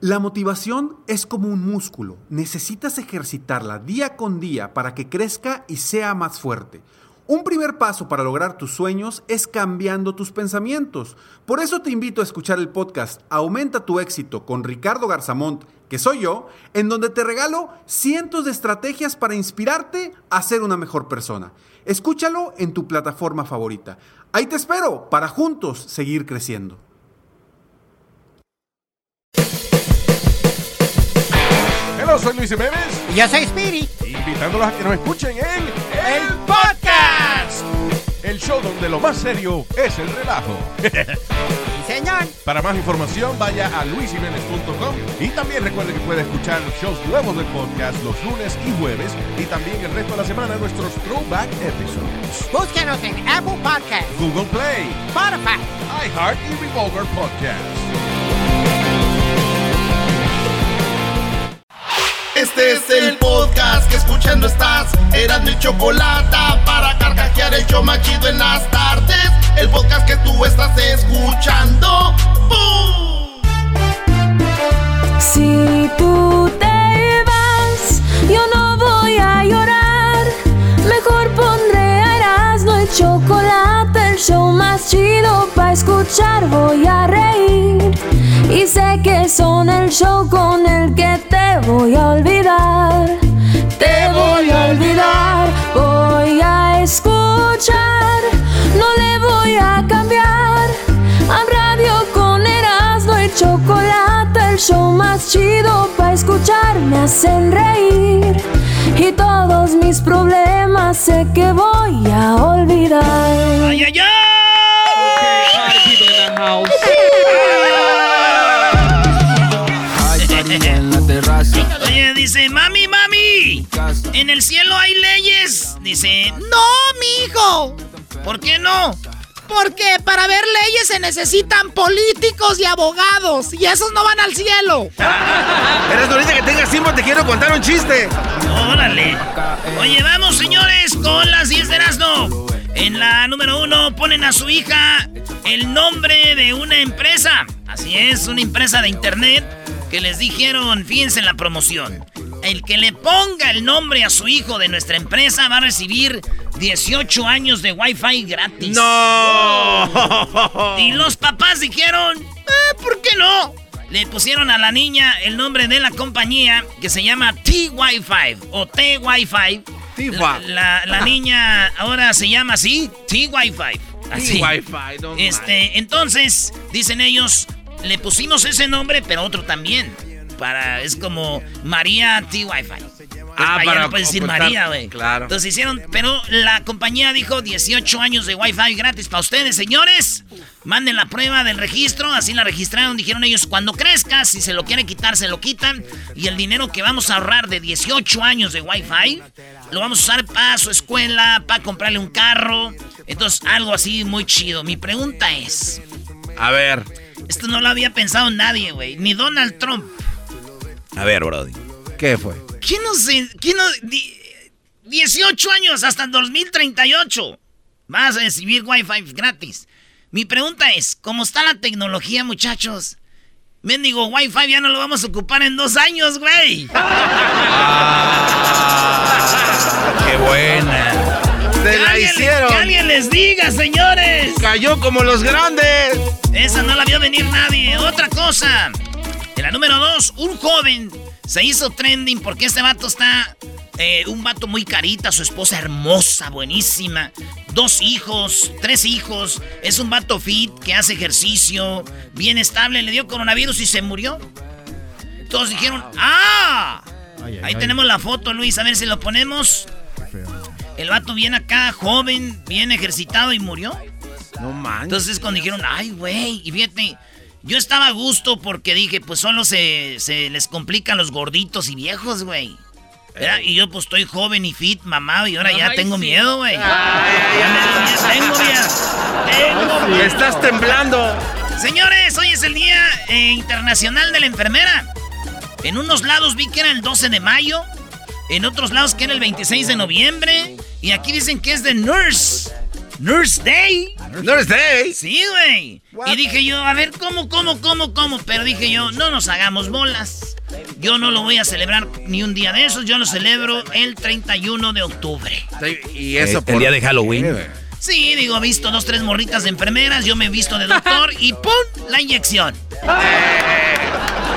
La motivación es como un músculo. Necesitas ejercitarla día con día para que crezca y sea más fuerte. Un primer paso para lograr tus sueños es cambiando tus pensamientos. Por eso te invito a escuchar el podcast Aumenta tu éxito con Ricardo Garzamont, que soy yo, en donde te regalo cientos de estrategias para inspirarte a ser una mejor persona. Escúchalo en tu plataforma favorita. Ahí te espero para juntos seguir creciendo. Hola, soy Luis Jiménez. Y yo soy Spirit. Invitándolos a que nos escuchen en El Podcast. el show donde lo más serio es el relajo. Sí, señor. Para más información, vaya a luisiménez.com y también recuerde que puede escuchar shows nuevos del podcast los lunes y jueves y también el resto de la semana nuestros throwback episodes. Búsquenos en Apple Podcast, Google Play, Spotify. iHeart y Revolver Podcast. Este es el podcast que escuchando estás. Eran mi chocolate para carcajear el show machido en las tardes. El podcast que tú estás escuchando. ¡Bum! Si tú te vas, yo no voy a llorar. Mejor pondré a Erasmo el chocolate, el show más chido para escuchar. Voy a reír y sé que son el show con el que te voy a olvidar. Te voy a olvidar, voy a escuchar, no le voy a cambiar. A radio con Erasmo y chocolate, el show más chido para escuchar me hacen reír. Y todos mis problemas sé que voy a olvidar. ¡Ay, ay, Oye, Dice, no, mijo. ¿Por qué no? Porque para ver leyes se necesitan políticos y abogados, y esos no van al cielo. Eres ahorita que tengas tiempo, te quiero contar un chiste. Órale. Oye, vamos, señores, con las 10 de Erasmo. En la número uno ponen a su hija el nombre de una empresa. Así es, una empresa de internet que les dijeron, fíjense en la promoción. El que le ponga el nombre a su hijo de nuestra empresa va a recibir 18 años de Wi-Fi gratis. ¡No! Y los papás dijeron, "Ah, ¿por qué no? Le pusieron a la niña el nombre de la compañía que se llama T-Wi-Fi o T-Wi-Fi. La, la- la niña ahora se llama así, T-Wi-Fi. Así. Wi-Fi, Este, entonces, dicen ellos, le pusimos ese nombre, pero otro también. Para, es como María T-Wi-Fi. Ah, para no puedes decir ocultar, María, güey. claro. Entonces hicieron, pero la compañía dijo 18 años de Wi-Fi gratis para ustedes, señores. Manden la prueba del registro, así la registraron. Dijeron ellos, cuando crezca, si se lo quiere quitar, se lo quitan. Y el dinero que vamos a ahorrar de 18 años de Wi-Fi, lo vamos a usar para su escuela, para comprarle un carro. Entonces, algo así muy chido. Mi pregunta es, A ver, esto no lo había pensado nadie, güey. Ni Donald Trump. A ver, Brody. ¿Qué fue? ¿Quién no se... ¿Quién no... di- 18 años hasta el 2038. Vas a recibir Wi-Fi gratis. Mi pregunta es, ¿cómo está la tecnología, muchachos? Mendigo Wi-Fi ya no lo vamos a ocupar en dos años, güey. ¡Qué buena! ¡Te la alguien- hicieron! Que alguien les diga, señores. ¡Cayó como los grandes! Esa no la vio venir nadie. Otra cosa. En la número dos, un joven se hizo trending porque este vato está... eh, un vato muy carita, su esposa hermosa, buenísima. Dos hijos, tres hijos. Es un vato fit que hace ejercicio, bien estable. Le dio coronavirus y se murió. Todos dijeron, ¡ah! Ahí tenemos la foto, Luis, a ver si lo ponemos. El vato viene acá, joven, bien ejercitado y murió. No manches. Entonces cuando dijeron, ay, güey, y fíjate, yo estaba a gusto porque dije, pues solo se, se les complican los gorditos y viejos, güey. Y yo pues estoy joven y fit, mamado, y ahora ya tengo miedo, güey. Ya tengo miedo. Tengo miedo. Estás temblando. Señores, hoy es el Día eh, Internacional de la Enfermera. En unos lados vi que era el 12 de mayo, en otros lados que era el 26 de noviembre, y aquí dicen que es de Nurse. Nurse Day. No Dave. Sí, güey. Y dije yo, a ver, ¿cómo, cómo, cómo, cómo? Pero dije yo, no nos hagamos bolas. Yo no lo voy a celebrar ni un día de esos, yo lo celebro el 31 de octubre. Y eso Eh, por el día de Halloween. Sí, digo, visto dos, tres morritas de enfermeras, yo me he visto de doctor y ¡pum! La inyección.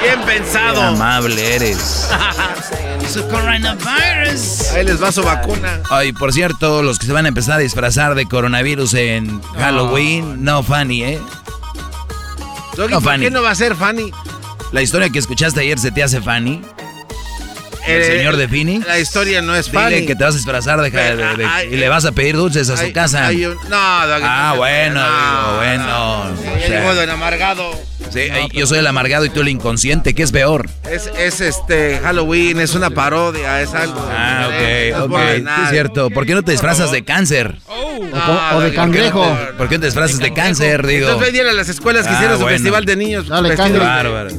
Bien Qué pensado. amable eres. Su coronavirus. Ahí les va su vacuna. Ay, por cierto, los que se van a empezar a disfrazar de coronavirus en Halloween, no funny, ¿eh? Doggy, No, ¿por Fanny. qué no va a ser Fanny? La historia que escuchaste ayer se te hace funny. ¿El Eh, señor de Phoenix? La historia no es Dile que te vas a disfrazar de, de- de- Ay, y le vas a pedir dulces a su Hay- casa. hay un- no, Doggy. Ah, no bueno, digo, bueno. Sí, o sea, el amargado. sí, yo soy el amargado y tú el inconsciente, ¿qué es peor? Es, es este Halloween, es una parodia, es algo. Ah, no ok, ok, es cierto. ¿Por qué no te disfrazas de cáncer? No, o de cangrejo. ¿por qué no? ¿Por qué no te disfrazas de cáncer, digo? Entonces vendían a las escuelas que Ah, hicieron su bueno. festival de niños. Dale, Bárbaro.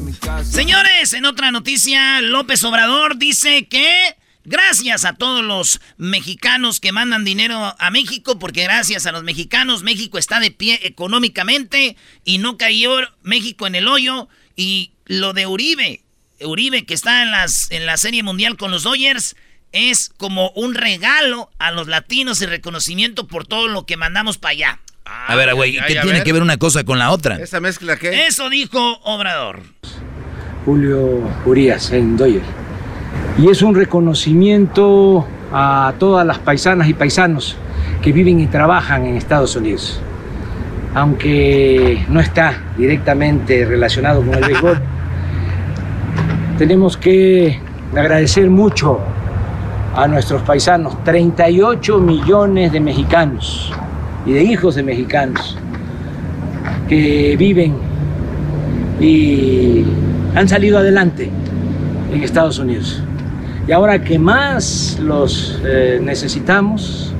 Señores, en otra noticia, López Obrador dice que gracias a todos los mexicanos que mandan dinero a México, porque gracias a los mexicanos México está de pie económicamente y no cayó México en el hoyo. Y lo de Uribe, Uribe que está en, las, en la Serie Mundial con los Dodgers, es como un regalo a los latinos y reconocimiento por todo lo que mandamos para allá. A ver, güey, ¿qué tiene ver. que ver una cosa con la otra? ¿Esa mezcla qué? Eso dijo Obrador. Julio Urias en Doyer. Y es un reconocimiento a todas las paisanas y paisanos que viven y trabajan en Estados Unidos. Aunque no está directamente relacionado con el béisbol, tenemos que agradecer mucho a nuestros paisanos, 38 millones de mexicanos y de hijos de mexicanos que viven y han salido adelante en Estados Unidos. Y ahora que más los eh, necesitamos,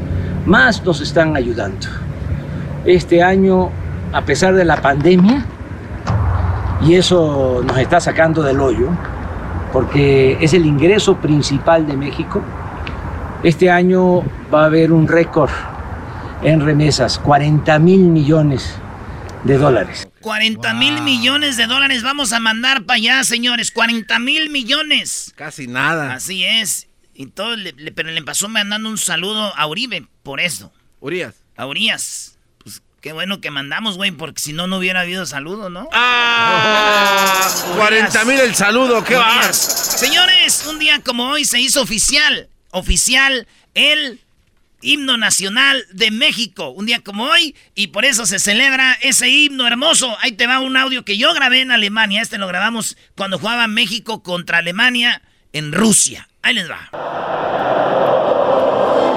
más nos están ayudando. Este año, a pesar de la pandemia, y eso nos está sacando del hoyo, porque es el ingreso principal de México, este año va a haber un récord en remesas, 40 mil millones de dólares. 40 mil millones de dólares vamos a mandar para allá, señores. 40 mil millones. Casi nada. Así es. Y todo, le- le- pero le pasó mandando un saludo a Uribe por eso. Urias. A Urias. Pues qué bueno que mandamos, güey, porque si no, no hubiera habido saludo, ¿no? ¡Ah! 40 mil el saludo, ¿qué Urias. vas? Señores, un día como hoy se hizo oficial, oficial, el himno nacional de México. Un día como hoy, y por eso se celebra ese himno hermoso. Ahí te va un audio que yo grabé en Alemania. Este lo grabamos cuando jugaba México contra Alemania en Rusia. Ahí les va.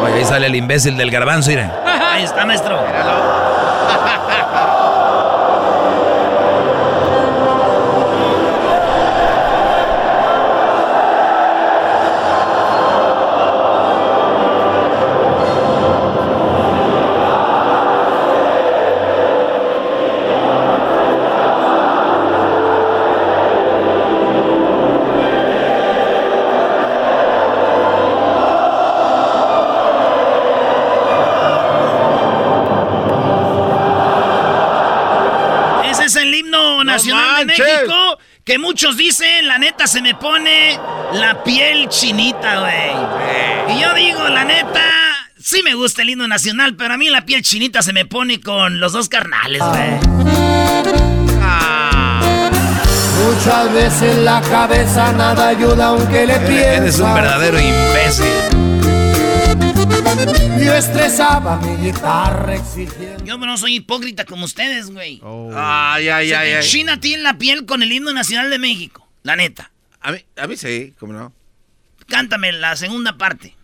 Oye, ahí sale el imbécil del garbanzo, mira. Ahí está, maestro. Ese Que muchos dicen, la neta se me pone la piel chinita, güey. Y yo digo, la neta, sí me gusta el himno nacional, pero a mí la piel chinita se me pone con los dos carnales, güey. Muchas veces la cabeza nada ayuda aunque le piensa. Eres un verdadero imbécil. Yo estresaba mi guitarra exigiendo. Yo no soy hipócrita como ustedes, güey. Ay, ay, Se ay, ay. China tiene la piel con el himno nacional de México. La neta. A mí, a mí sí, ¿cómo no? Cántame la segunda parte.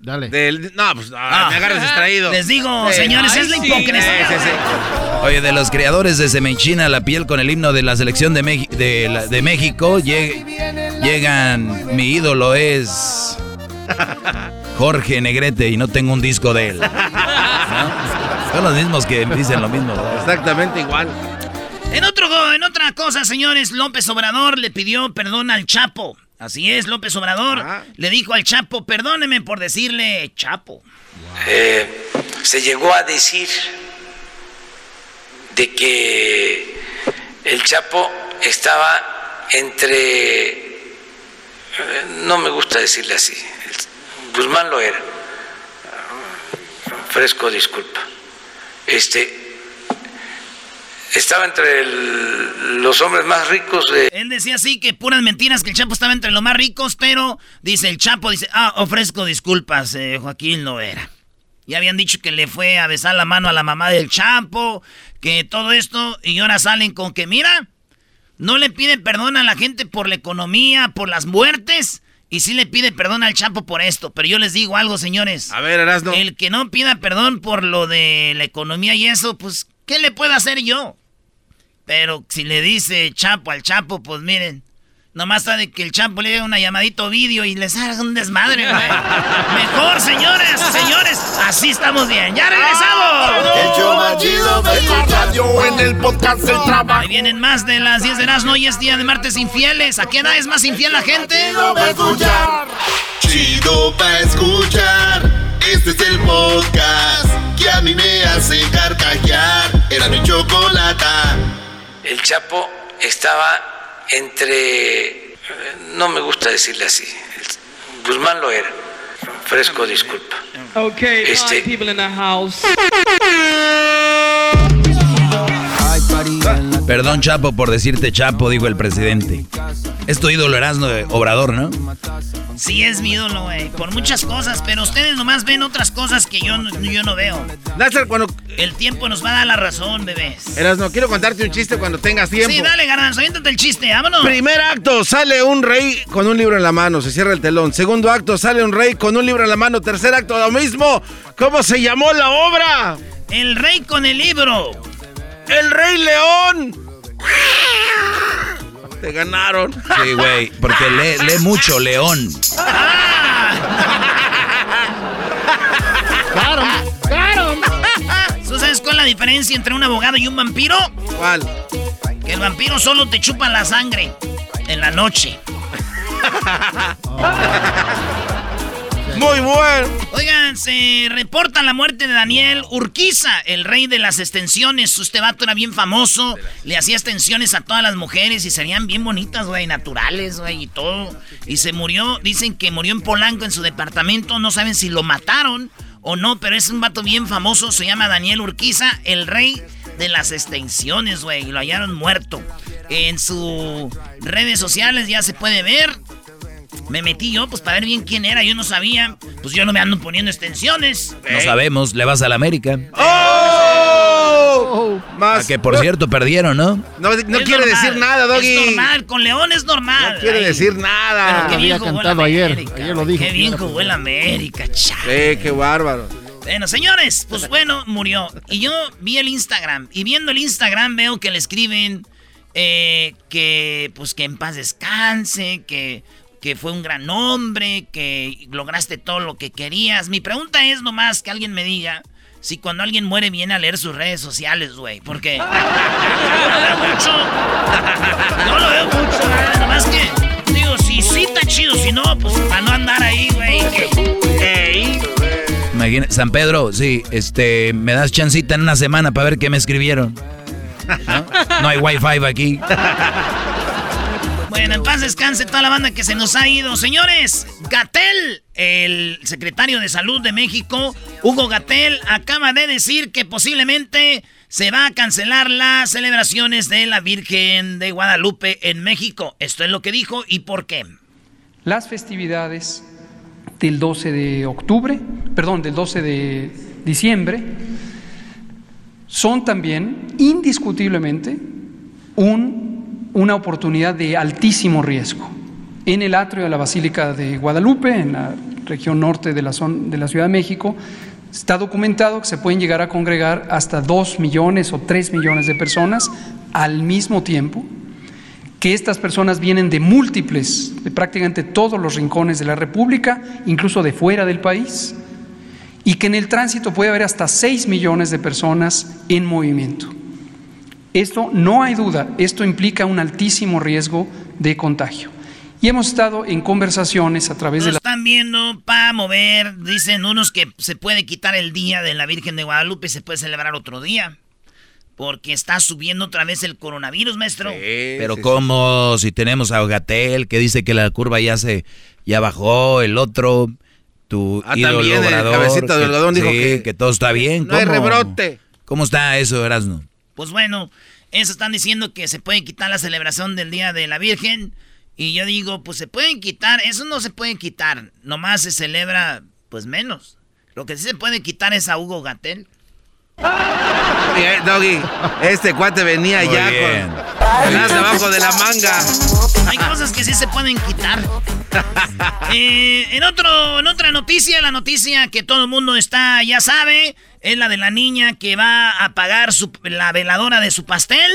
Dale. Del, no, pues Ah. me agarras distraído. Les digo, Sí. señores, Ay, es la sí. hipocresía. Sí, sí, sí. Oye, de los creadores de Semenchina la piel con el himno de la selección de, Meji- de, la- de México, lleg- llegan, mi ídolo es Jorge Negrete y no tengo un disco de él. ¿No? Son los mismos que dicen lo mismo. ¿verdad? Exactamente igual. En, otro, en otra cosa, señores, López Obrador le pidió perdón al Chapo. Así es, López Obrador Ah. le dijo al Chapo, perdóneme por decirle Chapo. Eh, se llegó a decir de que el Chapo estaba entre, eh, no me gusta decirle así, Guzmán lo era, fresco disculpa, este, estaba entre los hombres más ricos de... Él decía así que puras mentiras, que el Chapo estaba entre los más ricos, pero dice el Chapo, dice, ah, ofrezco disculpas, eh, Joaquín no era. Ya habían dicho que le fue a besar la mano a la mamá del Chapo, que todo esto, y ahora salen con que, mira, no le pide perdón a la gente por la economía, por las muertes, y sí le pide perdón al Chapo por esto. Pero yo les digo algo, señores. A ver, Erasno. El que no pida perdón por lo de la economía y eso, pues, ¿qué le puedo hacer yo? Pero si le dice Chapo al Chapo, pues miren, nomás está de que el Chapo le dé una llamadito vídeo y les haga un desmadre, güey. Mejor, señores, señores, así estamos bien. ¡Ya regresamos! El en el podcast del trabajo. Ahí vienen más de las 10 de las hoy es día de martes infieles. ¿A qué edad es más infiel la gente? Chido pa' escuchar. Chido pa' escuchar. Este es el podcast que a mí me hace carcajear. Era mi chocolata el Chapo estaba entre, no me gusta decirle así, Guzmán lo era, fresco disculpa. Okay, este, people in the house. Perdón, Chapo, por decirte Chapo, dijo el presidente. Es tu ídolo Erasmo de Obrador, ¿no? Sí, es mi ídolo, güey. Por muchas cosas, pero ustedes nomás ven otras cosas que yo, yo no veo. cuando... El tiempo nos va a dar la razón, bebés. Erasmo, quiero contarte un chiste cuando tengas tiempo. Sí, dale, Garbanzo, aviéntate el chiste, vámonos. Primer acto, sale un rey con un libro en la mano, se cierra el telón. Segundo acto, sale un rey con un libro en la mano. Tercer acto, lo mismo. ¿Cómo se llamó la obra? El rey con el libro. ¡El Rey León! Te ganaron. Sí, güey, porque lee, lee mucho, León. ¡Claro! ¡Claro! ¿Tú sabes cuál es la diferencia entre un abogado y un vampiro? ¿Cuál? Que el vampiro solo te chupa la sangre en la noche. Muy bueno. Oigan, se reporta la muerte de Daniel Urquiza, el rey de las extensiones. Este vato era bien famoso, le hacía extensiones a todas las mujeres y serían bien bonitas, güey, naturales, güey, y todo. Y se murió, dicen que murió en Polanco, en su departamento. No saben si lo mataron o no, pero es un vato bien famoso. Se llama Daniel Urquiza, el rey de las extensiones, güey. Lo hallaron muerto. En sus redes sociales ya se puede ver me metí yo, pues para ver bien quién era, yo no sabía. Pues yo no me ando poniendo extensiones. No sabemos, le vas a la América. ¡Oh! Más. A que por cierto perdieron, ¿no? No, quiere decir nada, Doggy. Es normal, con León es normal. No quiere decir nada. Pero qué bien jugó cantado ayer. Ayer lo dije. Qué bien jugó el América, chaval. qué bárbaro. Bueno, señores, pues bueno, murió. Y yo vi el Instagram. Y viendo el Instagram veo que le escriben eh, que, pues que en paz descanse, que que fue un gran hombre, que lograste todo lo que querías. Mi pregunta es nomás que alguien me diga si cuando alguien muere viene a leer sus redes sociales, güey. Porque yo lo veo mucho. Yo lo veo mucho. Nomás que, digo, si sí está chido, si no, pues para no andar ahí, güey. Imagina, San Pedro, sí, este, me das chancita en una semana para ver qué me escribieron. ¿No? no hay wifi aquí. Bueno, en paz descanse toda la banda que se nos ha ido. Señores, Gatel, el secretario de Salud de México, Hugo Gatel, acaba de decir que posiblemente se va a cancelar las celebraciones de la Virgen de Guadalupe en México. Esto es lo que dijo y por qué. Las festividades del 12 de octubre, perdón, del 12 de diciembre, son también indiscutiblemente un una oportunidad de altísimo riesgo. En el atrio de la Basílica de Guadalupe, en la región norte de la, zona, de la Ciudad de México, está documentado que se pueden llegar a congregar hasta dos millones o tres millones de personas al mismo tiempo, que estas personas vienen de múltiples, de prácticamente todos los rincones de la República, incluso de fuera del país, y que en el tránsito puede haber hasta seis millones de personas en movimiento. Esto no hay duda, esto implica un altísimo riesgo de contagio. Y hemos estado en conversaciones a través de la... Están viendo para mover, dicen unos que se puede quitar el día de la Virgen de Guadalupe y se puede celebrar otro día. Porque está subiendo otra vez el coronavirus, maestro. Pero como si tenemos a Gatel que dice que la curva ya se ya bajó, el otro, tu Ah, ídolo también el Obrador, cabecita de que- dijo sí, que- que todo está bien. No hay ¿Cómo? rebrote. ¿Cómo está eso, Erasmo? Pues bueno, eso están diciendo que se puede quitar la celebración del Día de la Virgen. Y yo digo, pues se pueden quitar, eso no se puede quitar. Nomás se celebra, pues menos. Lo que sí se puede quitar es a Hugo Gatel. Eh, Doggy, este cuate venía Muy ya bien. con el as debajo de la manga. Hay cosas que sí se pueden quitar. Eh, en, otro, en otra noticia, la noticia que todo el mundo está, ya sabe, es la de la niña que va a apagar su- la veladora de su pastel.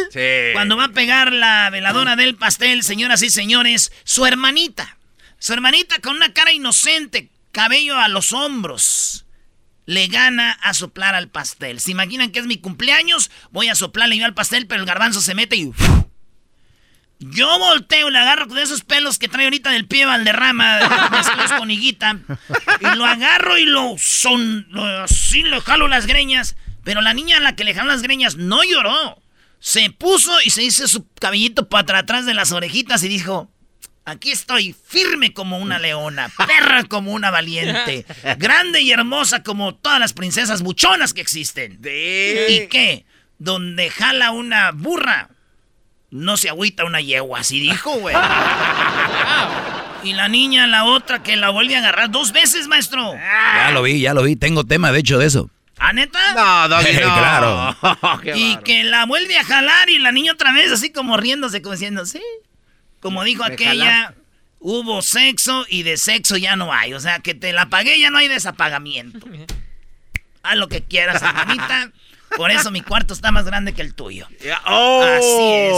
Cuando va a pegar la veladora del pastel, señoras y señores, su hermanita. Su hermanita con una cara inocente, cabello a los hombros. Le gana a soplar al pastel. ¿Se imaginan que es mi cumpleaños? Voy a soplarle yo al pastel, pero el garbanzo se mete y... Yo volteo, le agarro de esos pelos que trae ahorita del pie Valderrama, mezclados con higuita, y lo agarro y lo son, así le jalo las greñas, pero la niña a la que le jaló las greñas no lloró. Se puso y se hizo su cabellito para atrás de las orejitas y dijo, aquí estoy firme como una leona, perra como una valiente, grande y hermosa como todas las princesas buchonas que existen. ¿Y qué? Donde jala una burra, no se agüita una yegua, así dijo, güey. Y la niña, la otra, que la vuelve a agarrar dos veces, maestro. Ya lo vi, ya lo vi. Tengo tema, de hecho, de eso. ¿A neta? No, Doggy, no. Claro. Y que la vuelve a jalar y la niña otra vez así como riéndose, como diciendo, sí. Como dijo Me aquella, jalaste. hubo sexo y de sexo ya no hay. O sea, que te la pagué ya no hay desapagamiento. Haz lo que quieras, hermanita. Por eso mi cuarto está más grande que el tuyo. ¡Oh! Así es.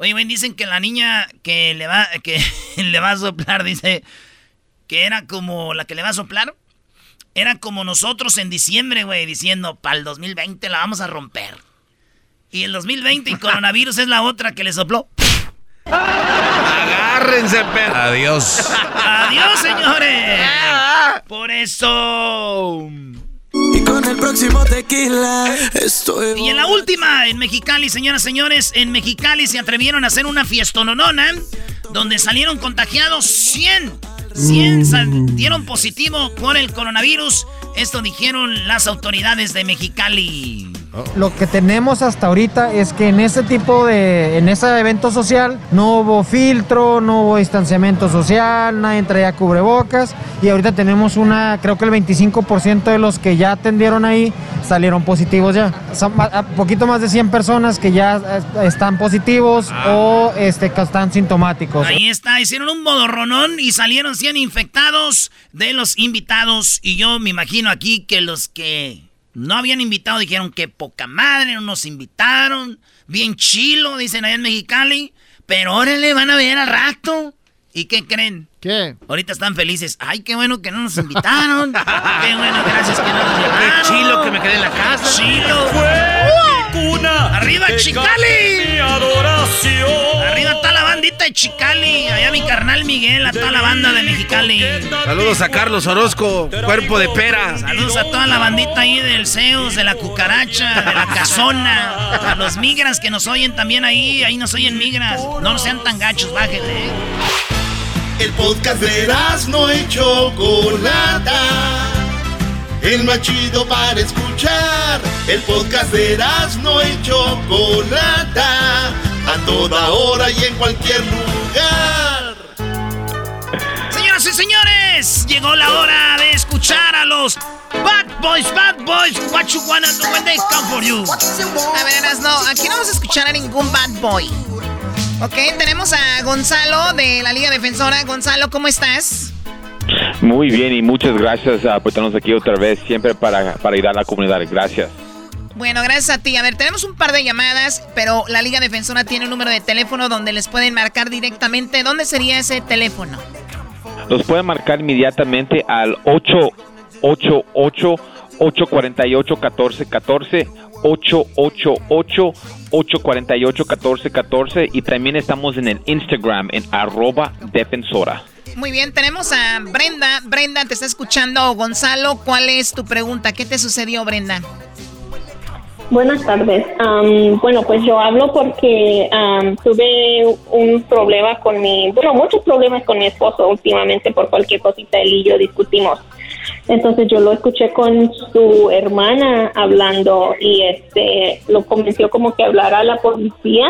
Oye, güey, dicen que la niña que le va, que le va a soplar, dice que era como la que le va a soplar. Era como nosotros en diciembre, güey, diciendo, para el 2020 la vamos a romper. Y el 2020 y coronavirus es la otra que le sopló. Agárrense, perro. Adiós. ¡Adiós, señores! Por eso... Y con el próximo tequila estoy. Y en la última, en Mexicali, señoras y señores, en Mexicali se atrevieron a hacer una fiestononona donde salieron contagiados 100. 100 sal- dieron positivo por el coronavirus. Esto dijeron las autoridades de Mexicali. Lo que tenemos hasta ahorita es que en ese tipo de, en ese evento social no hubo filtro, no hubo distanciamiento social, nadie traía cubrebocas y ahorita tenemos una, creo que el 25% de los que ya atendieron ahí salieron positivos ya. Son poquito más de 100 personas que ya están positivos o este, que están sintomáticos. Ahí está, hicieron un modorronón y salieron 100 infectados de los invitados. Y yo me imagino aquí que los que no habían invitado dijeron que poca madre, no nos invitaron. Bien chilo, dicen allá en Mexicali. Pero órale, van a ver al rato. ¿Y qué creen? ¿Qué? Ahorita están felices. Ay, qué bueno que no nos invitaron. qué bueno, gracias que no nos llevaron. Qué chilo que me quedé en la casa. Chilo. ¡Arriba, Chicali! Arriba está la bandita de Chicali. Allá mi carnal Miguel, a toda la banda de Mexicali. Saludos a Carlos Orozco, cuerpo de pera. Saludos a toda la bandita ahí del Zeus, de la cucaracha, de la casona. A los migras que nos oyen también ahí. Ahí nos oyen migras. No sean tan gachos, bájenle. El podcast de no y Chocolata. El más chido para escuchar. El podcast de no y Chocolata. A toda hora y en cualquier lugar. Señoras y señores, llegó la hora de escuchar a los Bad Boys, Bad Boys. What you wanna do when they come for you? A ver, no, aquí no vamos a escuchar a ningún bad boy. Ok, tenemos a Gonzalo de la Liga Defensora. Gonzalo, ¿cómo estás? Muy bien y muchas gracias ah, por estarnos aquí otra vez, siempre para, para ayudar a la comunidad. Gracias. Bueno, gracias a ti. A ver, tenemos un par de llamadas, pero la Liga Defensora tiene un número de teléfono donde les pueden marcar directamente. ¿Dónde sería ese teléfono? Nos pueden marcar inmediatamente al 888-848-1414, 888-848-1414 y también estamos en el Instagram en arroba defensora. Muy bien, tenemos a Brenda. Brenda, te está escuchando Gonzalo. ¿Cuál es tu pregunta? ¿Qué te sucedió, Brenda? Buenas tardes. Am, bueno, pues yo hablo porque am, tuve un problema con mi, bueno, muchos problemas con mi esposo últimamente por cualquier cosita él y yo discutimos. Entonces yo lo escuché con su hermana hablando y este lo convenció como que hablara a la policía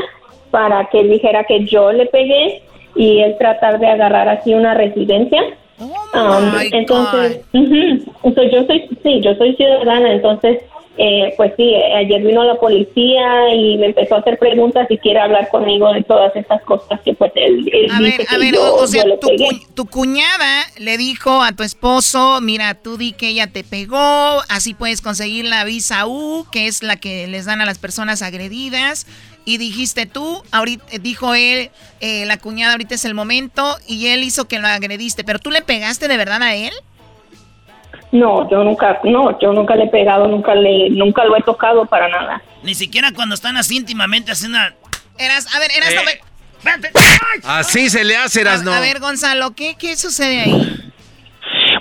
para que él dijera que yo le pegué y él tratar de agarrar así una residencia. Um, entonces, yo soy, sí, yo soy ciudadana, entonces, eh, pues sí, ayer vino la policía y me empezó a hacer preguntas y quiere hablar conmigo de todas estas cosas que pues él, él A dice ver, que a ver, yo, o, sea, yo tu, cu- tu cuñada le dijo a tu esposo, mira, tú di que ella te pegó, así puedes conseguir la visa U, que es la que les dan a las personas agredidas. Y dijiste tú, ahorita, dijo él, eh, la cuñada ahorita es el momento, y él hizo que lo agrediste. Pero tú le pegaste de verdad a él? No, yo nunca, no, yo nunca le he pegado, nunca le, nunca lo he tocado para nada. Ni siquiera cuando están así íntimamente haciendo... Eras, a ver, eras, Eh. no me- Así se le hace, a, no. a ver, Gonzalo, ¿qué, ¿qué sucede ahí?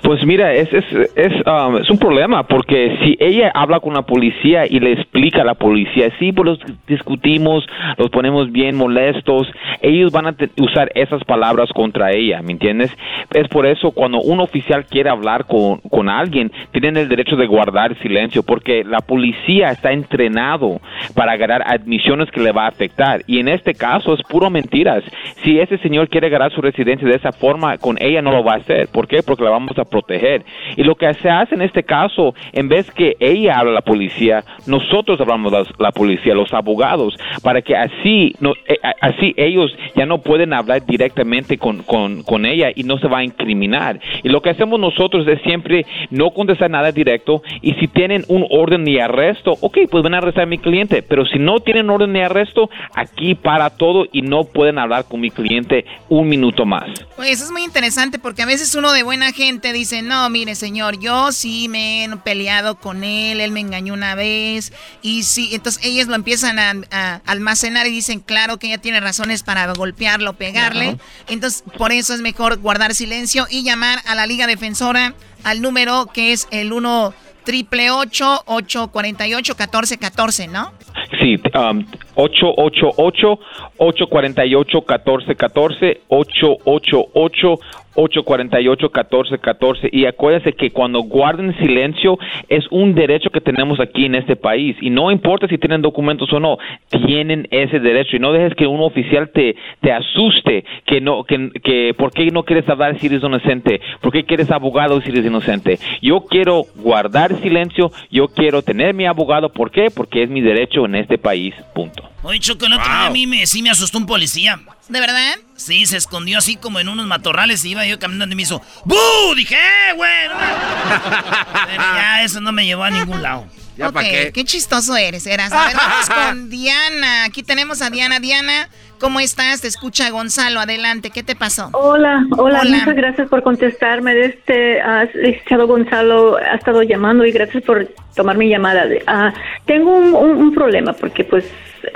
Pues mira, es, es, es, um, es un problema porque si ella habla con la policía y le explica a la policía, sí, pues los discutimos, los ponemos bien molestos, ellos van a usar esas palabras contra ella, ¿me entiendes? Es por eso cuando un oficial quiere hablar con, con alguien, tienen el derecho de guardar silencio porque la policía está entrenado para agarrar admisiones que le va a afectar y en este caso es puro mentiras. Si ese señor quiere agarrar su residencia de esa forma, con ella no lo va a hacer. ¿Por qué? Porque la vamos a proteger. Y lo que se hace en este caso, en vez que ella hable a la policía, nosotros hablamos a la, policía, los abogados, para que así, no, eh, así ellos ya no pueden hablar directamente con, con, con ella y no se va a incriminar. Y lo que hacemos nosotros es siempre no contestar nada directo y si tienen un orden de arresto, ok, pues van a arrestar a mi cliente, pero si no tienen orden de arresto, aquí para todo y no pueden hablar con mi cliente un minuto más. Pues eso es muy interesante porque a veces uno de buena gente dice, no, mire señor, yo sí me he peleado con él, él me engañó una vez y sí, entonces ellos lo empiezan a, a almacenar y dicen, claro que ella tiene razones para golpearlo, pegarle, entonces por eso es mejor guardar silencio y llamar a la Liga Defensora al número que es el 1 triple 848 1414 ¿no? Sí, um, 888-848-1414, 888-848-1414. Y acuérdense que cuando guarden silencio es un derecho que tenemos aquí en este país. Y no importa si tienen documentos o no, tienen ese derecho. Y no dejes que un oficial te, te asuste que no, que, que por qué no quieres hablar si eres inocente, por qué quieres abogado si eres inocente. Yo quiero guardar silencio, yo quiero tener mi abogado. ¿Por qué? Porque es mi derecho en este país. Punto. Oye, Choco, el otro día a mí me, sí me asustó un policía. ¿De verdad? Sí, se escondió así como en unos matorrales y iba yo caminando y me hizo ¡Bu! Dije, ¡eh, güey! no me-". Pero ya eso no me llevó a ningún lado. Ok, qué? chistoso eres, Eras. A ver, vamos con Diana. Aquí tenemos a Diana. Diana, ¿cómo estás? Te escucha Gonzalo. Adelante, ¿qué te pasó? Hola, hola, muchas gracias por contestarme. Este, ah, licenciado Gonzalo ha estado llamando y gracias por tomar mi llamada. Ah, tengo un, un- un problema porque pues,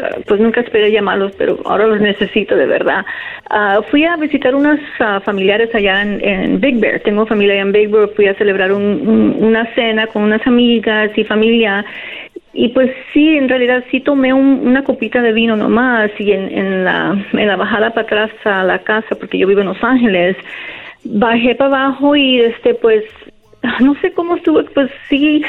ah, pues nunca esperé llamarlos, pero ahora los necesito de verdad. Ah, fui a visitar unos familiares allá en, en Big Bear. Tengo familia allá en Big Bear. Fui a celebrar un- un- una cena con unas amigas y familia. Y pues sí, en realidad sí tomé un- una copita de vino nomás y en, en, la, en la bajada para atrás a la casa, porque yo vivo en Los Ángeles, bajé para abajo y este pues no sé cómo estuvo, pues sí,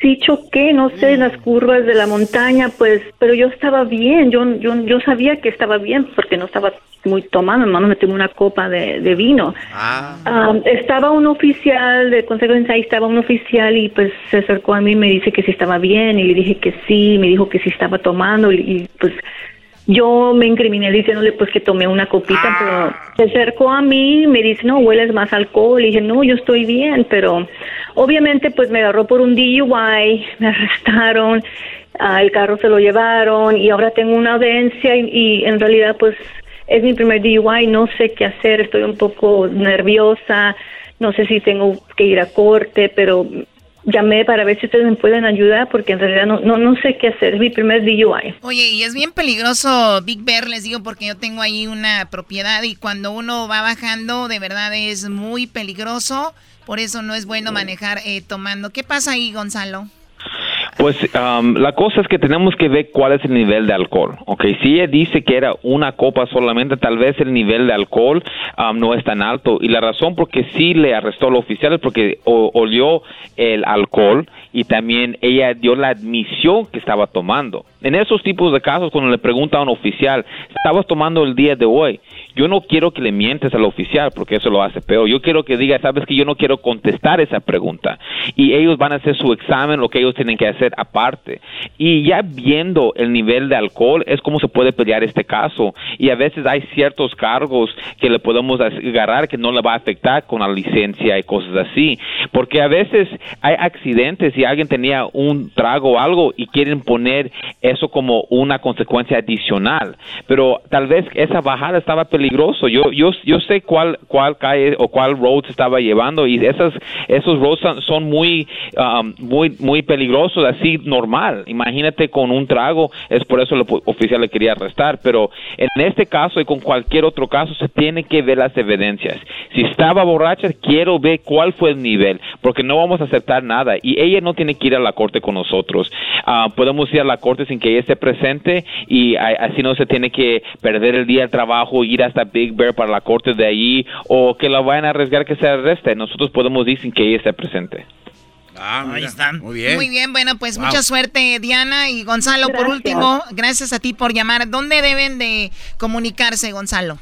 sí choqué, no sé, en las curvas de la montaña, pues, pero yo estaba bien, yo, yo, yo sabía que estaba bien porque no estaba muy tomando, hermano, me tomé una copa de, de vino. Ah, estaba un oficial de Consejo de ahí estaba un oficial y pues se acercó a mí y me dice que si estaba bien y le dije que sí, me dijo que si estaba tomando y, pues yo me incriminé diciéndole pues que tomé una copita, pero se acercó a mí y me dice, no, hueles más alcohol. Y dije, no, yo estoy bien, pero obviamente pues me agarró por un DUI, me arrestaron, ah, el carro se lo llevaron y ahora tengo una audiencia y, y en realidad pues es mi primer DUI, no sé qué hacer, estoy un poco nerviosa, no sé si tengo que ir a corte, pero llamé para ver si ustedes me pueden ayudar porque en realidad no, no, no sé qué hacer, es mi primer DUI. Oye, y es bien peligroso Big Bear, les digo, porque yo tengo ahí una propiedad y cuando uno va bajando, de verdad es muy peligroso. Por eso no es bueno manejar eh, tomando. ¿Qué pasa ahí, Gonzalo? Pues um, la cosa es que tenemos que ver cuál es el nivel de alcohol. Ok, si ella dice que era una copa solamente, tal vez el nivel de alcohol no es tan alto. Y la razón por qué sí le arrestó al oficial es porque olió el alcohol y también ella dio la admisión que estaba tomando. En esos tipos de casos, cuando le pregunta a un oficial, ¿estabas tomando el día de hoy? Yo no quiero que le mientes al oficial porque eso lo hace peor. Yo quiero que diga, sabes que yo no quiero contestar esa pregunta. Y ellos van a hacer su examen, lo que ellos tienen que hacer aparte. Y ya viendo el nivel de alcohol es como se puede pelear este caso. Y a veces hay ciertos cargos que le podemos agarrar que no le va a afectar con la licencia y cosas así. Porque a veces hay accidentes y alguien tenía un trago o algo y quieren poner eso como una consecuencia adicional. Pero tal vez esa bajada estaba peligroso. Yo yo yo sé cuál cuál calle o cuál road se estaba llevando y esas esos roads son, muy um, muy muy peligrosos así normal. Imagínate con un trago, es por eso el oficial le quería arrestar, pero en este caso y con cualquier otro caso se tiene que ver las evidencias. Si estaba borracha, quiero ver cuál fue el nivel, porque no vamos a aceptar nada y ella no tiene que ir a la corte con nosotros. Ah, podemos ir a la corte sin que ella esté presente y a- así no se tiene que perder el día de trabajo, ir hasta Big Bear para la corte de allí o que la vayan a arriesgar que se arreste. Nosotros podemos ir sin que ella esté presente. Ahí están. Muy bien. Muy bien, bueno, pues Wow. mucha suerte, Diana y Gonzalo. Por Gracias. último, gracias a ti por llamar. ¿Dónde deben de comunicarse, Gonzalo?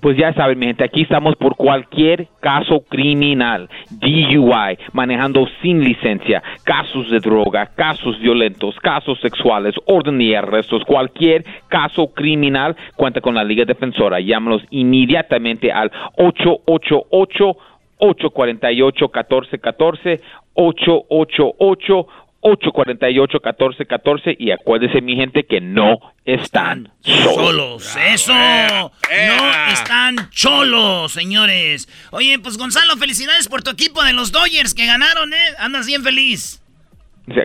Pues ya saben, mi gente, aquí estamos por cualquier caso criminal, DUI, manejando sin licencia, casos de droga, casos violentos, casos sexuales, orden y arrestos, cualquier caso criminal, cuenta con la Liga Defensora. Llámanos inmediatamente al 888 848 1414 888 848-1414 y acuérdense mi gente que no están solos. Solos, eso. No están cholos, señores. Oye, pues Gonzalo, felicidades por tu equipo de los Dodgers que ganaron, ¿eh? Andas bien feliz.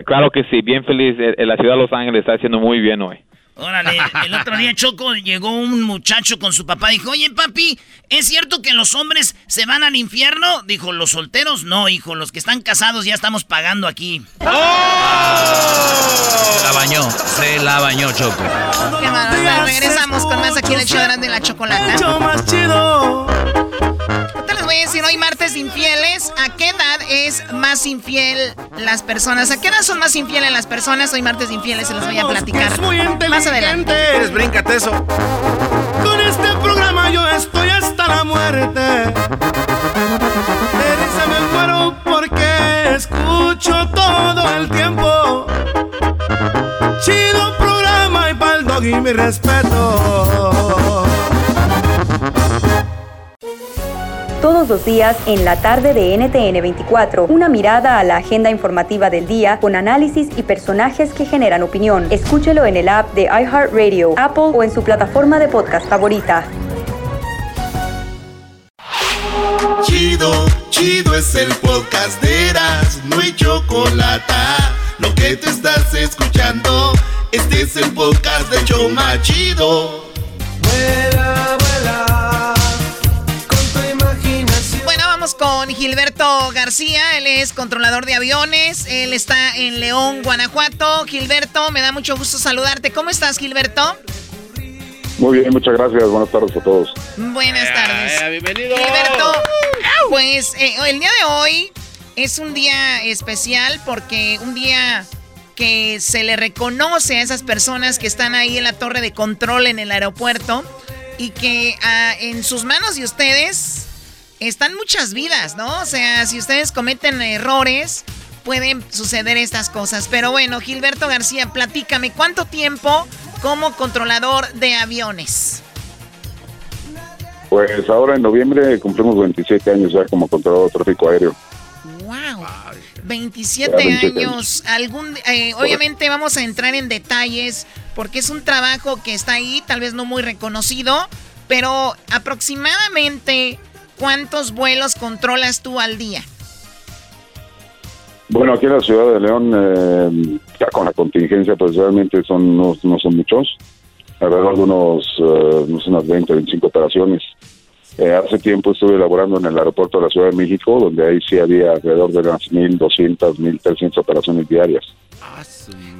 Claro que sí, bien feliz. Eh, eh, La ciudad de Los Ángeles está haciendo muy bien hoy. Órale, el otro día Choco llegó un muchacho con su papá y dijo, oye papi, ¿es cierto que los hombres se van al infierno? Dijo, los solteros no, hijo, los que están casados ya estamos pagando aquí. Se la bañó, se la bañó, Choco. Qué maravilla. Regresamos con más aquí en el show de la chocolata. más chido. Voy a decir hoy martes infieles. ¿A qué edad es más infiel las personas? ¿A qué edad son más infieles las personas? Hoy martes infieles se los voy a platicar. Más adelante. ¿Quieres bríncate eso? Con este programa yo estoy hasta la muerte. De risa me muero porque escucho todo el tiempo. Chido programa y pa'l dog y mi respeto. Todos los días en la tarde de NTN 24, una mirada a la agenda informativa del día con análisis y personajes que generan opinión. Escúchelo en el app de iHeartRadio, Apple o en su plataforma de podcast favorita. Chido, chido es el podcast de Eras, no hay chocolate. Lo que te estás escuchando, este es el podcast de Choma Chido. Con Gilberto García. Él es controlador de aviones. Él está en León, Guanajuato. Gilberto, me da mucho gusto saludarte. ¿Cómo estás, Gilberto? Muy bien, muchas gracias. Buenas tardes a todos. Buenas tardes. bienvenido. Gilberto, pues eh, el día de hoy es un día especial porque un día que se le reconoce a esas personas que están ahí en la torre de control en el aeropuerto y que ah, en sus manos de ustedes están muchas vidas, ¿no? O sea, si ustedes cometen errores, pueden suceder estas cosas. Pero bueno, Gilberto García, platícame, ¿cuánto tiempo como controlador de aviones? Pues ahora en noviembre cumplimos 27 años ya como controlador de tráfico aéreo. ¡Wow! 27 Ya, 27 años. Algún, eh, obviamente vamos a entrar en detalles porque es un trabajo que está ahí, tal vez no muy reconocido, pero aproximadamente ¿cuántos vuelos controlas tú al día? Bueno, aquí en la ciudad de León, eh, ya con la contingencia, pues realmente son no, son muchos. Alrededor de unos, eh, unas 20, 25 operaciones. Eh, hace tiempo estuve elaborando en el aeropuerto de la Ciudad de México, donde ahí sí había alrededor de unas 1.200, 1.300 operaciones diarias.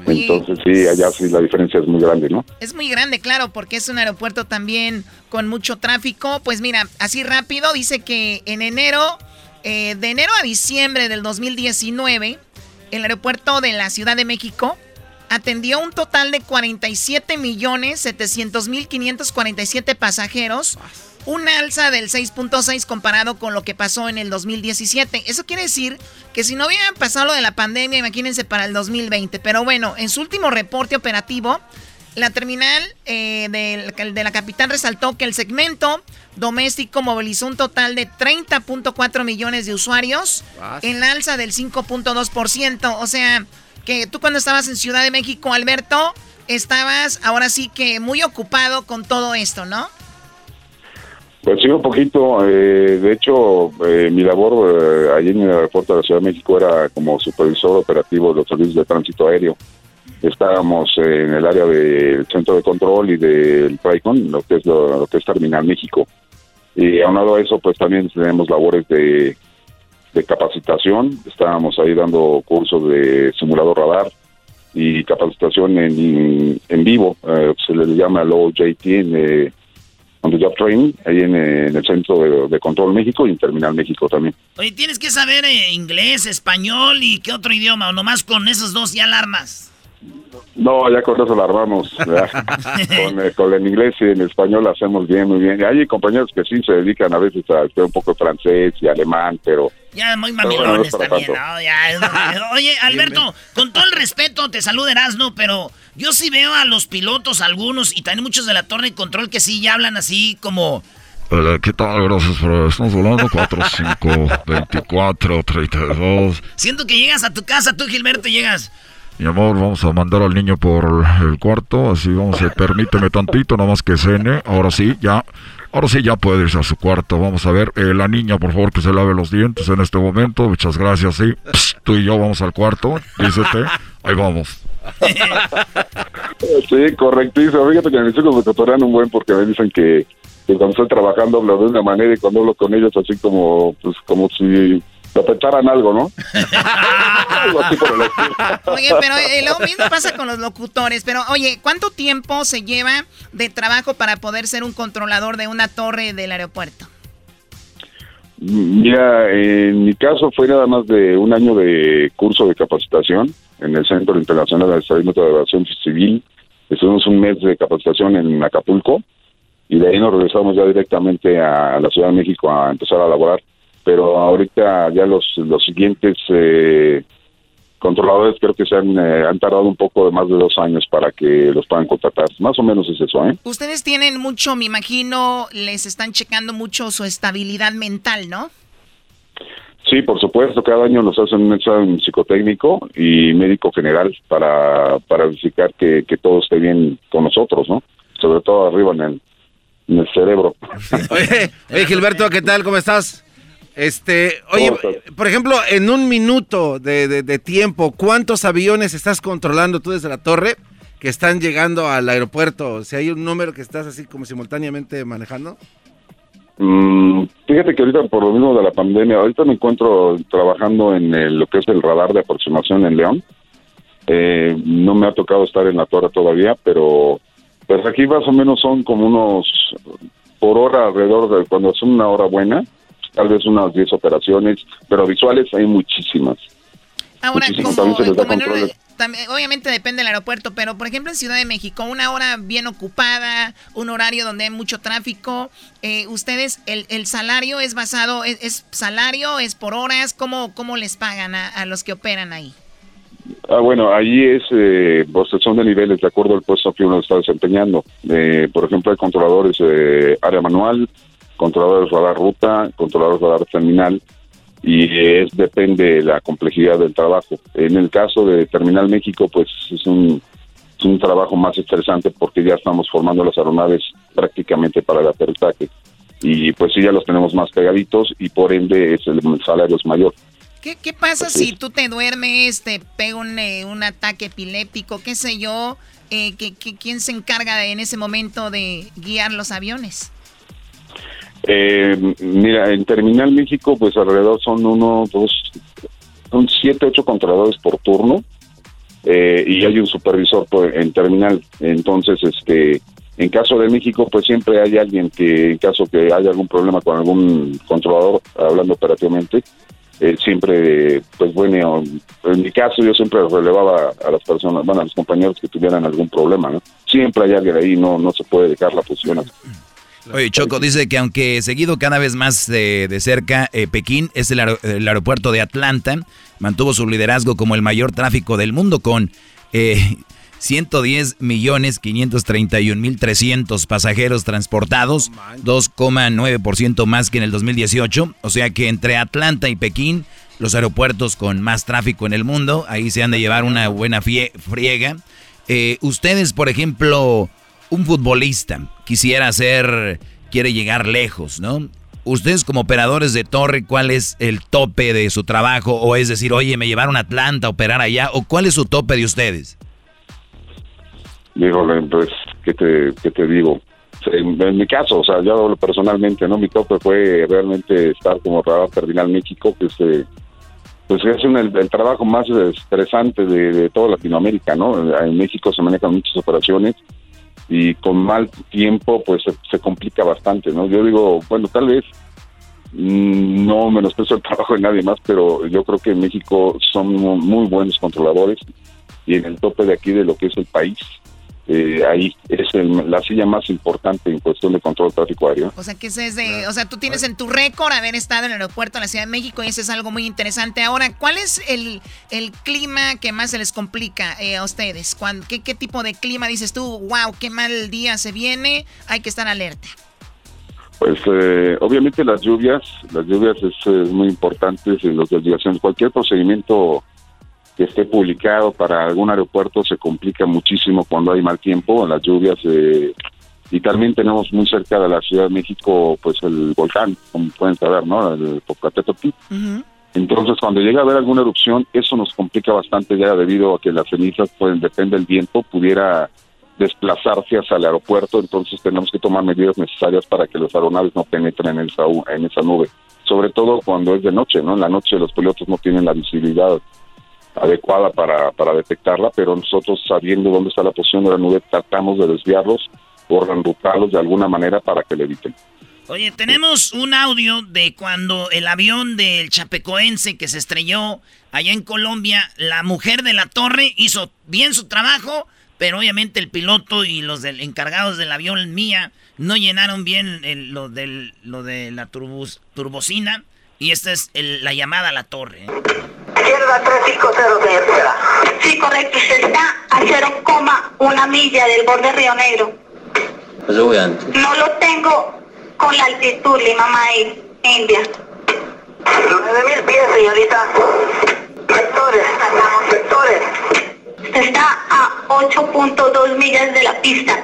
Entonces sí, allá sí la diferencia es muy grande, ¿no? Es muy grande, claro, porque es un aeropuerto también con mucho tráfico. Pues mira, así rápido, dice que en enero, eh, de enero a diciembre del 2019, el aeropuerto de la Ciudad de México atendió un total de 47 millones 700 mil 547 pasajeros un alza del 6.6 comparado con lo que pasó en el 2017. Eso quiere decir que si no hubiera pasado lo de la pandemia, imagínense para el 2020. Pero bueno, en su último reporte operativo, la terminal eh, de, la capital resaltó que el segmento doméstico movilizó un total de 30.4 millones de usuarios en alza del 5.2%. O sea, que tú cuando estabas en Ciudad de México, Alberto, estabas ahora sí que muy ocupado con todo esto, ¿no? Pues sí, un poquito. Eh, de hecho, eh, mi labor eh, allí en el aeropuerto de la Ciudad de México era como supervisor operativo de los servicios de tránsito aéreo. Estábamos en el área del centro de control y del TRICON, lo que es lo, que es Terminal México. Y aunado a eso, pues también tenemos labores de, de capacitación. Estábamos ahí dando cursos de simulador radar y capacitación en, en vivo. se le llama low JT en on the job training, ahí en, el Centro de, Control México y en Terminal México también. Oye, tienes que saber eh, inglés, español y qué otro idioma, o nomás con esos dos ya alarmas. No, ya con eso la armamos. Eh, con, el inglés y el español lo hacemos bien, muy bien. Hay compañeros que sí se dedican a veces a estudiar un poco de francés y alemán, pero... Ya muy mamilones también, oye, Alberto, con todo el respeto, te saludo Erasno, pero yo sí veo a los pilotos, algunos, y también muchos de la torre de control que sí ya hablan así como... ¿Qué tal? Gracias por... Estamos hablando 4, 5, 24, 32. Siento que llegas a tu casa, tú Gilberto, llegas... Mi amor, vamos a mandar al niño por el cuarto, así vamos a, permíteme tantito, nada más que cene, ahora sí, ya, ahora sí ya puede irse a su cuarto, vamos a ver, eh, la niña por favor que se lave los dientes en este momento, muchas gracias, sí, tú y yo vamos al cuarto, dícete, ahí vamos. Sí, correctísimo, fíjate que mis hijos me cotorean un buen porque me dicen que, que cuando estoy trabajando hablo de una manera y cuando hablo con ellos así como, pues como si lo pensaran algo, ¿no? oye, pero eh, lo mismo pasa con los locutores. Pero, oye, ¿cuánto tiempo se lleva de trabajo para poder ser un controlador de una torre del aeropuerto? Mira, en mi caso fue nada más de un año de curso de capacitación en el Centro Internacional de Estadística de Aviación Civil. Estuvimos un mes de capacitación en Acapulco y de ahí nos regresamos ya directamente a la Ciudad de México a empezar a laborar pero ahorita ya los, los siguientes eh, controladores creo que se han, eh, han tardado un poco de más de dos años para que los puedan contratar. Más o menos es eso, ¿eh? Ustedes tienen mucho, me imagino, les están checando mucho su estabilidad mental, ¿no? Sí, por supuesto, cada año nos hacen un examen psicotécnico y médico general para, para verificar que, que todo esté bien con nosotros, ¿no? Sobre todo arriba en el, en el cerebro. Oye, oye, Gilberto, ¿qué tal? ¿Cómo estás? Este, oye, por ejemplo, en un minuto de, tiempo, ¿cuántos aviones estás controlando tú desde la torre que están llegando al aeropuerto? Si hay un número que estás así como simultáneamente manejando. Mm, fíjate que ahorita por lo mismo de la pandemia, ahorita me encuentro trabajando en lo que es el radar de aproximación en León. Eh, no me ha tocado estar en la torre todavía, pero pues aquí más o menos son como unos por hora alrededor de cuando es una hora buena, tal vez unas 10 operaciones, pero visuales hay muchísimas. Ahora, obviamente depende del aeropuerto, pero por ejemplo en Ciudad de México, una hora bien ocupada, un horario donde hay mucho tráfico, eh, ustedes, el, el, salario es basado, es, salario, es por horas, ¿cómo, cómo les pagan a, los que operan ahí? Ah, bueno, ahí es, eh, son de niveles de acuerdo al puesto que uno está desempeñando. Eh, por ejemplo, hay controladores de área manual, controladores radar ruta, controladores radar terminal, y es depende de la complejidad del trabajo. En el caso de Terminal México, pues es un, es un trabajo más estresante porque ya estamos formando las aeronaves prácticamente para el aterrizaje. Y pues sí, ya los tenemos más pegaditos y por ende es el, salario es mayor. ¿Qué, qué pasa si tú te duermes, te pega un, eh, un ataque epiléptico, qué sé yo? Eh, ¿Quién se encarga en ese momento de guiar los aviones? Eh, mira, en Terminal México, pues alrededor son uno, dos, son siete, ocho controladores por turno eh, y hay un supervisor en Terminal. Entonces, este, en caso de México, pues siempre hay alguien que, en caso que haya algún problema con algún controlador, hablando operativamente, eh, siempre, pues bueno, en mi caso yo siempre relevaba a las personas, bueno, a los compañeros que tuvieran algún problema, ¿no? Siempre hay alguien ahí, no, no se puede dejar la posición. Oye, Choco dice que aunque seguido cada vez más de, de cerca, eh, Pekín es el, aer- el aeropuerto de Atlanta, mantuvo su liderazgo como el mayor tráfico del mundo con eh, 110 millones 531 mil 300 pasajeros transportados, 2,9% más que en el 2018. O sea que entre Atlanta y Pekín, los aeropuertos con más tráfico en el mundo, ahí se han de llevar una buena fie- friega. Eh, ustedes, por ejemplo, un futbolista quisiera ser, quiere llegar lejos, ¿no? Ustedes como operadores de torre, ¿cuál es el tope de su trabajo? O es decir, oye, me llevaron a Atlanta a operar allá, o cuál es su tope de ustedes? Digo, pues, ¿qué te, digo? En, mi caso, o sea, yo hablo personalmente, ¿no? Mi tope fue realmente estar como operador Terminal México, que este, pues es un- el, el trabajo más estresante de, de toda Latinoamérica, ¿no? En México se manejan muchas operaciones y con mal tiempo, pues se, complica bastante, ¿no? Yo digo, bueno, tal vez mm, no menosprecio el trabajo de nadie más, pero yo creo que en México son mu- muy buenos controladores y en el tope de aquí de lo que es el país, eh, ahí es el- la silla más importante en cuestión de control de tráfico aéreo. O sea, que ese es de, o sea, tú tienes en tu récord haber estado en el aeropuerto de la Ciudad de México y eso es algo muy interesante. Ahora, ¿cuál es el, el clima que más se les complica eh, a ustedes? ¿Cuán- qué, qué tipo de clima dices tú? Wow, qué mal día se viene, hay que estar alerta. Pues eh, obviamente las lluvias, las lluvias es, muy importantes en las desviaciones. Cualquier procedimiento que esté publicado para algún aeropuerto se complica muchísimo cuando hay mal tiempo, las lluvias. eh, y también tenemos muy cerca de la Ciudad de México, pues el volcán, como pueden saber, ¿no? El Popocatépetl. Entonces, cuando llega a haber alguna erupción, eso nos complica bastante ya debido a que las cenizas, pues depende del viento, pudiera desplazarse hacia el aeropuerto, entonces tenemos que tomar medidas necesarias para que los aeronaves no penetren en esa, en esa nube. Sobre todo cuando es de noche, ¿no? En la noche los pilotos no tienen la visibilidad adecuada para, para detectarla, pero nosotros sabiendo dónde está la posición de la nube, tratamos de desviarlos o reenrutarlos de alguna manera para que le eviten. Oye, tenemos un audio de cuando el avión del Chapecoense que se estrelló allá en Colombia, la mujer de la torre hizo bien su trabajo, pero obviamente el piloto y los del, encargados del avión mía no llenaron bien lo, del, lo de la turbos- turbocina. Y esta es la llamada a la torre. ¿eh? Izquierda 350, señor Tejeda. Sí, correcto. Usted está a 0,1 milla del borde Río Negro. No lo tengo con la altitud Lima Maíz, India. 9.000 pies, señorita. Sectores. Sectores. Usted está a 8.2 millas de la pista.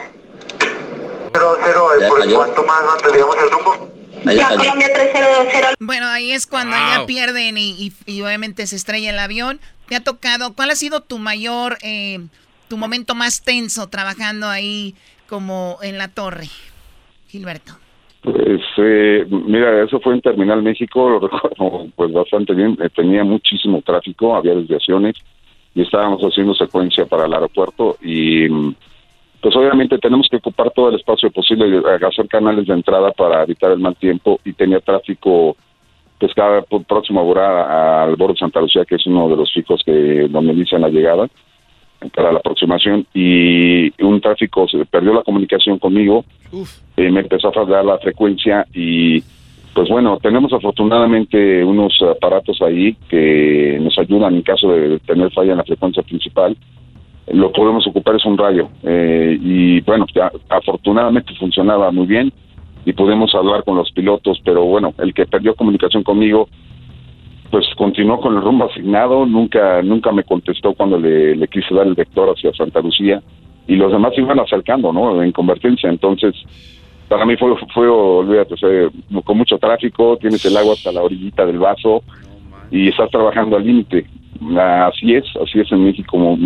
Cero, cero, ¿por cuánto más antes digamos el rumbo? Ya Colombia 3020. Bueno, ahí es cuando ya pierden y, y- y obviamente se estrella el avión. ¿Te ha tocado? ¿Cuál ha sido tu mayor, eh, tu momento más tenso trabajando ahí como en la torre, Gilberto? Pues, eh, mira, eso fue en Terminal México, lo recuerdo pues bastante bien, eh, tenía muchísimo tráfico, había desviaciones y estábamos haciendo secuencia para el aeropuerto y mm, pues obviamente tenemos que ocupar todo el espacio posible, y hacer canales de entrada para evitar el mal tiempo y tenía tráfico pues cada próximo a Bora, al borde de Santa Lucía, que es uno de los picos que donde inician la llegada para la aproximación y un tráfico se perdió la comunicación conmigo eh, me empezó a fallar la frecuencia y pues bueno, tenemos afortunadamente unos aparatos ahí que nos ayudan en caso de tener falla en la frecuencia principal. Lo podemos ocupar es un rayo eh, y bueno, afortunadamente funcionaba muy bien y podemos hablar con los pilotos, pero bueno, el que perdió comunicación conmigo pues continuó con el rumbo asignado, nunca nunca me contestó cuando le, le quise dar el vector hacia Santa Lucía y los demás iban acercando, ¿no? En convergencia, entonces para mí fue, fue olvídate, fue con mucho tráfico, tienes el agua hasta la orillita del vaso y estás trabajando al límite. Así es, así es en México muy,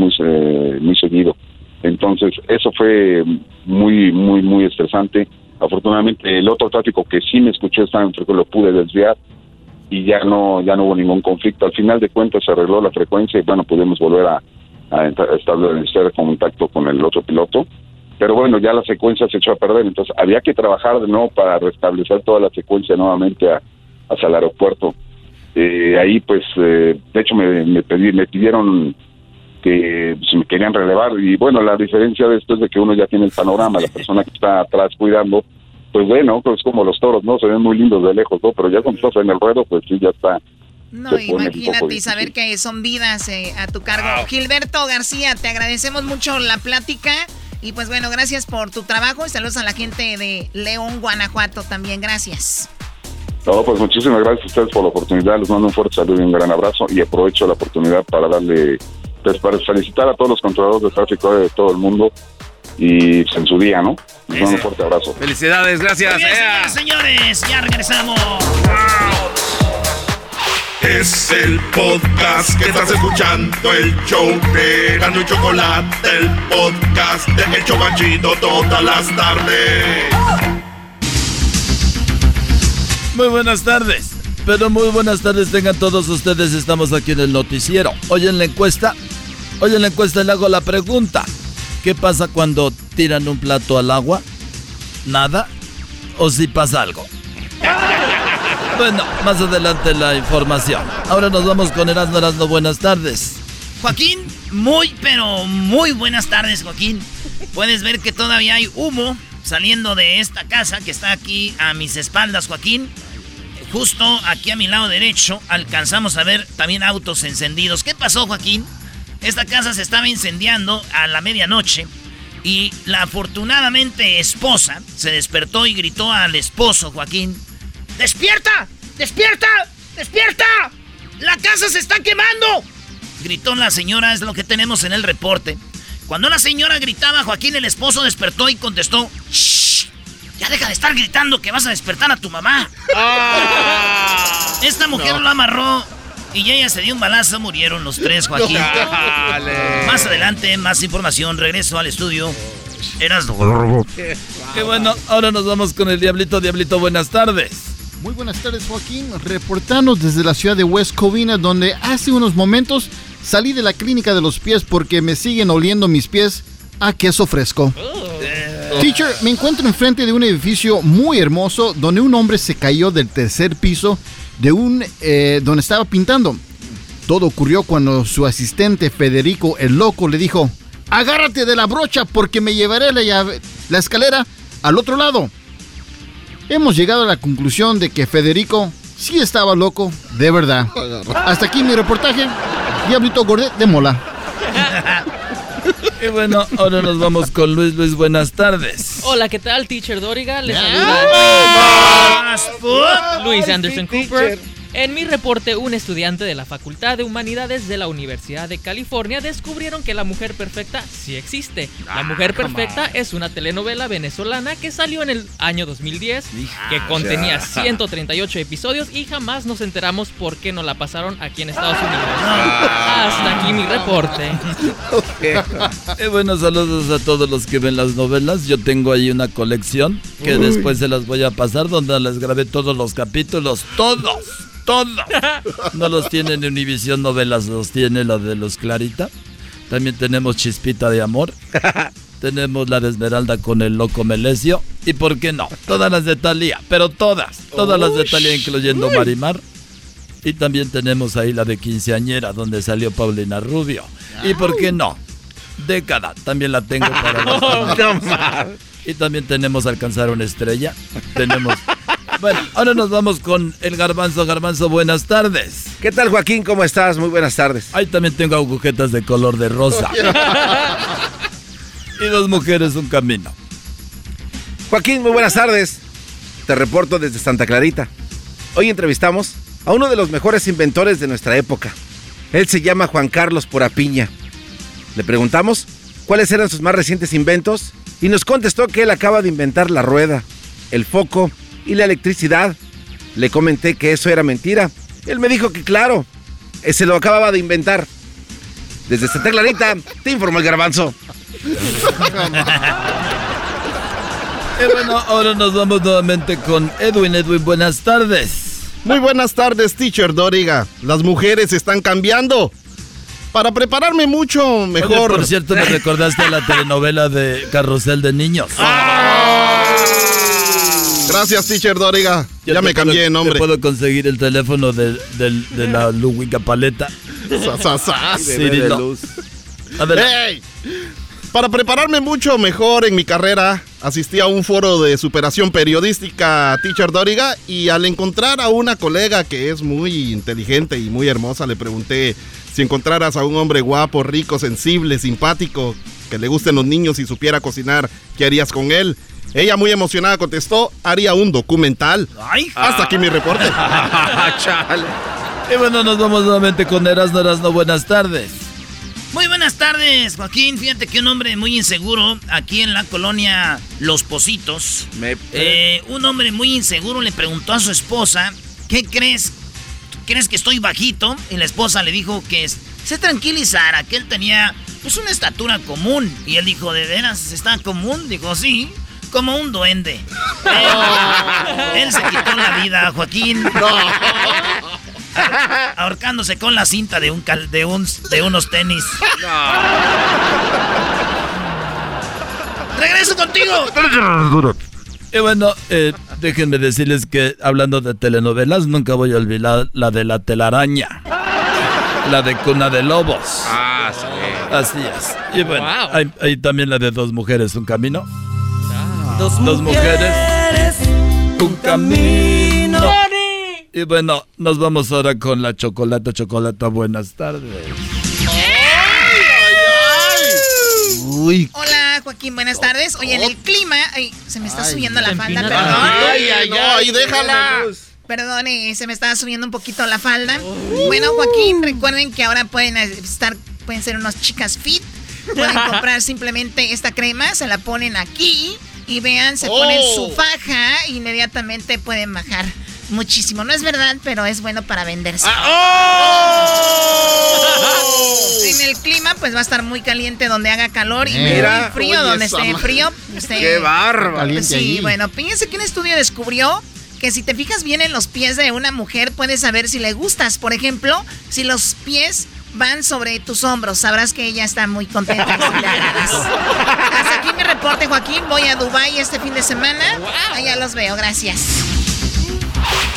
muy, seguido. Entonces, eso fue muy, muy, muy estresante. Afortunadamente el otro tráfico que sí me escuché estaba que lo pude desviar y ya no ya no hubo ningún conflicto. Al final de cuentas se arregló la frecuencia y bueno, pudimos volver a, a establecer contacto con el otro piloto. Pero bueno, ya la secuencia se echó a perder, entonces había que trabajar de nuevo para restablecer toda la secuencia nuevamente hacia el aeropuerto. Eh, ahí pues, eh, de hecho me, me, me pidieron que se me querían relevar y bueno, la diferencia de esto es de que uno ya tiene el panorama, la persona que está atrás cuidando, pues bueno, pues como los toros, ¿no? Se ven muy lindos de lejos, ¿no? Pero ya cuando estás en el ruedo, pues sí, ya está. No, imagínate y saber que son vidas eh, a tu cargo. Gilberto García, te agradecemos mucho la plática y pues bueno, gracias por tu trabajo y saludos a la gente de León, Guanajuato también, gracias. No, pues muchísimas gracias a ustedes por la oportunidad, les mando un fuerte saludo y un gran abrazo y aprovecho la oportunidad para darle, pues para felicitar a todos los controladores de tráfico de todo el mundo y en su día, ¿no? Les mando un fuerte abrazo. Felicidades, gracias. señores, ya regresamos. Es el podcast que estás escuchando, el show de Gano y Chocolate, el podcast de El Chocachito todas las tardes. Muy buenas tardes, pero muy buenas tardes tengan todos ustedes. Estamos aquí en el noticiero. Hoy en la encuesta, hoy en la encuesta le hago la pregunta. ¿Qué pasa cuando tiran un plato al agua? ¿Nada? ¿O si pasa algo? Bueno, más adelante la información. Ahora nos vamos con Erasmo Erasmo. Buenas tardes. Joaquín, muy, pero muy buenas tardes, Joaquín. Puedes ver que todavía hay humo saliendo de esta casa que está aquí a mis espaldas, Joaquín. Justo aquí a mi lado derecho alcanzamos a ver también autos encendidos. ¿Qué pasó, Joaquín? Esta casa se estaba incendiando a la medianoche y la afortunadamente esposa se despertó y gritó al esposo, Joaquín. ¡Despierta! ¡Despierta! ¡Despierta! ¡La casa se está quemando! Gritó la señora, es lo que tenemos en el reporte. Cuando la señora gritaba, Joaquín, el esposo, despertó y contestó: ¡Shh! Ya deja de estar gritando que vas a despertar a tu mamá. Ah. Esta mujer lo amarró y ella se dio un balazo, murieron los tres, Joaquín. Más adelante, más información, regreso al estudio. Eras Qué bueno, ahora nos vamos con el Diablito. Diablito, buenas tardes. Muy buenas tardes, Joaquín. Reportando desde la ciudad de West Covina, donde hace unos momentos salí de la clínica de los pies porque me siguen oliendo mis pies a queso fresco. Oh. Teacher, me encuentro enfrente de un edificio muy hermoso donde un hombre se cayó del tercer piso de un eh, donde estaba pintando. Todo ocurrió cuando su asistente Federico el loco le dijo: Agárrate de la brocha porque me llevaré la, la escalera al otro lado hemos llegado a la conclusión de que Federico sí estaba loco, de verdad. Hasta aquí mi reportaje. Diablito Gordet de Mola. Y bueno, ahora nos vamos con Luis. Luis, buenas tardes. Hola, ¿qué tal, Teacher Doriga? Les saluda Luis Anderson Cooper. En mi reporte, un estudiante de la Facultad de Humanidades de la Universidad de California descubrieron que La Mujer Perfecta sí existe. La ah, Mujer Perfecta es una telenovela venezolana que salió en el año 2010, que contenía 138 episodios y jamás nos enteramos por qué no la pasaron aquí en Estados Unidos. Hasta aquí mi reporte. Eh, bueno, saludos a todos los que ven las novelas. Yo tengo ahí una colección que después se las voy a pasar donde les grabé todos los capítulos, todos todos. No los tiene en Univisión Novelas, los tiene la de los Clarita. También tenemos Chispita de Amor. tenemos la de Esmeralda con el Loco Melesio. Y por qué no, todas las de Talía, pero todas, todas las de Talía, incluyendo Marimar. Y también tenemos ahí la de Quinceañera, donde salió Paulina Rubio. Y por qué no, Década, también la tengo para los Y también tenemos Alcanzar una estrella. Tenemos bueno, ahora nos vamos con el garbanzo. Garbanzo, buenas tardes. ¿Qué tal, Joaquín? ¿Cómo estás? Muy buenas tardes. Ahí también tengo agujetas de color de rosa. y dos mujeres, un camino. Joaquín, muy buenas tardes. Te reporto desde Santa Clarita. Hoy entrevistamos a uno de los mejores inventores de nuestra época. Él se llama Juan Carlos Porapiña. Le preguntamos cuáles eran sus más recientes inventos y nos contestó que él acaba de inventar la rueda, el foco y la electricidad. Le comenté que eso era mentira. Él me dijo que claro, se lo acababa de inventar. Desde Santa Clarita, te informó el garbanzo. Y bueno, ahora nos vamos nuevamente con Edwin. Edwin, buenas tardes. Muy buenas tardes, teacher Doriga. Las mujeres están cambiando. Para prepararme mucho mejor. por cierto, me recordaste la telenovela de Carrusel de Niños. Gracias, teacher Doriga. Ya, me cambié de nombre. puedo conseguir el teléfono de, la Luwica Paleta. A ver. Para prepararme mucho mejor en mi carrera, asistí a un foro de superación periodística Teacher Doriga y al encontrar a una colega que es muy inteligente y muy hermosa, le pregunté si encontraras a un hombre guapo, rico, sensible, simpático, que le gusten los niños y supiera cocinar, ¿qué harías con él? Ella muy emocionada contestó, haría un documental. Hasta aquí mi reporte. y bueno, nos vamos nuevamente con Erasno Erasno. Buenas tardes. Muy buenas tardes, Joaquín. Fíjate que un hombre muy inseguro aquí en la colonia Los Positos. Eh, un hombre muy inseguro le preguntó a su esposa, ¿qué crees? ¿Crees que estoy bajito? Y la esposa le dijo que se tranquilizara, que él tenía pues una estatura común. Y él dijo, ¿de veras está común? Dijo, sí como un duende. Él, se quitó la vida, Joaquín. Ahorcándose con la cinta de un, de, un de unos tenis. ¡Regreso contigo! Y bueno, eh, déjenme decirles que hablando de telenovelas, nunca voy a olvidar la de la telaraña. La de Cuna de Lobos. Ah, sí. Así es. Y bueno, hay también la de Dos Mujeres, Un Camino. Dos, mujeres, un camino. Y bueno, nos vamos ahora con la chocolata, chocolata. Buenas tardes. Uy. Hola, Joaquín, buenas tardes. Oye, en el clima, se me está subiendo la falda, perdón. Ay, ay, no, ahí déjala. Perdone, se me está subiendo un poquito la falda. Bueno, Joaquín, recuerden que ahora pueden estar, pueden ser unas chicas fit. Pueden comprar simplemente esta crema, se la ponen aquí y vean, se ponen su oh. faja, inmediatamente pueden bajar muchísimo. No es verdad, pero es bueno para venderse. Ah, oh. En el clima, pues va a estar muy caliente donde haga calor y muy frío donde esté frío. ¡Qué barba! Sí, bueno, fíjense que un estudio descubrió que si te fijas bien en los pies de una mujer, puedes saber si le gustas. Por ejemplo, si los pies van sobre tus hombros. Sabrás que ella está muy contenta. Hasta aquí mi reporte, Joaquín. Voy a Dubai este fin de semana. Allá los veo. Gracias.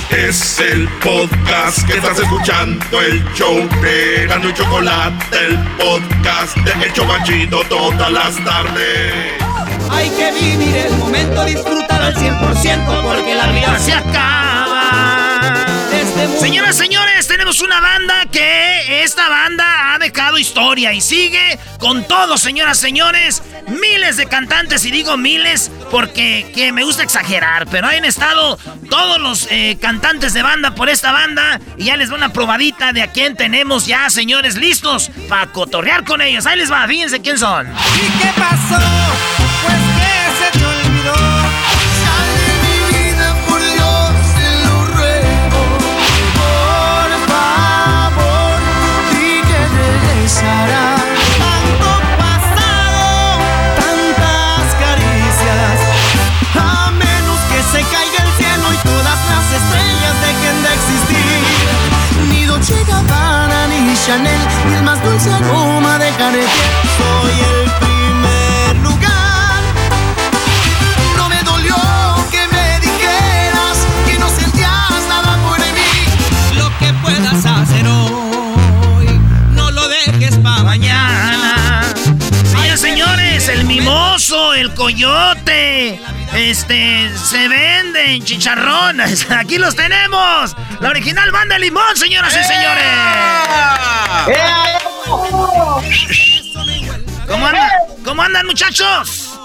Es el podcast que estás escuchando, el show de Gano y Chocolate, el podcast de Hecho Machito todas las tardes. Hay que vivir el momento, disfrutar al 100% porque la vida se acaba. Señoras, señores, tenemos una banda que esta banda ha dejado historia y sigue con todo, señoras, señores. Miles de cantantes, y digo miles porque que me gusta exagerar, pero han estado todos los eh, cantantes de banda por esta banda y ya les va una probadita de a quién tenemos ya, señores, listos para cotorrear con ellos. Ahí les va, fíjense quién son. ¿Y qué pasó? Aroma de Cartier. Soy el primer lugar. No me dolió que me dijeras que no sentías nada por mí. Lo que puedas hacer hoy, no lo dejes para mañana. Señores, señores, el mimoso, el coyote. Este, se venden chicharrones. Aquí los tenemos. La original banda de limón, señoras y señores. ¿Cómo andan? ¿Cómo andan, muchachos?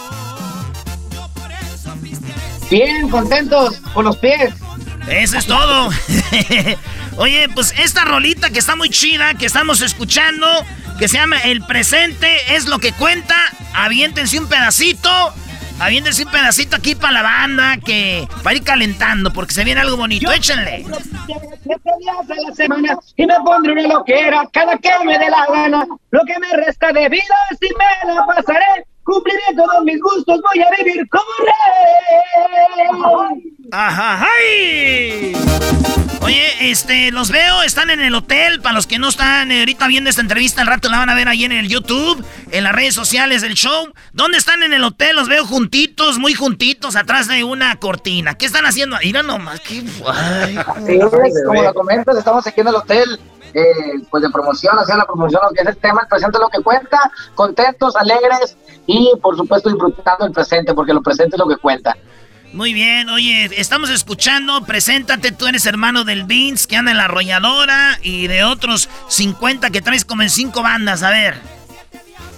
Bien, contentos con los pies. Eso es todo. Oye, pues esta rolita que está muy chida, que estamos escuchando, que se llama El presente es lo que cuenta. Aviéntense un pedacito Habiéndose un pedacito aquí para la banda que va a ir calentando porque se viene algo bonito. Échenle. Siete días de la semana y me pondré una loquera cada que me dé la gana. Lo que me resta de vida si me la pasaré Cumpliré todos mis gustos, voy a vivir como rey. ¡Ajá! ¡Ay! Oye, este, los veo, están en el hotel. Para los que no están eh, ahorita viendo esta entrevista, al rato la van a ver ahí en el YouTube, en las redes sociales del show. ¿Dónde están en el hotel? Los veo juntitos, muy juntitos, atrás de una cortina. ¿Qué están haciendo? Mira nomás, qué. Ay, Sí, como lo comentas, estamos aquí en el hotel, eh, pues de promoción, haciendo la promoción, lo que es el tema, el presente es lo que cuenta, contentos, alegres y por supuesto disfrutando el presente, porque lo presente es lo que cuenta. Muy bien, oye, estamos escuchando, preséntate, tú eres hermano del Vince que anda en la arrolladora y de otros 50 que traes como en cinco bandas, a ver.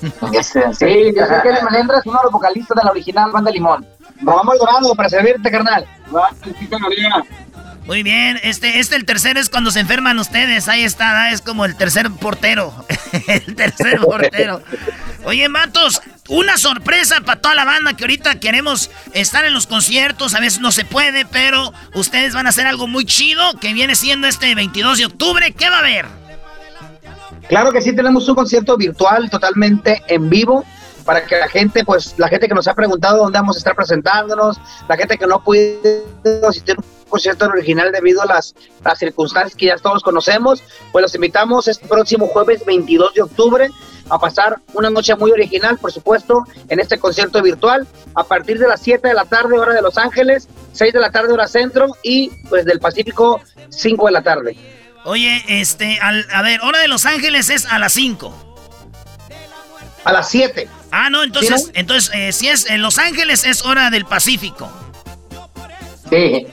Sí, yo soy Kevin Melendres, uno de los vocalistas de la original Banda Limón. Vamos Dorado para servirte, carnal. Muy bien, este, este el tercero es cuando se enferman ustedes, ahí está, es como el tercer portero, el tercer portero. Oye, Matos, una sorpresa para toda la banda que ahorita queremos estar en los conciertos, a veces no se puede, pero ustedes van a hacer algo muy chido que viene siendo este 22 de octubre, ¿qué va a haber? Claro que sí, tenemos un concierto virtual totalmente en vivo para que la gente, pues la gente que nos ha preguntado dónde vamos a estar presentándonos, la gente que no puede asistir concierto original debido a las, las circunstancias que ya todos conocemos, pues los invitamos este próximo jueves 22 de octubre a pasar una noche muy original, por supuesto, en este concierto virtual, a partir de las 7 de la tarde, hora de Los Ángeles, 6 de la tarde, hora centro, y pues del Pacífico, 5 de la tarde. Oye, este, al- a ver, hora de Los Ángeles es a las 5. A las 7. Ah, no, entonces, ¿Sí, entonces eh, si es en Los Ángeles es hora del Pacífico. Sí.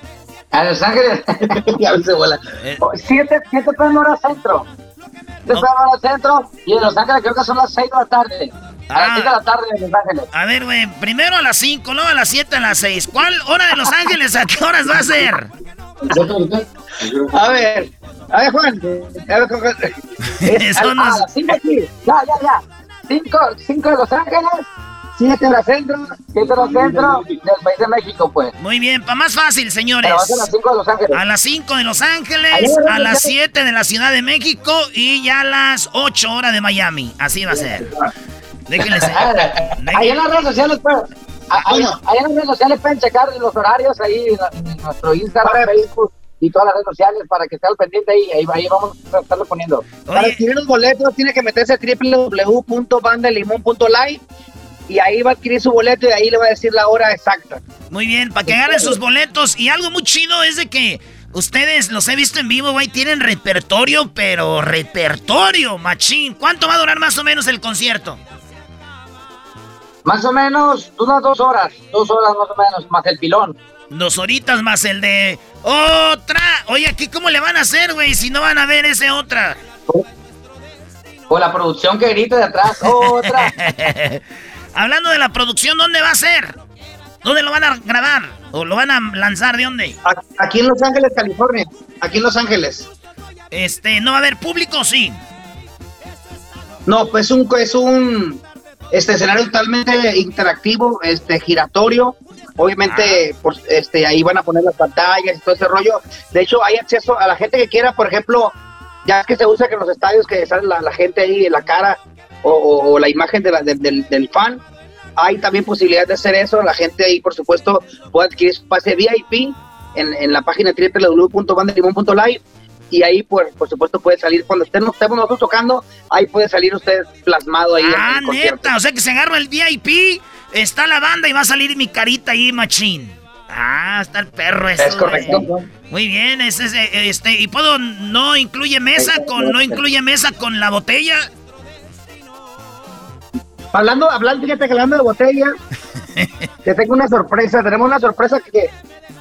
A Los Ángeles. ya se vuela. Eh. 7 siete pm hora centro. 7 pm hora centro. Y en Los Ángeles creo que son las 6 de la tarde. A las 6 de la tarde en Los Ángeles. A ver, güey, primero a las 5, luego a las 7, a las 6. ¿Cuál hora de Los Ángeles? ¿A qué horas va a ser? A ver. A ver, Juan. A ver, Juan. Es- Son a, las- las 5 aquí. Ya, ya, ya. 5 de Los Ángeles. 7 de la centro. 7 de la centro. Del país de México, pues. Muy bien, para más fácil, señores. Pero va a ser a las 5 de Los Ángeles. A las 5 de Los Ángeles, a las ya. 7 de la Ciudad de México y ya a las 8 horas de Miami. Así va a ser. Déjenles. Ahí en las redes sociales, pues. a- Ahí, en las redes sociales pueden checar los horarios ahí en, en nuestro Instagram, Facebook y todas las redes sociales para que esté al pendiente ahí. Ahí, ahí vamos a estarlo poniendo. Para adquirir los boletos tiene que meterse a www.bandelimon.live y ahí va a adquirir su boleto y ahí le va a decir la hora exacta. Muy bien, para que agarren sus boletos. Y algo muy chido es de que ustedes, los he visto en vivo, güey, tienen repertorio, pero repertorio, machín. ¿Cuánto va a durar más o menos el concierto? Más o menos unas dos horas, dos horas más o menos, más el pilón. Dos horitas más el de otra. Oye, aquí cómo le van a hacer, güey, si no van a ver ese otra. O la producción que grita de atrás, otra. Hablando de la producción, ¿dónde va a ser? ¿Dónde lo van a grabar? ¿O lo van a lanzar? ¿De dónde? Aquí en Los Ángeles, California. Aquí en Los Ángeles. Este, ¿no va a haber público? Sí. No, pues es un, es un este escenario totalmente interactivo, este giratorio. Obviamente, pues, este, ahí van a poner las pantallas y todo ese rollo. De hecho, hay acceso a la gente que quiera, por ejemplo, ya que se usa que en los estadios que sale la, la gente ahí en la cara o, o- o la imagen de la- del- del, del fan. Hay también posibilidad de hacer eso. La gente ahí, por supuesto, puede adquirir su pase VIP en, en la página www.bandelimon.live y ahí, por, por supuesto, puede salir cuando estemos, estemos nosotros tocando, ahí puede salir usted plasmado ahí. en Ah, concierto. neta. O sea que se agarra el VIP, está la banda y va a salir mi carita ahí, machín. Ah, está el perro eso. Es correcto. güey. Muy bien, ese es, eh, este, y puedo, no incluye mesa con, no incluye mesa con la botella. Hablando, hablando, fíjate que hablando de botella, te tengo una sorpresa. Tenemos una sorpresa que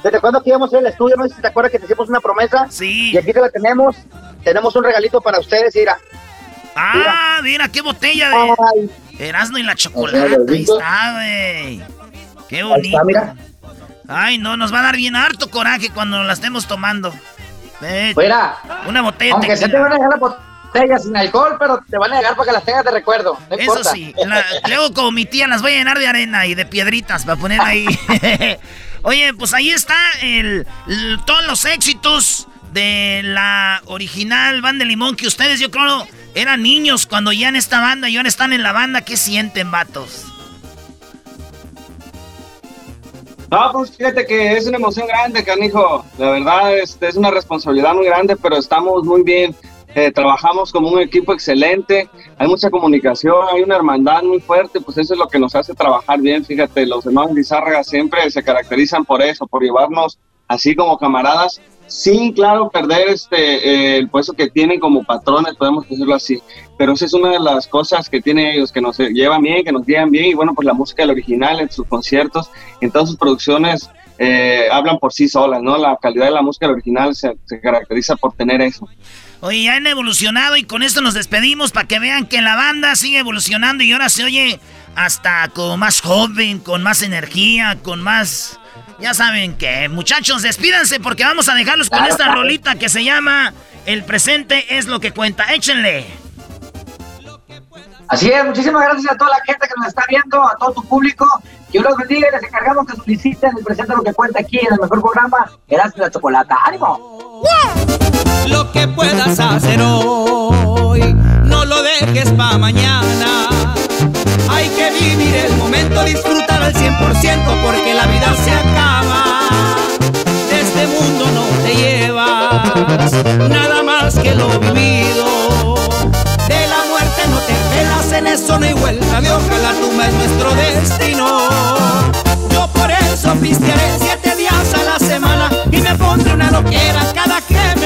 desde cuando que íbamos al estudio, no sé si te acuerdas que te hicimos una promesa. Sí. Y aquí te la tenemos. Tenemos un regalito para ustedes, mira. Ah, mira, qué botella de Erasmo y la chocolate. Ahí está, güey. Qué bonito. mira. Ay, no, nos va a dar bien harto coraje cuando la estemos tomando. Eh, Mira, una botella Aunque se te van a dejar la botella sin alcohol, pero te van a dejar para que las tengas de recuerdo. No Eso importa. sí, la- luego como mi tía las voy a llenar de arena y de piedritas para poner ahí. Oye, pues ahí está el, el- todos los éxitos de la original Banda de Limón que ustedes yo creo eran niños cuando ya en esta banda y ahora están en la banda. ¿Qué sienten, vatos? No, pues fíjate que es una emoción grande, canijo. La verdad es, es una responsabilidad muy grande, pero estamos muy bien. Eh, trabajamos como un equipo excelente, hay mucha comunicación, hay una hermandad muy fuerte, pues eso es lo que nos hace trabajar bien. Fíjate, los hermanos Lizárraga siempre se caracterizan por eso, por llevarnos así como camaradas, sin, claro, perder este, eh, el puesto que tienen como patrones, podemos decirlo así. Pero esa es una de las cosas que tienen ellos, que nos llevan bien, que nos guían bien, y bueno, pues la música del original en sus conciertos, en todas sus producciones, eh, hablan por sí solas, ¿no? La calidad de la música original se caracteriza por tener eso. Oye, ya han evolucionado y con esto nos despedimos para que vean que la banda sigue evolucionando y ahora se oye hasta como más joven, con más energía, con más... Ya saben que, muchachos, despídanse porque vamos a dejarlos con esta rolita que se llama El presente es lo que cuenta. Échenle. Así es, muchísimas gracias a toda la gente que nos está viendo, a todo tu público. Dios los bendiga y les encargamos que soliciten el presente lo que cuenta aquí en el mejor programa, Erasmo la Chocolata. ¡Ánimo! Lo que puedas hacer hoy, no lo dejes para mañana. Hay que vivir el momento, disfrutar al 100% porque la vida se acaba. De este mundo no te llevas nada más que lo vivido. De la muerte no te pelas, en eso no hay vuelta de hoja, la tumba es nuestro destino. Yo por eso pistearé siete días a la semana y me pondré una loquera cada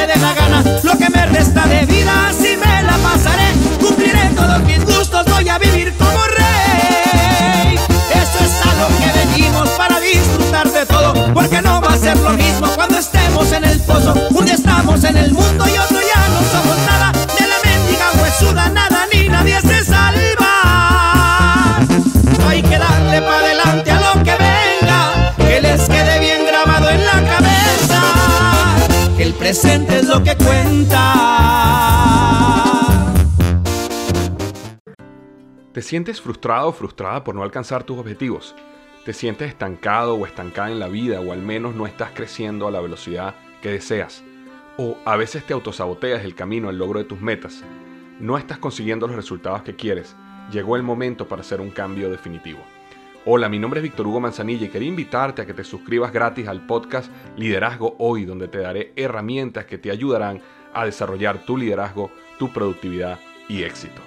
dé la gana. Lo que me resta de vida así me la pasaré, cumpliré todos mis gustos, voy a vivir como rey. Eso es a lo que venimos para disfrutar de todo, porque no va a ser lo mismo cuando estemos en el pozo. Un día estamos en el mundo y otro presente es lo que cuenta. ¿Te sientes frustrado o frustrada por no alcanzar tus objetivos? ¿Te sientes estancado o estancada en la vida o al menos no estás creciendo a la velocidad que deseas? ¿O a veces te autosaboteas el camino al logro de tus metas? ¿No estás consiguiendo los resultados que quieres? Llegó el momento para hacer un cambio definitivo. Hola, mi nombre es Víctor Hugo Manzanilla y quería invitarte a que te suscribas gratis al podcast Liderazgo Hoy, donde te daré herramientas que te ayudarán a desarrollar tu liderazgo, tu productividad y éxito.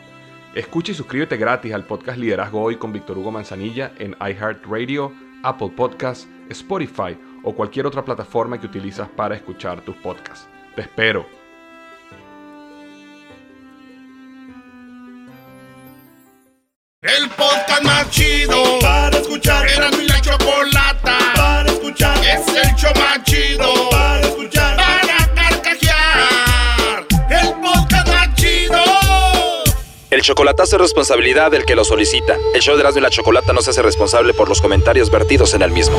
Escucha y suscríbete gratis al podcast Liderazgo Hoy con Víctor Hugo Manzanilla en iHeartRadio, Apple Podcasts, Spotify o cualquier otra plataforma que utilizas para escuchar tus podcasts. Te espero. El podcast más chido para escuchar. Era mi la chocolata para escuchar. Es el show más chido para escuchar. Para carcajear. El podcast más chido. El chocolatazo es responsabilidad del que lo solicita. El show de Erasmo y la Chocolata no se hace responsable por los comentarios vertidos en el mismo.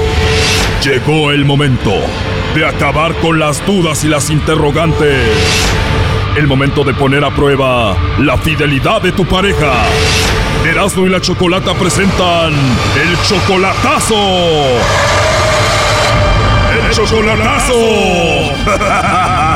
Llegó el momento de acabar con las dudas y las interrogantes. El momento de poner a prueba la fidelidad de tu pareja. Erasmo y la Chocolata presentan el chocolatazo. El chocolatazo.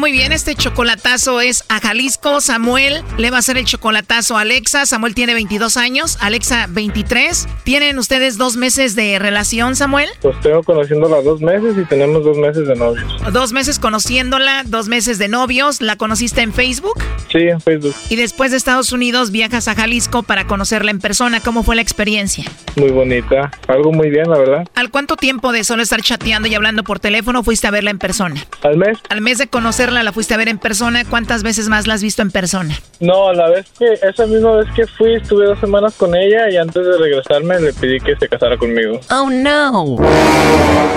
Muy bien, este chocolatazo es a Jalisco. Samuel le va a hacer el chocolatazo a Alexa. Samuel tiene 22 años, Alexa 23. ¿Tienen ustedes dos meses de relación, Samuel? Pues tengo conociéndola dos meses y tenemos dos meses de novios. Dos meses conociéndola, dos meses de novios. ¿La conociste en Facebook? Sí, en Facebook. Y después de Estados Unidos viajas a Jalisco para conocerla en persona. ¿Cómo fue la experiencia? Muy bonita. Algo muy bien, la verdad. ¿Al cuánto tiempo de solo estar chateando y hablando por teléfono fuiste a verla en persona? Al mes. Al mes de conocerla la fuiste a ver en persona. ¿Cuántas veces más la has visto en persona? No, la vez que, esa misma vez que fui, estuve dos semanas con ella y antes de regresarme le pedí que se casara conmigo. Oh, no.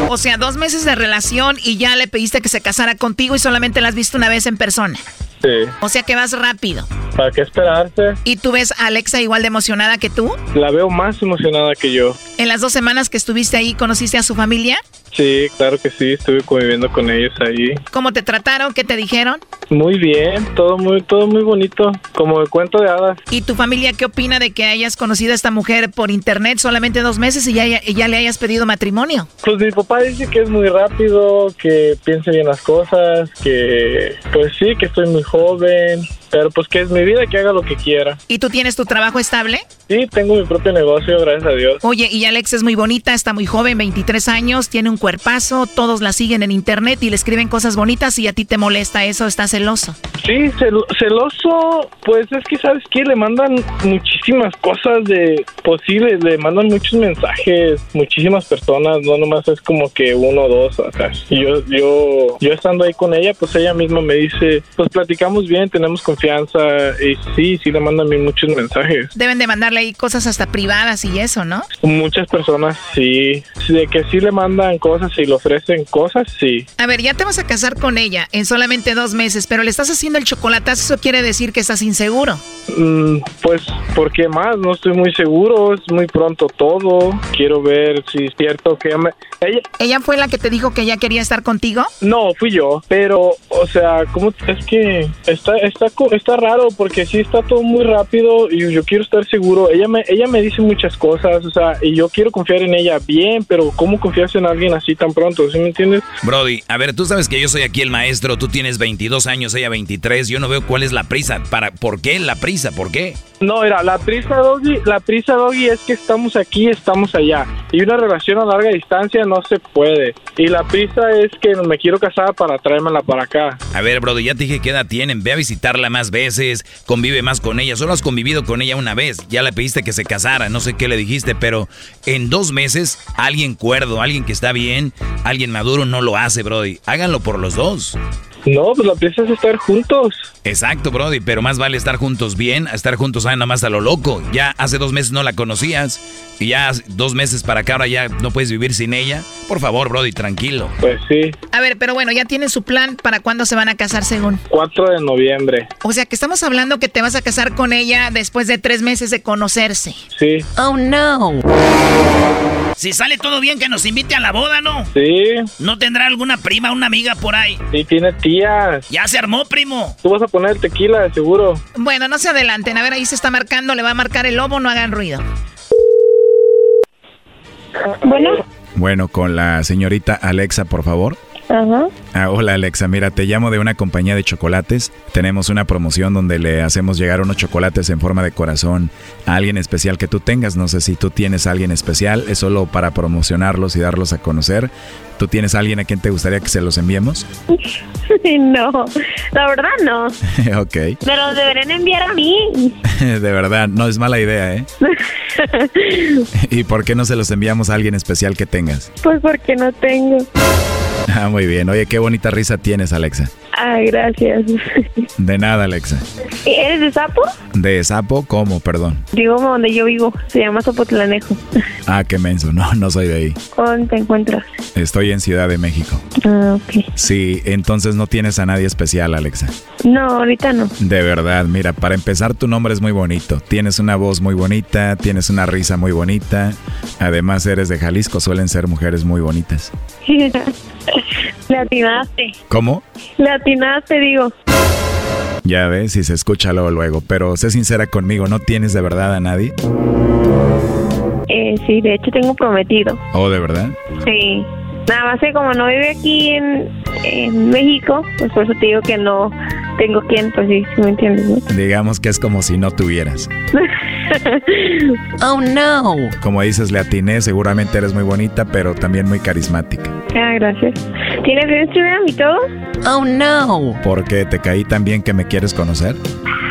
O sea, dos meses de relación y ya le pediste que se casara contigo y solamente la has visto una vez en persona. Sí. O sea que vas rápido. ¿Para qué esperarse? ¿Y tú ves a Alexa igual de emocionada que tú? La veo más emocionada que yo. ¿En las dos semanas que estuviste ahí conociste a su familia? Sí, claro que sí, estuve conviviendo con ellos ahí. ¿Cómo te trataron? ¿Qué te dijeron? Muy bien, todo muy, todo muy bonito, como el cuento de hadas. ¿Y tu familia qué opina de que hayas conocido a esta mujer por internet solamente dos meses y ya, y ya le hayas pedido matrimonio? Pues mi papá dice que es muy rápido, que piense bien las cosas, que pues sí, que estoy muy joven, pero pues que es mi vida, que haga lo que quiera. ¿Y tú tienes tu trabajo estable? Sí, tengo mi propio negocio, gracias a Dios. Oye, y Alex es muy bonita, está muy joven, 23 años, tiene un cuerpazo, todos la siguen en internet y le escriben cosas bonitas y a ti te molesta eso, ¿estás celoso? Sí, celoso, pues es que, ¿sabes qué? Le mandan muchísimas cosas de posibles, le mandan muchos mensajes, muchísimas personas, no nomás es como que uno o dos, o sea, yo, yo, yo estando ahí con ella, pues ella misma me dice, pues platicamos bien, tenemos confianza y sí, sí le mandan a mí muchos mensajes. Deben de mandarle ahí cosas hasta privadas y eso, ¿no? Muchas personas sí, de que sí le mandan cosas y le ofrecen cosas, sí. A ver, ya te vas a casar con ella en solamente dos meses, pero le estás haciendo el chocolatazo, eso quiere decir que estás inseguro. Mm, pues, ¿por qué más? No estoy muy seguro, es muy pronto todo. Quiero ver si es cierto que ella, ella... ¿Ella fue la que te dijo que ella quería estar contigo? No, fui yo, pero, o sea, ¿cómo es que está, está, está raro porque sí está todo muy rápido y yo quiero estar seguro. Ella me, ella me dice muchas cosas, o sea, y yo quiero confiar en ella bien, pero ¿cómo confiarse en alguien así tan pronto? ¿Sí me entiendes? Brody, a ver, tú sabes que yo soy aquí el maestro, tú tienes 22 años, ella 23, yo no veo cuál es la prisa. Para, ¿Por qué la prisa? ¿Por qué? No, era la prisa, Doggy, la prisa, Doggy, es que estamos aquí, estamos allá. Y una relación a larga distancia no se puede. Y la prisa es que me quiero casar para traérmela para acá. A ver, Brody, ya te dije qué edad tienen. Ve a visitarla más veces, convive más con ella. Solo has convivido con ella una vez. Ya le pediste que se casara, no sé qué le dijiste, pero en dos meses, alguien cuerdo, alguien que está bien, alguien maduro no lo hace, Brody. Háganlo por los dos. No, pues la pieza es estar juntos. Exacto, Brody, pero más vale estar juntos bien a estar juntos nada más a lo loco. Ya hace dos meses no la conocías y ya dos meses para acá ahora ya no puedes vivir sin ella. Por favor, Brody, tranquilo. Pues sí. A ver, pero bueno, ya tienen su plan para cuándo se van a casar según. 4 de noviembre. O sea que estamos hablando que te vas a casar con ella después de tres meses de conocerse. Sí. Oh, no. Si sale todo bien, que nos invite a la boda, ¿no? Sí. ¿No tendrá alguna prima, una amiga por ahí? Sí, tiene tías. Ya se armó, primo. Tú vas a poner tequila, seguro. Bueno, no se adelanten. A ver, ahí se está marcando. Le va a marcar el lobo, no hagan ruido. Bueno. Bueno, con la señorita Alexa, por favor. Ajá. Ah, hola Alexa, mira, te llamo de una compañía de chocolates. Tenemos una promoción donde le hacemos llegar unos chocolates en forma de corazón a alguien especial que tú tengas. No sé si tú tienes a alguien especial, es solo para promocionarlos y darlos a conocer. ¿Tú tienes a alguien a quien te gustaría que se los enviemos? no, la verdad no. ok. Pero deberían enviar a mí. de verdad, no es mala idea, ¿eh? ¿Y por qué no se los enviamos a alguien especial que tengas? Pues porque no tengo. Ah, muy bien. Oye, qué bonita risa tienes, Alexa. Ah, gracias. De nada, Alexa. ¿Eres de Sapo? ¿De Sapo? ¿Cómo? Perdón. Digo donde yo vivo. Se llama Zapotlanejo. Ah, qué menso. No, no soy de ahí. ¿Dónde te encuentras? Estoy en Ciudad de México. Ah, ok. Sí, entonces no tienes a nadie especial, Alexa. No, ahorita no. De verdad, mira, para empezar tu nombre es muy bonito. Tienes una voz muy bonita, tienes una risa muy bonita. Además eres de Jalisco, suelen ser mujeres muy bonitas. Le atinaste. ¿Cómo? Le atinaste, digo. Ya ves, y se escucha luego, luego. Pero sé sincera conmigo, ¿no tienes de verdad a nadie? Eh, sí, de hecho tengo prometido. ¿Oh, de verdad? Sí. Nada más que como no vive aquí en, en México, pues por eso te digo que no tengo quien, pues sí, ¿me entiendes? ¿no? Digamos que es como si no tuvieras. oh, no. Como dices, le atiné, seguramente eres muy bonita, pero también muy carismática. Ah, gracias. ¿Tienes Instagram y todo? Oh, no. ¿Por qué? ¿Te caí tan bien que me quieres conocer?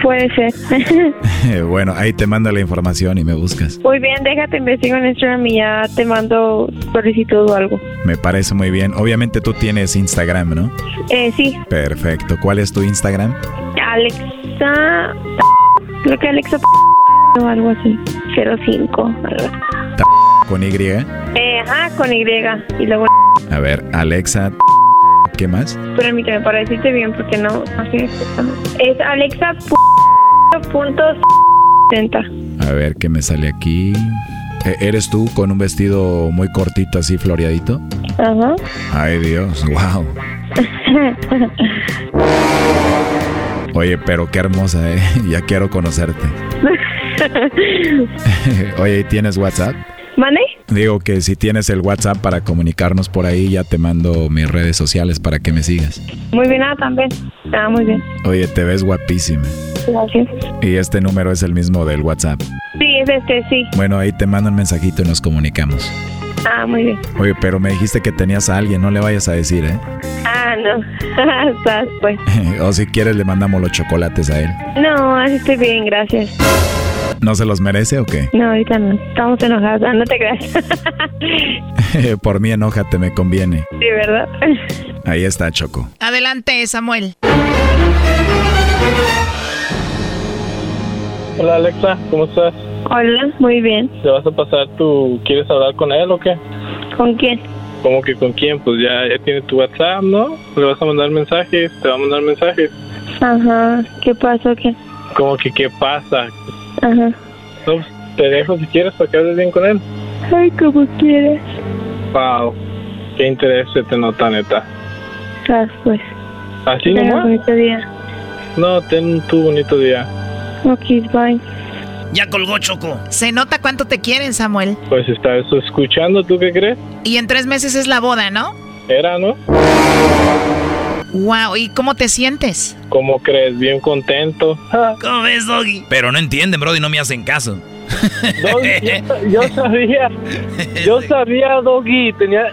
Puede ser. bueno, ahí te mando la información y me buscas. Muy bien, déjate investigo en Instagram y ya te mando solicitud o algo. Me parece muy bien. Obviamente tú tienes Instagram, ¿no? Eh, sí. Perfecto. ¿Cuál es tu Instagram? Alexa. Creo que Alexa o algo así. 05. Algo. ¿Con Y? Eh, ajá, con Y. Y luego. A ver, Alexa. ¿Qué más? Permíteme para decirte bien porque no, no sé exactamente. Es Alexa. A ver qué me sale aquí. E, ¿Eres tú con un vestido muy cortito así floreadito? Ajá. Ay Dios, wow. Oye, pero qué hermosa, ¿eh? Ya quiero conocerte. Oye, ¿tienes WhatsApp? ¿Mane? Digo que si tienes el WhatsApp para comunicarnos por ahí, ya te mando mis redes sociales para que me sigas. Muy bien, ah, también. Ah, muy bien. Oye, te ves guapísima. Gracias. Y este número es el mismo del WhatsApp. Sí, este, sí. Bueno, ahí te mando un mensajito y nos comunicamos. Ah, muy bien. Oye, pero me dijiste que tenías a alguien, no le vayas a decir, ¿eh? Ah, no. Estás, pues. o si quieres le mandamos los chocolates a él. No, así estoy bien, gracias. ¿No se los merece o qué? No, ahorita no. Estamos enojados. Ah, no te creas. Por mí enójate, me conviene. sí, ¿verdad? Ahí está, Choco. Adelante, Samuel. Hola Alexa, ¿cómo estás? Hola, muy bien. ¿Te vas a pasar tú? ¿Quieres hablar con él o qué? ¿Con quién? ¿Cómo que con quién? Pues ya, ya tiene tu WhatsApp, ¿no? Le vas a mandar mensajes, te va a mandar mensajes. Ajá. ¿Qué pasó? ¿Qué? ¿Cómo que qué pasa? Ajá. No, pues, te dejo si quieres para que hables bien con él. Ay, como quieras. Wow, qué interés se te nota, neta. Ah, pues. ¿Así nomás? bonito día. No, ten tu bonito día. Ok, bye. Ya colgó Choco. Se nota cuánto te quieren, Samuel. Pues está eso escuchando, ¿tú qué crees? Y en tres meses es la boda, ¿no? Era, ¿no? Wow, ¿y cómo te sientes? ¿Cómo crees? Bien contento. ¿Cómo ves, Doggy? Pero no entienden, Brody, no me hacen caso. Doggy, yo, yo sabía, yo sabía, Doggy, tenía,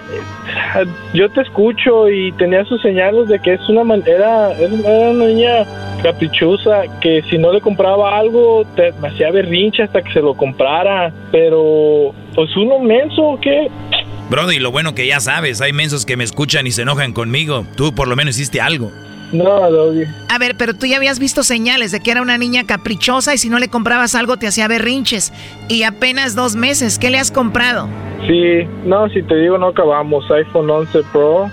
yo te escucho y tenía sus señales de que es una man- era, es- una niña caprichosa que si no le compraba algo te, me hacía berrinche hasta que se lo comprara, pero pues uno menso, ¿o ¿qué? Brody, lo bueno que ya sabes, hay mensos que me escuchan y se enojan conmigo. Tú por lo menos hiciste algo. No, Doggy. A ver, pero tú ya habías visto señales de que era una niña caprichosa y si no le comprabas algo te hacía berrinches. Y apenas dos meses, ¿qué le has comprado? Sí, no, si te digo no acabamos, iPhone 11 Pro,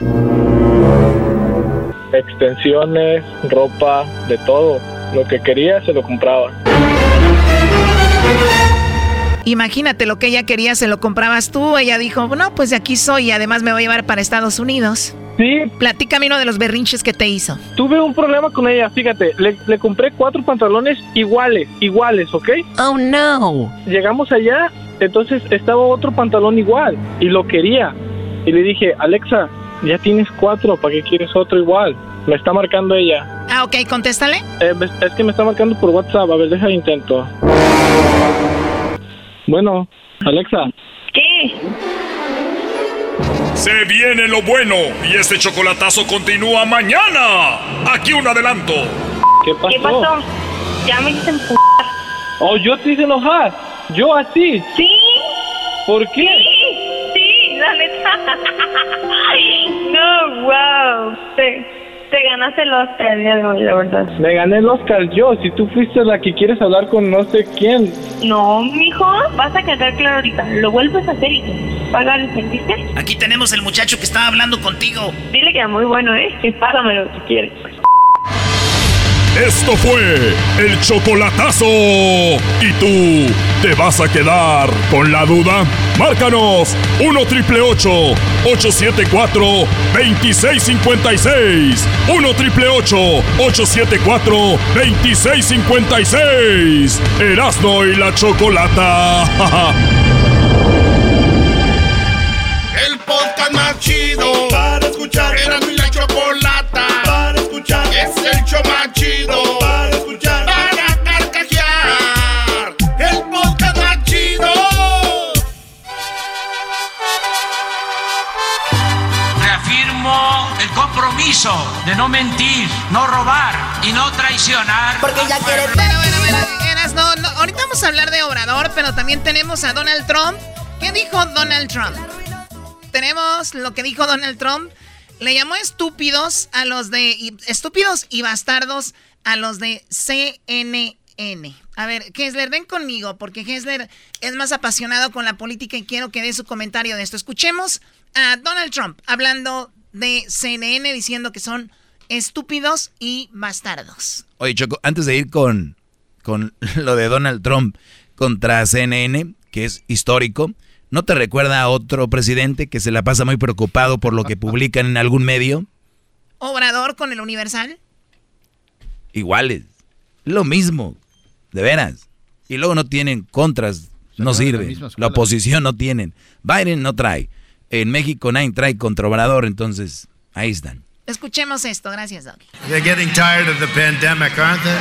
extensiones, ropa, de todo. Lo que quería se lo compraba. Imagínate lo que ella quería, se lo comprabas tú. Ella dijo, no, pues de aquí soy y además me voy a llevar para Estados Unidos. Sí. Platícame uno de los berrinches que te hizo. Tuve un problema con ella, fíjate, le, le compré cuatro pantalones iguales, iguales, ¿ok? Oh, no. Llegamos allá, entonces estaba otro pantalón igual y lo quería. Y le dije, Alexa, ya tienes cuatro, ¿para qué quieres otro igual? Me está marcando ella. Ah, ok, contéstale. Eh, es que me está marcando por WhatsApp, a ver, deja intento. Bueno, Alexa. ¿Qué? Se viene lo bueno y este chocolatazo continúa mañana. Aquí un adelanto. ¿Qué pasó? ¿Qué pasó? Ya me dicen p... Oh, yo te hice enojar. Yo así. Sí. ¿Por qué? Sí, la neta. no, wow. Te, te ganaste el Oscar hoy, la verdad. Me gané el Oscar yo. Si tú fuiste la que quieres hablar con no sé quién. No, mijo, vas a quedar claro ahorita. Lo vuelves a hacer y te pagar, ¿entendiste? Aquí tenemos el muchacho que estaba hablando contigo. Dile que era muy bueno, ¿eh? Y págamelo si quieres. Esto fue el chocolatazo. ¿Y tú te vas a quedar con la duda? Márcanos 1 triple 874 2656. 1 triple 874 2656. Erasno y la chocolata. El podcast más chido para escuchar. Era mi la chocolata para escuchar. Es el show más chido compromiso de no mentir, no robar y no traicionar. Porque ya quiere Bueno, bueno, bueno, Eras, no, no, ahorita vamos a hablar de Obrador, pero también tenemos a Donald Trump. ¿Qué dijo Donald Trump? Tenemos lo que dijo Donald Trump. Le llamó estúpidos a los de. y- estúpidos y bastardos a los de CNN. A ver, Hessler, ven conmigo, porque Hessler es más apasionado con la política y quiero que dé su comentario de esto. Escuchemos a Donald Trump hablando de CNN diciendo que son estúpidos y bastardos. Oye, Choco, antes de ir con, con lo de Donald Trump contra CNN, que es histórico, ¿no te recuerda a otro presidente que se la pasa muy preocupado por lo que publican en algún medio? Obrador con el Universal. Iguales. Lo mismo. De veras. Y luego no tienen contras. No la sirve. La escuela. oposición no tienen. Biden no trae. En México nadie trae contra Obrador, entonces ahí están. Escuchemos esto, gracias, Doc. They're getting tired of the pandemic, aren't they?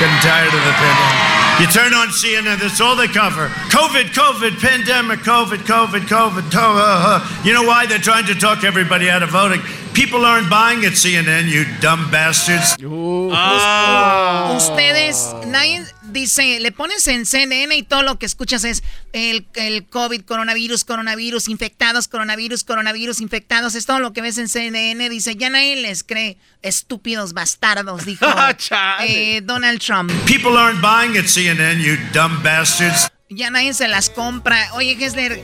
Getting tired of the pandemic. You turn on CNN, that's all they cover. COVID, COVID, pandemic, COVID, COVID, COVID. COVID. You know why? They're trying to talk everybody out of voting. People aren't buying at CNN, you dumb bastards. Ah. Ustedes, nadie dice, le pones en CNN y todo lo que escuchas es el, el, COVID, coronavirus, coronavirus, infectados, coronavirus, coronavirus, infectados. Es todo lo que ves en CNN. Dice, ya nadie les cree. Estúpidos bastardos, dijo eh, Donald Trump. People aren't buying at CNN, you dumb bastards. Ya nadie se las compra. Oye, Gessler,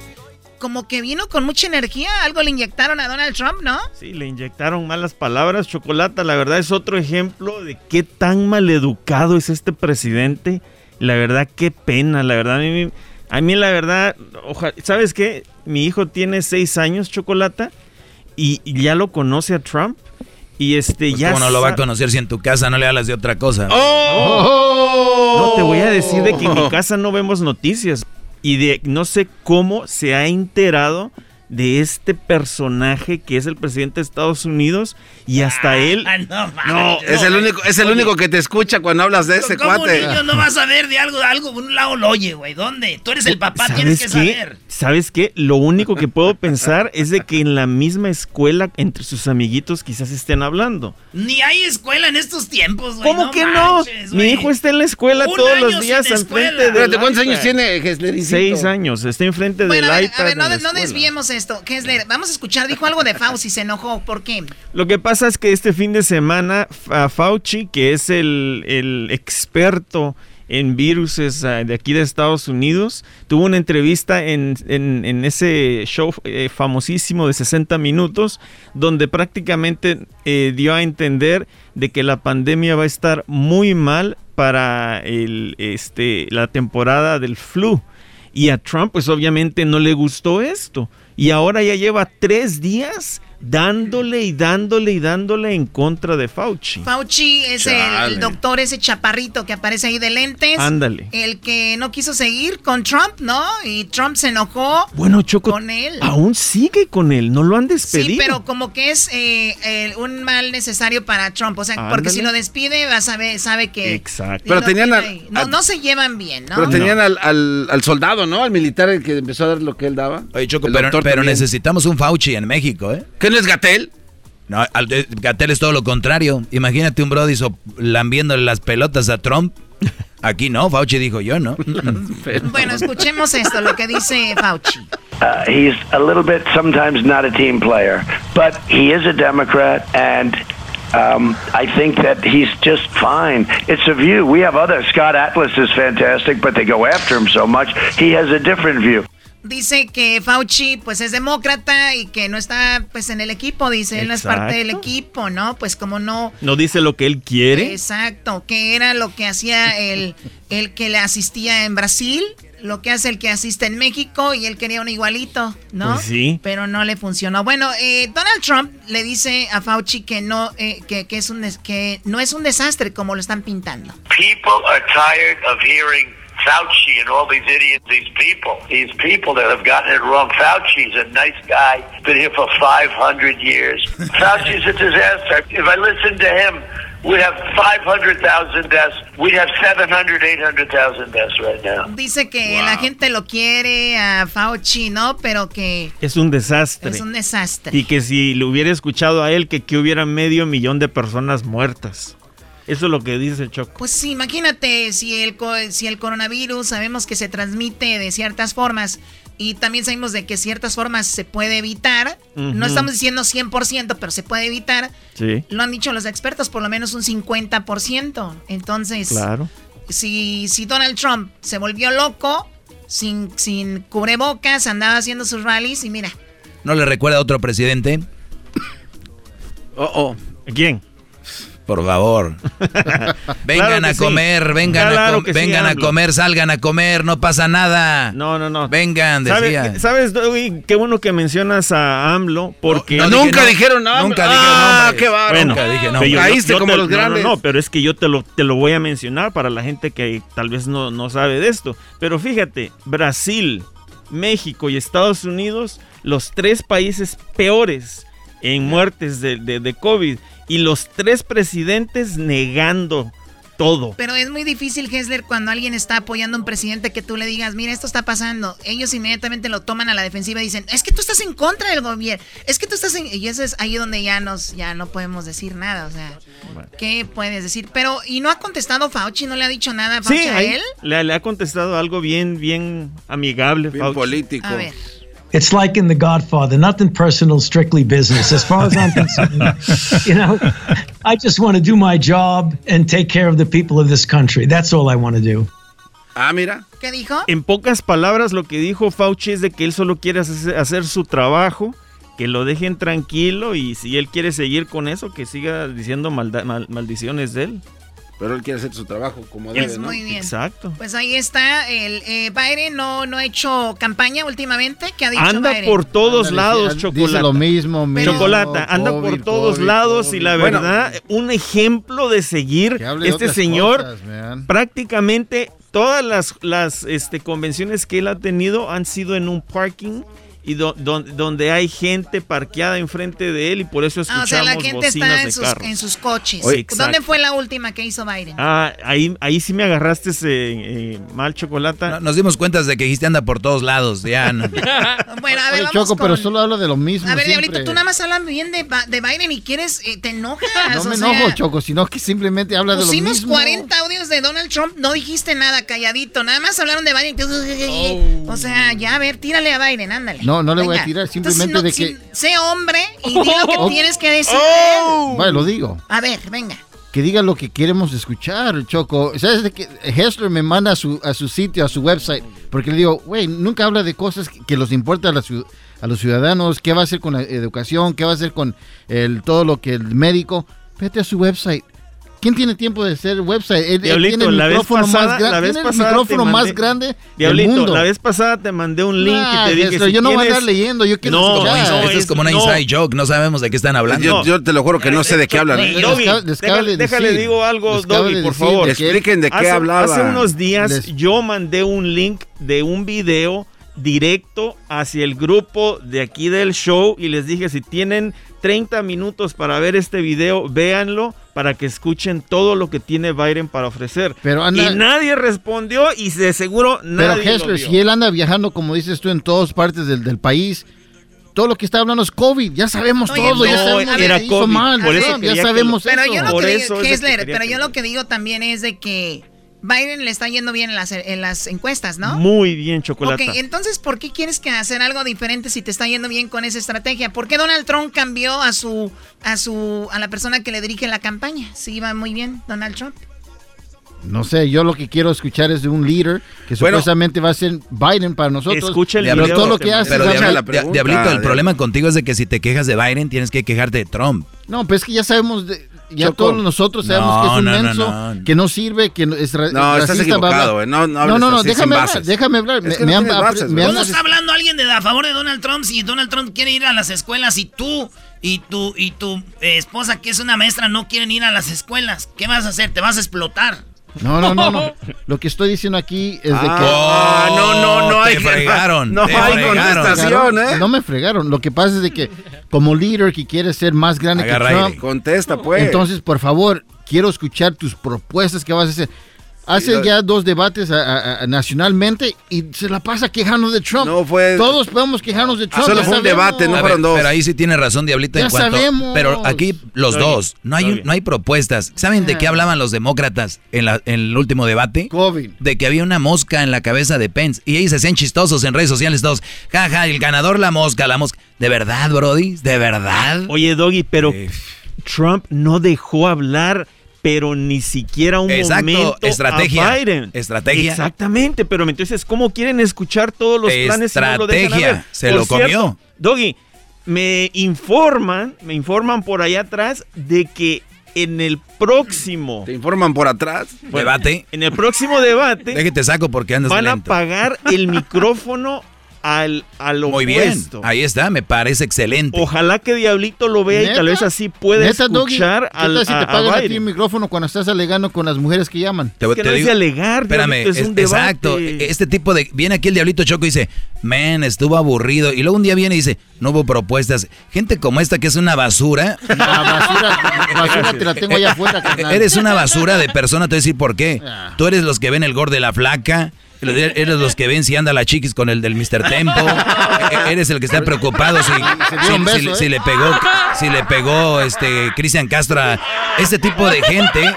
como que vino con mucha energía. Algo le inyectaron a Donald Trump, ¿no? Sí, le inyectaron malas palabras. Chocolata, la verdad es otro ejemplo de qué tan maleducado es este presidente. La verdad, qué pena. La verdad, a mí, a mí la verdad, ¿sabes qué? Mi hijo tiene seis años, Chocolata, y, ya lo conoce a Trump. Y este pues ya. ¿Cómo no lo va a conocer si en tu casa no le hablas de otra cosa? ¡Oh! No te voy a decir de que en mi casa no vemos noticias y de no sé cómo se ha enterado de este personaje que es el presidente de Estados Unidos y hasta él no, es el único es el único que te escucha cuando hablas de ese ¿Cómo cuate. un niño no va a saber de algo de algo un lado lo oye, güey? ¿Dónde? Tú eres el papá, tienes que qué? saber. ¿Sabes qué? Lo único que puedo pensar es de que en la misma escuela entre sus amiguitos quizás estén hablando. Ni hay escuela en estos tiempos, güey. ¿Cómo no que manches, no? Mi hijo está en la escuela Un todos los días sin al frente escuela. del Espérate, ¿cuántos años tiene Gesslericito? Seis años, está enfrente Bueno, del a ver, iPad. a ver, en no, la no esto. Kessler, vamos a escuchar. Dijo algo de Fauci, se enojó. ¿Por qué? Lo que pasa es que este fin de semana Fauci, que es el, el experto en viruses ah, de aquí de Estados Unidos, tuvo una entrevista en, en- en ese show eh, famosísimo de 60 minutos, donde prácticamente eh, dio a entender de que la pandemia va a estar muy mal para el, este, la temporada del flu. Y a Trump, pues obviamente no le gustó esto. Y ahora ya lleva tres días dándole y dándole y dándole en contra de Fauci. Fauci es el, doctor, ese chaparrito que aparece ahí de lentes. Ándale. El que no quiso seguir con Trump, ¿no? Y Trump se enojó Bueno, Choco, con él. aún sigue con él, no lo han despedido. Sí, pero como que es eh, eh, un mal necesario para Trump. O sea, porque si lo despide, va a saber, sabe que. Exacto. Pero tenían al- no, al- no se llevan bien, ¿no? Pero tenían al, al- al soldado, ¿no? Al militar el que empezó a dar lo que él daba. Oye, Choco, El pero, pero necesitamos un Fauci en México, ¿eh? ¿Qué no es Gatel? No, Gatel es todo lo contrario. Imagínate un Brody lambiéndole las pelotas a Trump. Aquí no, Fauci dijo yo, ¿no? Bueno, escuchemos esto, lo que dice Fauci. Uh, he's a little bit sometimes not a team player, but he is a Democrat, and um, I think that he's just fine. It's a view. We have other. Scott Atlas is fantastic, but they go after him so much. He has a different view. Dice que Fauci pues es demócrata y que no está pues en el equipo, dice, él no es parte del equipo, ¿no? Pues como no No dice lo que él quiere. Exacto, que era lo que hacía el, el que le asistía en Brasil, lo que hace el que asiste en México y él quería un igualito, ¿no? Pues sí. Pero no le funcionó. Bueno, eh, Donald Trump le dice a Fauci que no, eh, que, que es un des- que no es un desastre como lo están pintando. People are tired of hearing Fauci and all these idiots, these people, these people that have gotten it wrong. Fauci's a nice guy, been here for 500 years. Fauci's a disaster. If I listened to him, we'd have 500,000 deaths. We'd have 700, 800,000 deaths right now. Dice que la gente lo quiere a Fauci, ¿no? Pero que Es un desastre. es un desastre. Y que si le hubiera escuchado a él, que, que hubiera medio millón de personas muertas. Eso es lo que dice Choco. Pues sí, imagínate si el, si el coronavirus sabemos que se transmite de ciertas formas y también sabemos de que ciertas formas se puede evitar. No estamos diciendo 100%, pero se puede evitar. Sí. Lo han dicho los expertos, por lo menos un 50%. Entonces, Claro. si, si Donald Trump se volvió loco, sin, sin cubrebocas, andaba haciendo sus rallies y mira, ¿No le recuerda a otro presidente? Oh, oh. ¿Quién? Por favor. vengan Claro a sí. comer, vengan, a, com- sí, vengan a AMLO. comer, salgan a comer, no pasa nada. No, no, no. Vengan, ¿Sabe- decía. ¿Sabes, Doggy? Qué bueno que mencionas a AMLO, porque... No, no Nunca dije dijeron nada. Nunca ah, nombres. qué bárbaro. Bueno, Nunca dije yo- Caíste yo como te- los no, no, grandes. No, pero es que yo te lo, te lo voy a mencionar para la gente que tal vez no, no sabe de esto. Pero fíjate, Brasil, México y Estados Unidos, los tres países peores en muertes de, de- de COVID y los tres presidentes negando todo. Pero es muy difícil, Hessler, cuando alguien está apoyando a un presidente que tú le digas, mira, esto está pasando. Ellos inmediatamente lo toman a la defensiva y dicen, es que tú estás en contra del gobierno. Es que tú estás en... Y eso es ahí donde ya, nos, ya no podemos decir nada. O sea, ¿qué puedes decir? Pero, ¿y no ha contestado Fauci? ¿No le ha dicho nada a Fauci Sí, a él? le, le ha contestado algo bien, bien amigable. Bien político. A ver. It's like in The Godfather, nothing personal, strictly business. As far as I'm concerned, you know, I just want to do my job and take care of the people of this country. That's all I want to do. Ah, mira. ¿Qué dijo? En pocas palabras, lo que dijo Fauci es de que él solo quiere hacer, hacer su trabajo, que lo dejen tranquilo y si él quiere seguir con eso, que siga diciendo malda- mal- maldiciones de él. Pero él quiere hacer su trabajo como Es muy bien. Exacto. Pues ahí está. El, eh, Biden no, no ha hecho campaña últimamente. ¿Qué ha dicho Anda Biden? por todos lados, Chocolata. lo mismo, mismo, Chocolata, anda COVID, por todos COVID, lados y la verdad, un ejemplo de seguir. Que de Este señor, cosas, prácticamente todas las, las este, convenciones que él ha tenido han sido en un parking y do- don- donde hay gente parqueada enfrente de él y por eso Ah, escuchamos o sea, la gente bocinas está en de sus, carro. en sus coches. Oye. ¿Dónde fue la última que hizo Biden? Ah, ahí, ahí sí me agarraste ese, eh, mal chocolate. Nos dimos cuenta de que dijiste anda por todos lados, ya. no. Bueno, a ver, Oye, vamos Choco, con... pero solo habla de lo mismo. A ver, siempre. Diablito, tú nada más hablas bien de, Ba- de Biden y quieres, eh, te enojas. No me sea, enojo, Choco, sino que simplemente habla de lo Pusimos mismo. 40 audios de Donald Trump, no dijiste nada, calladito. Nada más hablaron de Biden. O sea, ya, a ver, tírale a Biden, ándale. No, no le voy a tirar, simplemente no, de que- sé hombre y di lo que Oh. tienes que decir. Vale, lo digo. A ver, venga. Que diga lo que queremos escuchar, Choco. ¿Sabes de que Hessler me manda a su, a su sitio, a su website? Porque le digo, güey, nunca habla de cosas que, que los importa a, la a los ciudadanos. ¿Qué va a hacer con la educación? ¿Qué va a hacer con el, todo lo que el médico? Vete a su website. ¿Quién tiene tiempo de hacer website? Él, Diablito, tiene el la vez micrófono pasada, más grande. la vez tiene el micrófono más grande del Diablito, mundo. la vez pasada te mandé un link Nah, y te dije Hessler, si yo no voy a andar leyendo, yo quiero No, escuchar. no, Esto es como una no. inside joke, no sabemos de qué están hablando. Yo, yo te lo juro que no sé de qué hablan. Doggy, déjale, déjale digo algo, Doggy, por favor. Expliquen de qué hace, hablaba. Hace unos días Les- yo mandé un link de un video directo hacia el grupo de aquí del show y les dije si tienen 30 minutos para ver este video, véanlo para que escuchen todo lo que tiene Biden para ofrecer. Pero anda- y nadie respondió y de seguro Pero nadie lo Hessler, vio. si él anda viajando, como dices tú, en todas partes del, del país, todo lo que está hablando es COVID. Ya sabemos Oye, todo. ya sabemos era que hizo COVID, mal. por eso ya que sabemos Pero eso. yo lo Por que eso digo, es que pero yo lo que digo también es de que Biden le está yendo bien en las, en las encuestas, ¿no? Muy bien, chocolate. Ok, entonces, ¿por qué quieres que hacer algo diferente si te está yendo bien con esa estrategia? ¿Por qué Donald Trump cambió a su, a su, a la persona que le dirige la campaña? Sí, iba muy bien, Donald Trump. No sé, yo lo que quiero escuchar es de un líder que Bueno. supuestamente va a ser Biden para nosotros. Escucha el pero Diablito, todo lo que hace pero Diablito, el problema contigo es de que si te quejas de Biden, tienes que quejarte de Trump. No, pues es que ya sabemos, de- ya Choco. todos nosotros sabemos No, que es un no, no, menso, no. que no sirve, que no- es ra- No, estás racista, bla, bla. equivocado, eh. No, no no, no, déjame hablar, déjame hablar. Es Me- que me bases, me ¿Cómo está hablando alguien de a favor de Donald Trump si Donald Trump quiere ir a las escuelas y tú y tu y tu eh, esposa que es una maestra no quieren ir a las escuelas? ¿Qué vas a hacer? ¿Te vas a explotar? No, no, no, no. Lo que estoy diciendo aquí es de que. Ah, no, no, no te hay fregaron, No te hay fregaron. contestación, ¿eh? No me fregaron. Lo que pasa es de que, como líder que quiere ser más grande Agarra que Trump, aire. Contesta, pues. entonces, por favor, quiero escuchar tus propuestas que vas a hacer. Hace lo- ya dos debates a- a- a- nacionalmente y se la pasa quejando de Trump. No fue- Todos podemos quejarnos de Trump. Solo fue un debate, no fueron dos. Pero ahí sí tiene razón, Diablito, en Ya cuanto. sabemos. Pero aquí los dos, bien, no hay, un- no hay propuestas. ¿Saben de qué hablaban los demócratas en, la- en el último debate? COVID. De que había una mosca en la cabeza de Pence. Y ellos se hacían chistosos en redes sociales todos. Jaja, el ganador la mosca, la mosca. ¿De verdad, Brody? ¿De verdad? Oye, Doggy, pero Trump no dejó hablar, pero ni siquiera un Exacto, momento estrategia, a Biden. estrategia. Exactamente, pero entonces, ¿cómo quieren escuchar todos los planes si no lo dejan se Por lo cierto, comió. Doggy, me informan, me informan por allá atrás de que en el próximo ¿Te informan por atrás? Debate. en el próximo debate Déjate saco porque andas van a lento. pagar el micrófono al, a lo Muy bien, ahí está, me parece excelente. Ojalá que Diablito lo vea y ¿Neta? tal vez así pueda Neta, escuchar ¿qué al, tal si te a pagan a ti el micrófono cuando estás alegando con las mujeres que llaman? Te- te digo- Espérame, es un es- exacto. debate. Este tipo de. Viene aquí el Diablito Choco y dice, man, estuvo aburrido. Y luego un día viene y dice, no hubo propuestas. Gente como esta que es una basura. La basura, basura te la tengo allá afuera, carnal. Eres una basura de persona, te voy a decir por qué. Ah. Tú eres los que ven el gordo de la flaca. Eres los que ven si anda la chiquis con el del Mr. Tempo. E- Eres el que está preocupado si, si- si- beso, si ¿eh? le pegó, si le pegó este Cristian Castro. a- Este tipo de gente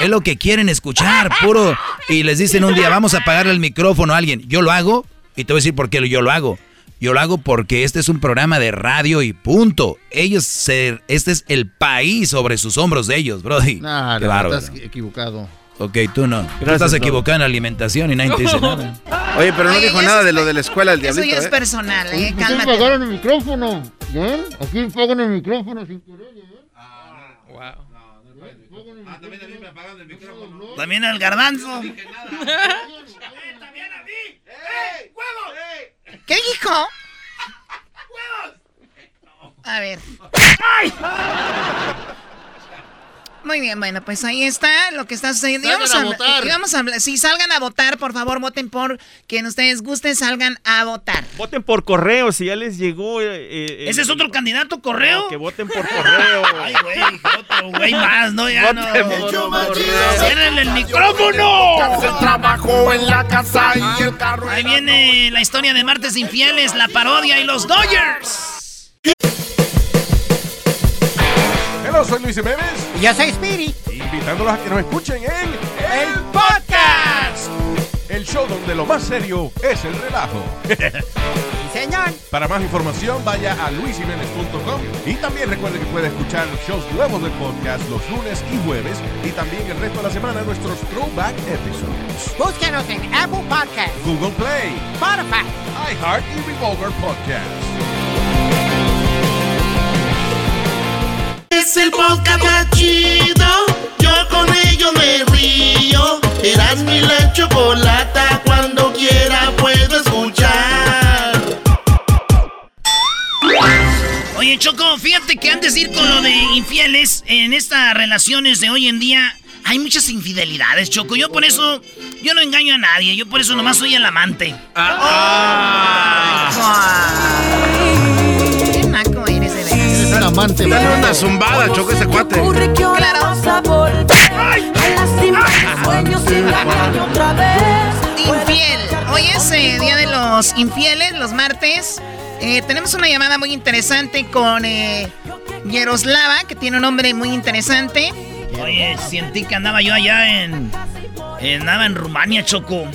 es lo que quieren escuchar, puro. Y les dicen un día, vamos a apagarle el micrófono a alguien. Yo lo hago y te voy a decir por qué yo lo hago. Yo lo hago porque este es un programa de radio y punto. Ellos, se, este es el país sobre sus hombros de ellos, Brody. Nah, Qué no, bárbaro. estás equivocado. Ok, tú no. tú Gracias, estás Brody. equivocado en la alimentación y nadie te dice nada. Oye, pero no Oye, dijo eso nada es- de lo de la escuela el Eso diablito, ya es ¿eh? personal, eh, ¿Por qué cálmate. pagaron el micrófono? ¿Ven? Aquí pagan el micrófono sin querer, ¿eh? También al garbanzo. ¿Qué dijo? A ver. Muy bien, bueno, pues ahí está lo que está sucediendo. Y Salgan vamos a hablar- votar. y vamos a si salgan a votar, por favor, voten por quien ustedes gusten, salgan a votar. Voten por correo, si ya les llegó. eh, eh, ¿Ese es otro candidato, correo? No, que voten por correo. Ay, güey, otro güey más, ¿no? Ya no. Voten por correo. ¡Ciérrenle el micrófono! El trabajo en la casa y el carro. Ahí viene la historia de Martes Infieles, la parodia y los Dodgers. Hello, soy Luis Jiménez. Y yo soy Spirit. Invitándolos a que nos escuchen en El Podcast. El show donde lo más serio es el relajo. señor. Para más información, vaya a luisimenez.com y también recuerde que puede escuchar shows nuevos del podcast los lunes y jueves y también el resto de la semana nuestros throwback episodes. Búsquenos en Apple Podcast, Google Play, Spotify, iHeart y Revolver Podcast. Es el podcast más chido. Yo con ello me río. Eras mi la chocolata. Cuando quiera puedo escuchar. Oye, Choco, fíjate que antes de ir con lo de infieles, en estas relaciones de hoy en día hay muchas infidelidades, Choco. Yo por eso, yo no engaño a nadie. Yo por eso nomás soy el amante. Qué amante. Dale ¿verdad? una zumbada, Choco, ese cuate. Infiel. Hoy es eh, Día de los Infieles, los martes. Eh, tenemos una llamada muy interesante con eh, Yaroslava, que tiene un nombre muy interesante. Oye, sentí que andaba yo allá en. en- andaba en Rumania, Choco.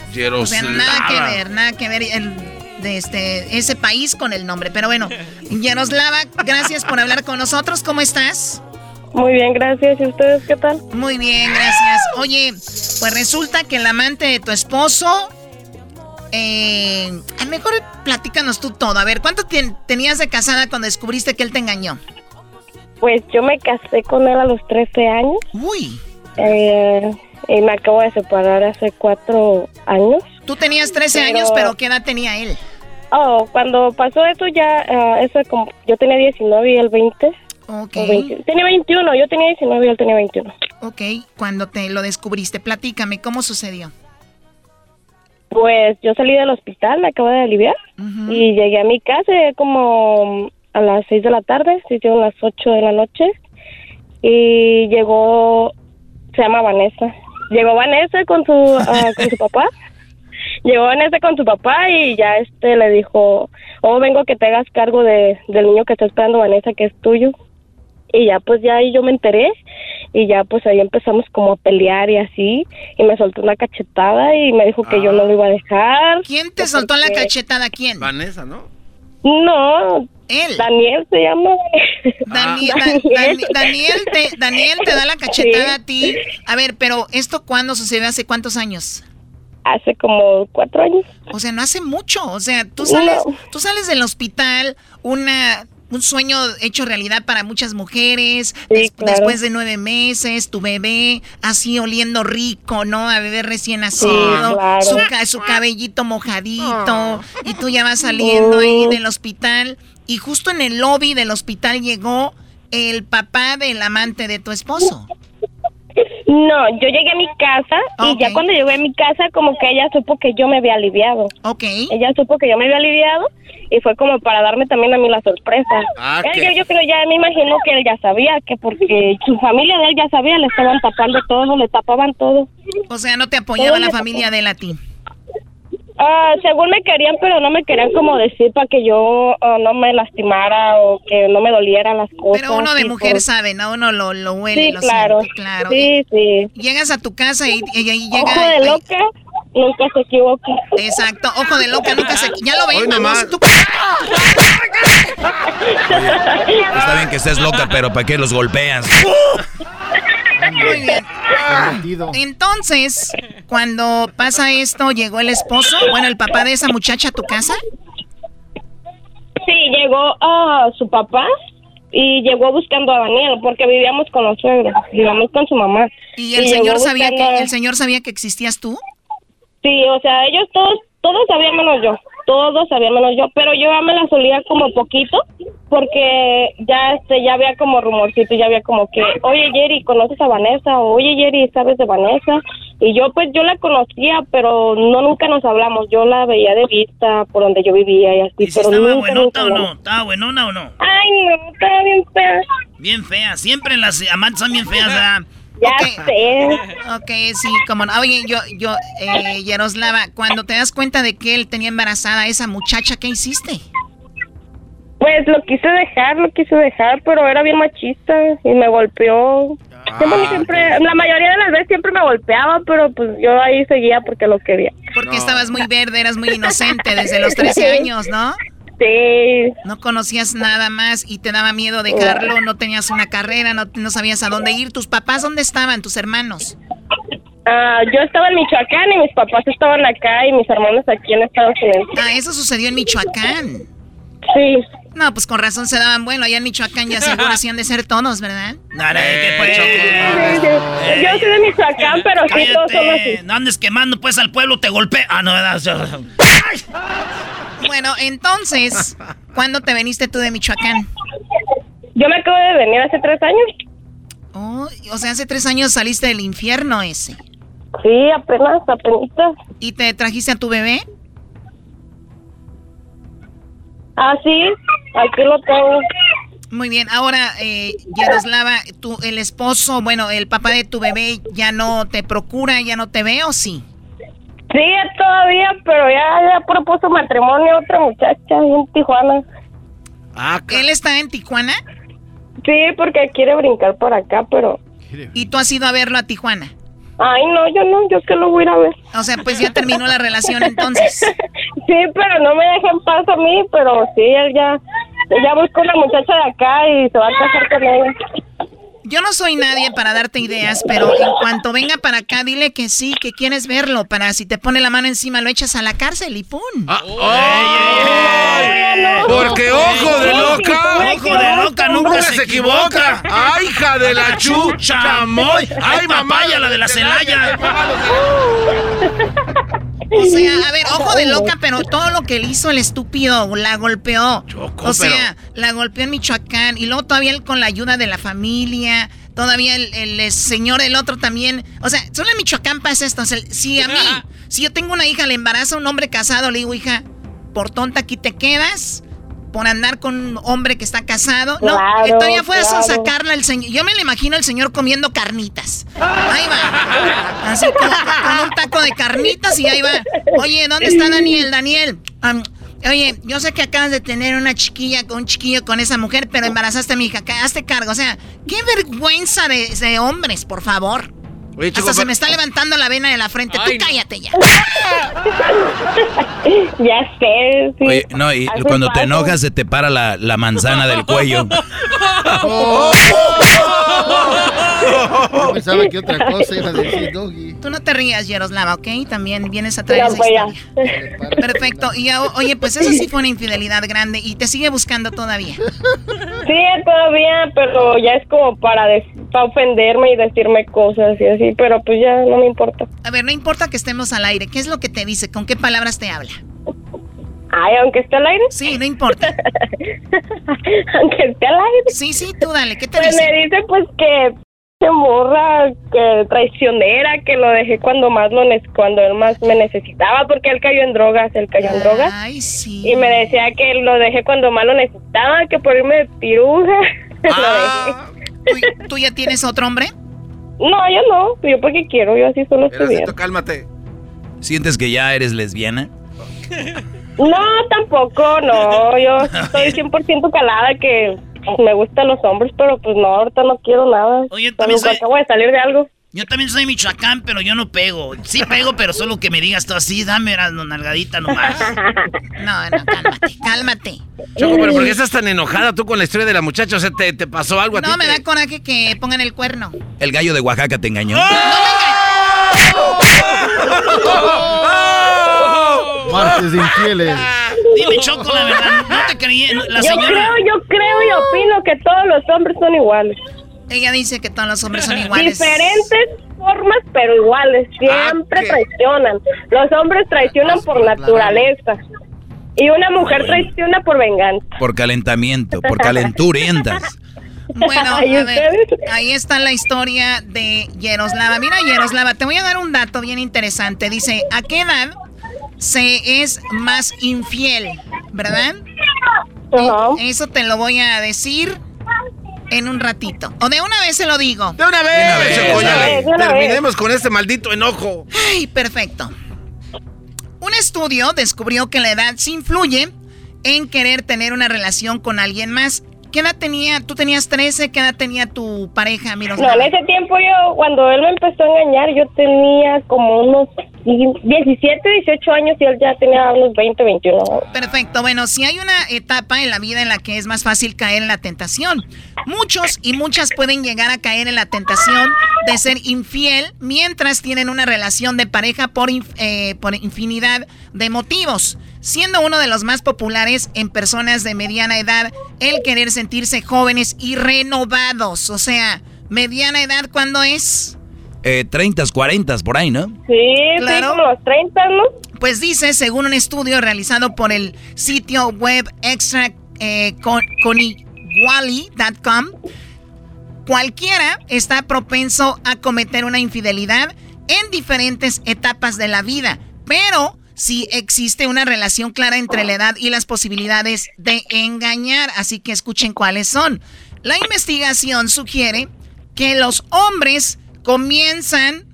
O sea, nada que ver, nada que ver el- de este, ese país con el nombre. Pero bueno, Yaroslava, gracias por hablar con nosotros. ¿Cómo estás? Muy bien, gracias. ¿Y ustedes qué tal? Muy bien, gracias. Oye, pues resulta que el amante de tu esposo. Eh, a lo mejor platícanos tú todo. A ver, ¿cuánto tien- tenías de casada cuando descubriste que él te engañó? Pues yo me casé con él a los 13 años. Uy. Eh, y me acabo de separar hace cuatro años. Tú tenías 13 Pero- años, pero ¿qué edad tenía él? Oh, cuando pasó eso ya, ah, eso como, yo tenía 19 y él 20. Ok. O 20. Tenía 21, yo tenía 19 y él tenía 21. Ok, cuando te lo descubriste, platícame, ¿cómo sucedió? Pues yo salí del hospital, me acabo de aliviar y llegué a mi casa como a las 6 de la tarde, se hicieron las 8 de la noche y llegó, se llama Vanessa, llegó Vanessa con su, ah, con su papá, llegó Vanessa con su papá y ya este le dijo, oh vengo que te hagas cargo de, del niño que está esperando Vanessa que es tuyo y ya pues ya ahí yo me enteré y ya pues ahí empezamos como a pelear y así y me soltó una cachetada y me dijo que yo no lo iba a dejar. ¿Quién te soltó la cachetada? ¿Quién? Vanessa, ¿no? No. Él. Daniel se llama. Daniel, Da- Daniel. Dani- Daniel, te, Daniel te da la cachetada a ti. A ver, pero ¿esto cuándo sucedió? ¿Hace cuántos años? Hace como cuatro años. O sea, no hace mucho. O sea, tú sales, No. tú sales del hospital una un sueño hecho realidad para muchas mujeres. Después de nueve meses, tu bebé así oliendo rico, ¿no? A bebé recién nacido, su, su, cabellito mojadito, y tú ya vas saliendo ahí del hospital. Y justo en el lobby del hospital llegó el papá del amante de tu esposo. No, yo llegué a mi casa y ya cuando llegué a mi casa como que ella supo que yo me había aliviado. Ok. Ella supo que yo me había aliviado y fue como para darme también a mí la sorpresa. Ah, Él, yo creo ya me imagino que él ya sabía que porque su familia de él ya sabía, le estaban tapando todo, le tapaban todo. O sea, no te apoyaba la familia de él a ti. Ah, según me querían, pero no me querían como decir para que yo ah, no me lastimara o que no me dolieran las cosas. Pero uno de y mujer por- sabe, ¿no? Uno lo, lo huele, Sí, lo claro. siente, claro. Sí, sí. Llegas a tu casa y, y ahí llega... Ojo de ahí- loca, nunca se equivoca. Exacto, ojo de loca, nunca se... Ya lo vamos, nomás. tú- Está bien que estés loca, pero ¿para qué los golpeas? Muy bien. Entonces, cuando pasa esto, ¿llegó el esposo? Bueno, el papá de esa muchacha a tu casa. Sí, llegó a su papá y llegó buscando a Daniel porque vivíamos con los suegros, vivíamos con su mamá. ¿Y el señor sabía buscando- que el señor sabía que existías tú? Sí, o sea, ellos todos, todos sabían menos yo, todos sabían menos yo, pero yo ya me la solía como poquito, porque ya este, ya había como rumorcito, ya había como que, oye Jerry, ¿conoces a Vanessa? O, oye Jerry, ¿sabes de Vanessa? Y yo pues yo la conocía, pero no nunca nos hablamos, yo la veía de vista por donde yo vivía y así, ¿Y si pero estaba nunca, buenota o no? ¿Estaba buenona o no? Ay, no, estaba bien fea. Bien fea. Siempre las amantes son bien feas, ¿verdad? Ya sé. Ok, sí, como no. Oye, yo, yo, eh, Yaroslava, cuando te das cuenta de que él tenía embarazada a esa muchacha, ¿qué hiciste? Pues lo quise dejar, lo quise dejar, pero era bien machista y me golpeó. Siempre, siempre, la mayoría de las veces siempre me golpeaba, pero pues yo ahí seguía porque lo quería. Porque estabas muy verde, eras muy inocente desde los 13 años, ¿no? Sí. No conocías nada más y te daba miedo dejarlo, no tenías una carrera, no, no sabías a dónde ir. ¿Tus papás dónde estaban, tus hermanos? Ah, yo estaba en Michoacán y mis papás estaban acá y mis hermanos aquí en Estados Unidos. Ah, eso sucedió en Michoacán. Sí. No, pues con razón se daban, bueno, allá en Michoacán ya seguro hacían de ser tonos, ¿verdad? Dale, ¿qué Sí, Choco? sí. Yo soy de Michoacán, pero sí todos son así. No andes quemando pues al pueblo, te golpea. Ah, no, ¿verdad? Bueno, entonces, ¿cuándo te veniste tú de Michoacán? Yo me acabo de venir hace tres años. Oh, o sea, hace tres años saliste del infierno ese. Sí, apenas, apenas. ¿Y te trajiste a tu bebé? Ah, sí, aquí lo tengo. Muy bien, ahora, eh, Yaroslava, tú, el esposo, bueno, el papá de tu bebé ya no te procura, ya no te ve o sí? Sí, todavía, pero ya, ya propuso matrimonio a otra muchacha ahí en Tijuana. ¿Él está en Tijuana? Sí, porque quiere brincar por acá, pero... ¿Y tú has ido a verlo a Tijuana? Ay, no, yo no, yo que lo voy a ir a ver. O sea, pues ya terminó la relación entonces. Sí, pero no me deja en paz a mí, pero sí, él ya, ya buscó una muchacha de acá y se va a casar con ella. Yo no soy nadie para darte ideas, pero en cuanto venga para acá, dile que sí, que quieres verlo, para si te pone la mano encima lo echas a la cárcel y ¡pum! Porque ojo de loca. Ojo de loca nunca se equivoca. ¡Ay, hija de la chucha! ¡Chamoy! ¡Ay, mamaya, la de la Celaya! O sea, a ver, ojo de loca, pero todo lo que él hizo el estúpido, la golpeó. o sea, la golpeó en Michoacán y luego todavía él con la ayuda de la familia, todavía el, el señor, el otro también. O sea, solo en Michoacán pasa esto. O sea, si a mí, si yo tengo una hija, le embaraza a un hombre casado, le digo, hija, por tonta aquí te quedas. Por andar con un hombre que está casado. No, Claro, todavía fue a claro. sacarla el señor. Yo me lo imagino el señor comiendo carnitas. Ahí va. Así como con un taco de carnitas y ahí va. Oye, ¿dónde está Daniel? Daniel. oye, yo sé que acabas de tener una chiquilla, un chiquillo con esa mujer, pero embarazaste a mi hija. Hazte cargo. O sea, qué vergüenza de, de hombres, por favor. Oye, Hasta se me está levantando la vena de la frente. Tú cállate ya. Ya sé, sí. Oye, no, y Hace cuando te enojas se te para la, la manzana del cuello. Pensaba que otra cosa iba a decir Doggy. Tú no te rías, Yaroslava, ¿ok? También vienes a traer Ya, esa pues, historia. Perfecto. Y a- oye, pues eso sí fue una infidelidad grande y te sigue buscando todavía. Sí, todavía, pero ya es como para, des- para ofenderme y decirme cosas y así, pero pues ya no me importa. A ver, no importa que estemos al aire. ¿Qué es lo que te dice? ¿Con qué palabras te habla? Ay, aunque esté al aire. Sí, no importa. aunque esté al aire. Sí, sí, tú dale. ¿Qué te Pues dice? me dice pues que se morra, que traicionera, que lo dejé cuando más lo cuando él más me necesitaba, porque él cayó en drogas, él cayó en drogas. Ay, sí. Y me decía que lo dejé cuando más lo necesitaba, que por irme de piruja. Ah. ¿Tú, tú ya tienes otro hombre? No, yo no, yo porque quiero, yo así solo estoy bien. cálmate. ¿Sientes que ya eres lesbiana? No, tampoco, no, yo estoy 100% calada que me gustan los hombres, pero pues no, ahorita no quiero nada. Oye, también soy- acabo de salir de algo. Yo también soy Michoacán, pero yo no pego. Sí pego, pero solo que me digas tú así, dame la nalgadita nomás. No, no, cálmate, cálmate. Choco, pero ¿por qué estás tan enojada tú con la historia de la muchacha? O sea, ¿te, te pasó algo a ti? No, me te- da coraje que pongan el cuerno. El gallo de Oaxaca te engañó. Martes de infieles. Dime, Choco, la verdad, no te creí. La yo creo, yo creo y opino que todos los hombres son iguales. Ella dice que todos los hombres son iguales. Diferentes formas, pero iguales. Siempre traicionan. Los hombres traicionan por naturaleza. Y una mujer traiciona por venganza. Por calentamiento, por calenturientas. Bueno, a ¿Y ver, ahí está la historia de Yeroslava. Mira, Yeroslava, te voy a dar un dato bien interesante. Dice, ¿a qué edad se es más infiel? ¿Verdad? E- Eso te lo voy a decir en un ratito. O de una vez se lo digo. De una vez, De una vez, Choco, ya. dale. De una vez. Terminemos con este maldito enojo. Ay, perfecto. Un estudio descubrió que la edad sí influye en querer tener una relación con alguien más. ¿Qué edad tenía? ¿Tú tenías 13? ¿Qué edad tenía tu pareja, No, Miroslava? en ese tiempo yo, cuando él me empezó a engañar, yo tenía como unos 17, 18 años y él ya tenía unos 20, 21. Perfecto. Bueno, si hay una etapa en la vida en la que es más fácil caer en la tentación. Muchos y muchas pueden llegar a caer en la tentación de ser infiel mientras tienen una relación de pareja por, inf- eh, por infinidad de motivos. Siendo uno de los más populares en personas de mediana edad el querer sentirse jóvenes y renovados. O sea, mediana edad, ¿cuándo es? Eh, 30, 40, por ahí, ¿no? Sí, Claro. sí, como los 30, ¿no? Pues dice, según un estudio realizado por el sitio web extra eh, con, cualquiera está propenso a cometer una infidelidad en diferentes etapas de la vida, pero si existe una relación clara entre la edad y las posibilidades de engañar, así que escuchen cuáles son. La investigación sugiere que los hombres comienzan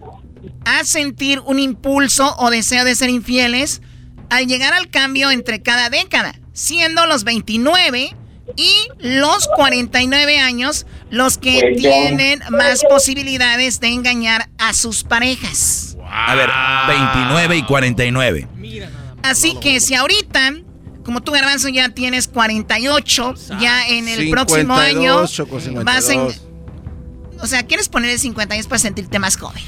a sentir un impulso o deseo de ser infieles al llegar al cambio entre cada década, siendo los 29 y los 49 años los que tienen más posibilidades de engañar a sus parejas. A ver, 29 y 49. Así que si ahorita, como tú Garbanzo ya tienes 48, ya en el próximo 52, año Choco, vas en... 52. O sea, quieres poner el 50 años para sentirte más joven.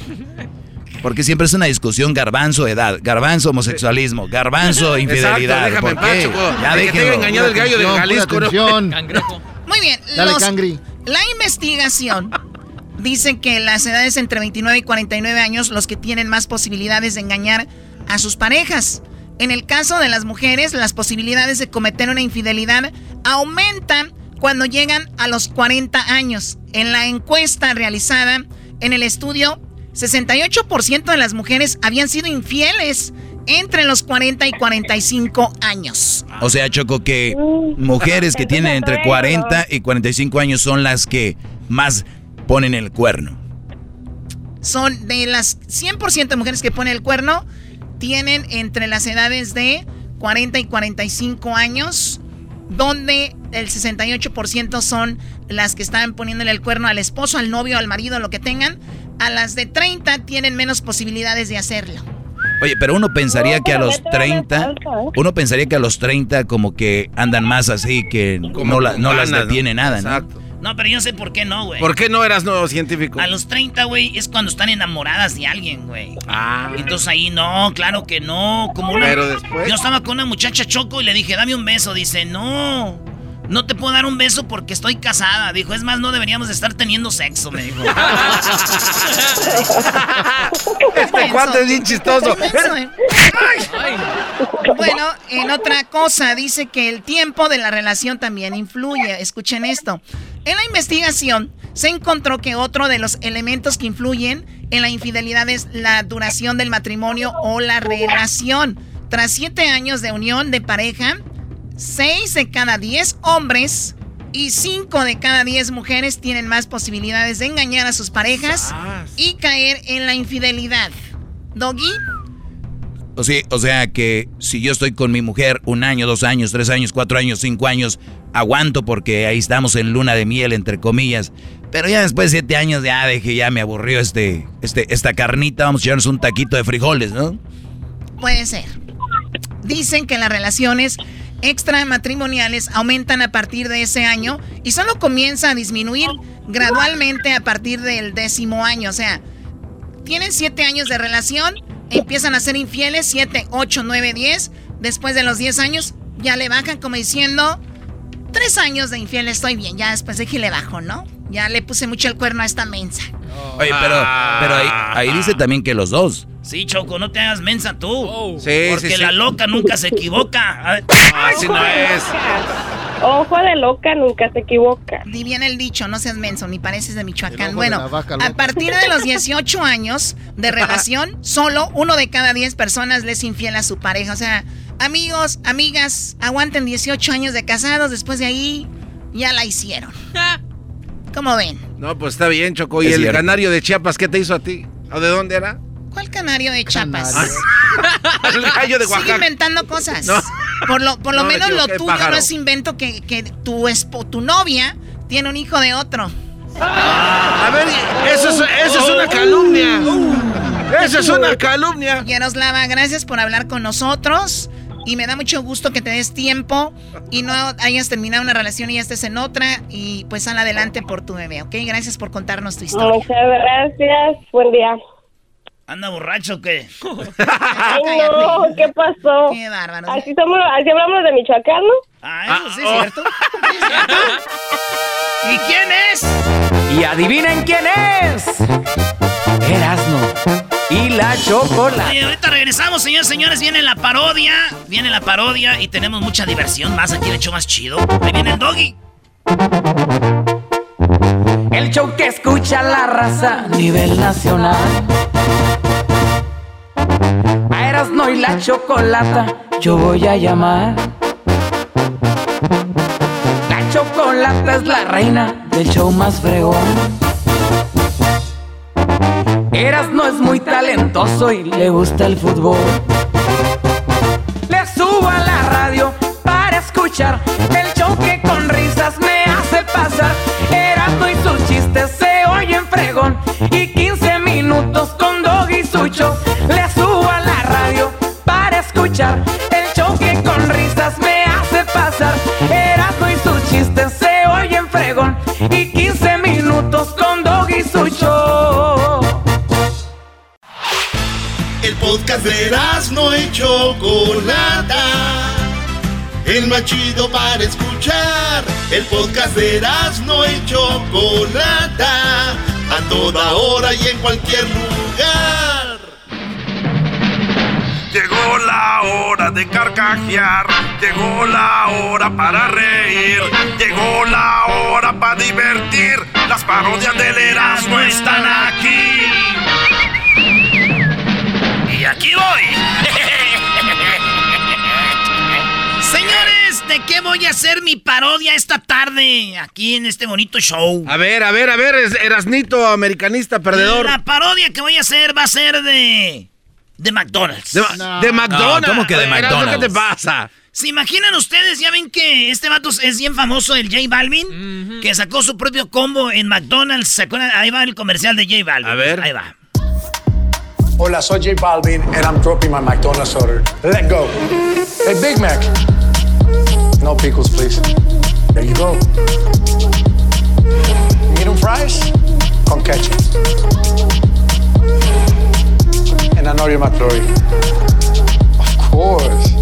Porque siempre es una discusión garbanzo edad, garbanzo homosexualismo, garbanzo infidelidad. Exacto, déjame ¿Por qué? Choco. Ya que te engañado el gallo de Jalisco. Muy bien. Dale, los-. La investigación dice que las edades entre 29 y 49 años los que tienen más posibilidades de engañar a sus parejas. En el caso de las mujeres, las posibilidades de cometer una infidelidad aumentan cuando llegan a los 40 años. En la encuesta realizada en el estudio, 68% de las mujeres habían sido infieles entre los 40 y 45 años. O sea, Choco, que mujeres que tienen entre 40 y 45 años son las que más ponen el cuerno. son de las 100% de mujeres que ponen el cuerno, tienen entre las edades de 40 y 45 años, donde el 68% son las que están poniéndole el cuerno al esposo, al novio, al marido, lo que tengan. A las de 30 tienen menos posibilidades de hacerlo. Oye, pero uno pensaría que a los 30, uno pensaría que a los 30 como que andan más así, que Como no, la- no las detiene nada, ¿no? Exacto. No, pero yo sé por qué no, güey. ¿Por qué no eras nuevo científico? A los 30, güey, es cuando están enamoradas de alguien, güey. Ah. Entonces ahí no, claro que no. Como una... Pero después. Yo estaba con una muchacha choco y le dije, dame un beso. Dice, no. No te puedo dar un beso porque estoy casada. Dijo, es más, no deberíamos de estar teniendo sexo, me dijo. este cuate es bien chistoso. Bueno, en otra cosa, dice que el tiempo de la relación también influye. Escuchen esto. En la investigación se encontró que otro de los elementos que influyen en la infidelidad es la duración del matrimonio o la relación. Tras siete años de unión de pareja, seis de cada diez hombres y cinco de cada diez mujeres tienen más posibilidades de engañar a sus parejas y caer en la infidelidad. Doggy. O sea, o sea que si yo estoy con mi mujer un año, dos años, tres años, cuatro años, cinco años, aguanto porque ahí estamos en luna de miel, entre comillas. Pero ya después de siete años ya dije, ya me aburrió este, este, esta carnita, vamos a echarnos un taquito de frijoles, ¿no? Puede ser. Dicen que las relaciones extramatrimoniales aumentan a partir de ese año y solo comienza a disminuir gradualmente a partir del décimo año. O sea, tienen siete años de relación, empiezan a ser infieles, siete, ocho, nueve, diez. Después de los diez años, ya le bajan como diciendo, tres años de infiel estoy bien, ya después de que le bajo, ¿no? Ya le puse mucho el cuerno a esta mensa. Oye, pero, pero ahí, ahí dice también que los dos. Sí, Choco, no te hagas mensa tú. Oh. Sí, porque sí, sí. la loca nunca se equivoca. Así no es. Ojo de loca nunca se equivoca. Di bien el dicho, no seas menso, ni pareces de Michoacán. Bueno, de a partir de los 18 años de relación, solo uno de cada 10 personas le es infiel a su pareja. O sea, amigos, amigas, aguanten 18 años de casados, después de ahí ya la hicieron. ¿Cómo ven? No, pues está bien, Choco. ¿Y Es el cierto. canario de Chiapas qué te hizo a ti? ¿O de dónde era? ¿Cuál canario de Chiapas? El gallo de Sigue Oaxaca. inventando cosas. No. Por lo, por lo No, me menos lo tuyo pájaro. no es invento que, que tu, espo, tu novia tiene un hijo de otro. A ver, eso es, eso es una calumnia. Eso es una calumnia. Yaroslava, gracias por hablar con nosotros. Y me da mucho gusto que te des tiempo y no hayas terminado una relación y ya estés en otra. Y pues sal adelante por tu bebé, ¿ok? Gracias por contarnos tu historia. Muchas gracias. Buen día. ¿Anda borracho o qué? Ay, no, ¿qué pasó? Qué bárbaro. Así, somos, así hablamos de Michoacán, ¿no? Ah, eso sí es cierto. Sí es cierto. ¿Y quién es? Y adivinen quién es. Erasno y la chocolate. Oye, ahorita regresamos, señores, señores. Viene la parodia. Viene la parodia y tenemos mucha diversión más. Aquí el hecho más chido. Ahí viene el doggy. El show que escucha la raza a nivel nacional. A Erasno y la chocolata yo voy a llamar. La chocolata es la reina del show más fregón. Erasno es muy talentoso y le gusta el fútbol. Le subo a la radio para escuchar el show que con risas me hace pasar. Erasmo y sus chistes se oyen fregón. Y 15 minutos con Dog y su show. Le subo a la radio para escuchar el show que con risas me hace pasar. Erasmo y sus chistes se oyen fregón. Y 15 minutos con Dog y su show. El podcast de no y Chocolata. El más chido para escuchar. El podcast de no y Chocolata. A toda hora y en cualquier lugar. Llegó la hora de carcajear, llegó la hora para reír, llegó la hora para divertir. Las parodias del Erasmo están aquí. Y aquí voy. ¿de qué voy a hacer mi parodia esta tarde? Aquí en este bonito show. A ver, a ver, a ver, Erasnito, americanista, perdedor. La parodia que voy a hacer va a ser de. de McDonald's. De, de McDonald's. ¿cómo que de McDonald's? ¿Qué te pasa? ¿Se imaginan ustedes? Ya ven que este vato es bien famoso, el J Balvin, que sacó su propio combo en McDonald's. ¿Se acuerdan? Ahí va el comercial de J Balvin. A ver. Ahí va. Hola, soy J Balvin and I'm dropping my McDonald's order. Let go. Hey, Big Mac. No pickles, please. There you go. Medium fries con ketchup. And a Nori McFlurry. Of course.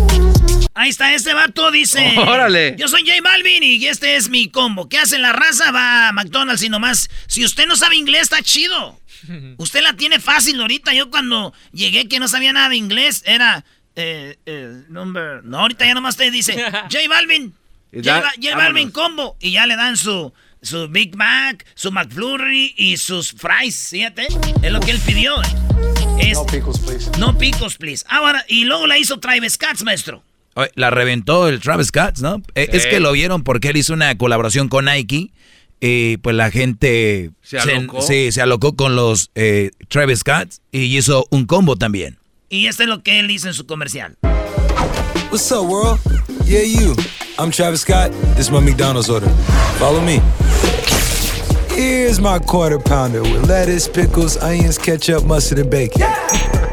Ahí está, este vato dice. Órale. Yo soy J Balvin y este es mi combo. ¿Qué hace la raza? Va a McDonald's y nomás. Si usted no sabe inglés, está chido. Usted la tiene fácil ahorita. Yo cuando llegué que no sabía nada de inglés, era. Eh, eh, number. No, ahorita ya nomás te dice. J Balvin. J, Balvin combo. Y ya le dan su. Su Big Mac, su McFlurry y sus fries, fíjate. Es lo que él pidió. Es- No pickles, please. no picos, please. Ahora, y luego la hizo Travis Scott, maestro. La reventó el Travis Scott, ¿no? Eh, Es que lo vieron porque él hizo una colaboración con Nike. Y pues la gente ¿Se alocó? sí, se alocó con los eh, Travis Scott y hizo un combo también. Y esto es lo que él hizo en su comercial. What's up, world? Yeah, you. I'm Travis Scott. This is my McDonald's order. Follow me. Here's my quarter pounder with lettuce, pickles, onions, ketchup, mustard, and bacon.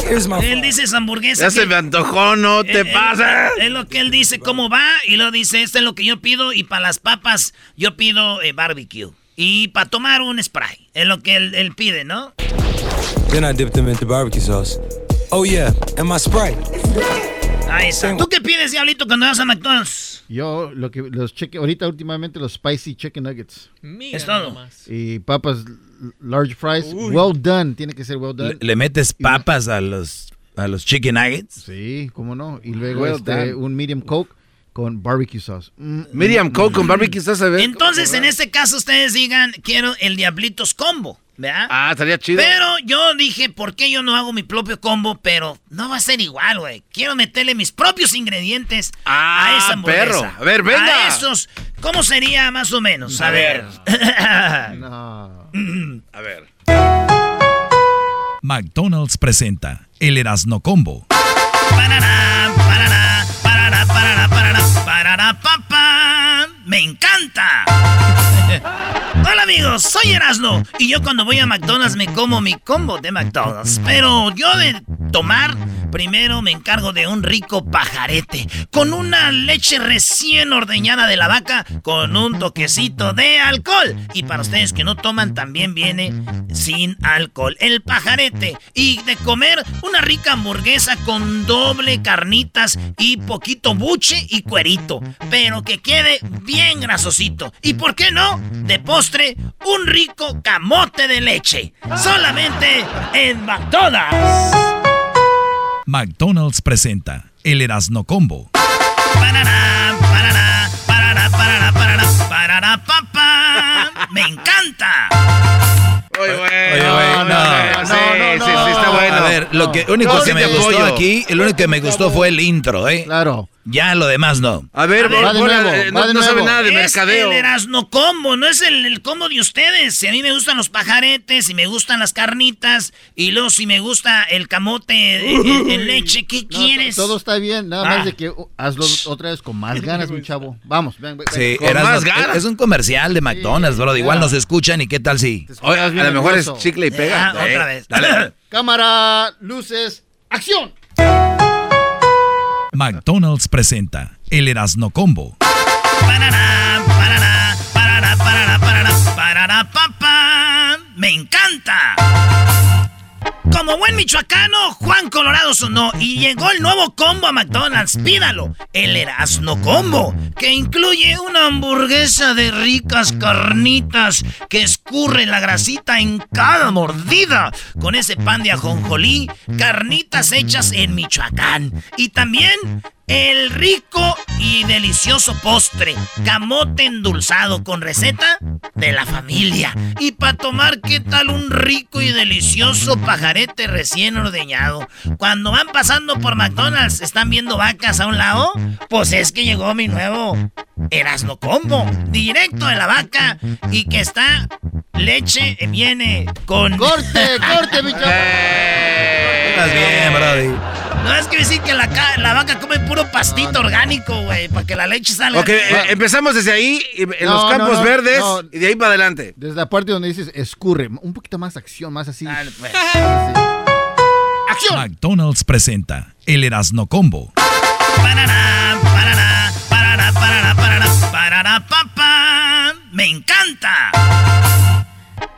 Here's my. Él dice esa hamburguesa. Ya que- se me antojó, no te Eh, eh, pases. Es lo que él dice, cómo va, y lo dice, esto es lo que yo pido, y para las papas yo pido eh, barbecue. Y para tomar un spray, es lo que él, él pide, ¿no? Then I dipped them into barbecue sauce. Oh yeah, and my Sprite. Ahí está. ¿Tú qué pides, Diablito, cuando vas a McDonald's? Yo, lo que los cheque, ahorita últimamente los spicy chicken nuggets. Es todo. Y papas large fries, well done, tiene que ser well done. Le, le metes papas a los, a los chicken nuggets. Sí, cómo no. Y luego Well este, un medium coke con barbecue sauce. Mm, Medium mm, Coke mm. con barbecue sauce, a ver. Entonces, en este caso, ustedes digan, quiero el Diablitos Combo, ¿verdad? Ah, estaría chido. Pero yo dije, ¿por qué yo no hago mi propio combo? Pero no va a ser igual, güey. Quiero meterle mis propios ingredientes a esa hamburguesa. Ah, perro. A ver, venga. A esos. ¿Cómo sería más o menos? A, A ver. No. A ver. McDonald's presenta el Erasno Combo. Parará, parará, parará, parará, parará, parará, pa, pa. ¡Me encanta! Hola amigos, soy Erasno y yo cuando voy a McDonald's me como mi combo de McDonald's. Pero yo de tomar, primero me encargo de un rico pajarete con una leche recién ordeñada de la vaca con un toquecito de alcohol. Y para ustedes que no toman, también viene sin alcohol. El pajarete y de comer una rica hamburguesa con doble carnitas y poquito buche y cuerito. Pero que quede bien grasosito. ¿Y por qué no? De postre, un rico camote de leche. Solamente en McDonald's. McDonald's presenta el Erasno Combo. Parará, parará, parará, parará, parará, parará, pa, pa. ¡Me encanta! Oye, güey. Oye, güey, no. Sí, sí, sí, está bueno. A ver, lo que único No, que sí me gustó aquí, el único que me gustó fue el intro, ¿eh? Claro. Ya lo demás no. A ver, Va de Bola, nuevo, eh, va no, de no sabe nada de es mercadeo. el Erasno Combo, no es el, el combo de ustedes. Si a mí me gustan los pajaretes, si me gustan las carnitas, y luego si me gusta el camote en, en leche, ¿qué No, quieres? Todo está bien, nada Ah. más de que uh, hazlo otra vez con más ganas, mi chavo. Vamos, ven, ven, Sí. Erasmo, más ganas. es un comercial de McDonald's, bro. Igual nos escuchan y qué tal si. Oye, a lo mejor es chicle y pega. Ah, Eh, otra vez. Dale. Cámara, luces, acción. McDonald's presenta el Erasno Combo. Parará, parará, Como buen michoacano, Juan Colorado sonó y llegó el nuevo combo a McDonald's. Pídalo, el Erasno Combo, que incluye una hamburguesa de ricas carnitas que escurre la grasita en cada mordida, con ese pan de ajonjolí, carnitas hechas en Michoacán y también el rico y delicioso postre, camote endulzado con receta de la familia. Y para tomar, ¿qué tal un rico y delicioso pajarete recién ordeñado? Cuando van pasando por McDonald's, ¿están viendo vacas a un lado? Pues es que llegó mi nuevo Erasno Combo, directo de la vaca y que está leche, viene con... Corte, corte, mi chavo. Estás bien, Brody. No es que decir que la, la vaca come puro pastito orgánico, güey, para que la leche salga. Ok, eh, empezamos desde ahí, en No, los campos no, verdes, no. y de ahí para adelante. Desde la parte donde dices escurre, un poquito más acción, más así. pues. ¡Acción! McDonald's presenta el Erasno Combo. Parará, parará, parará, parará, parará, parará, pa, pa. ¡Me encanta!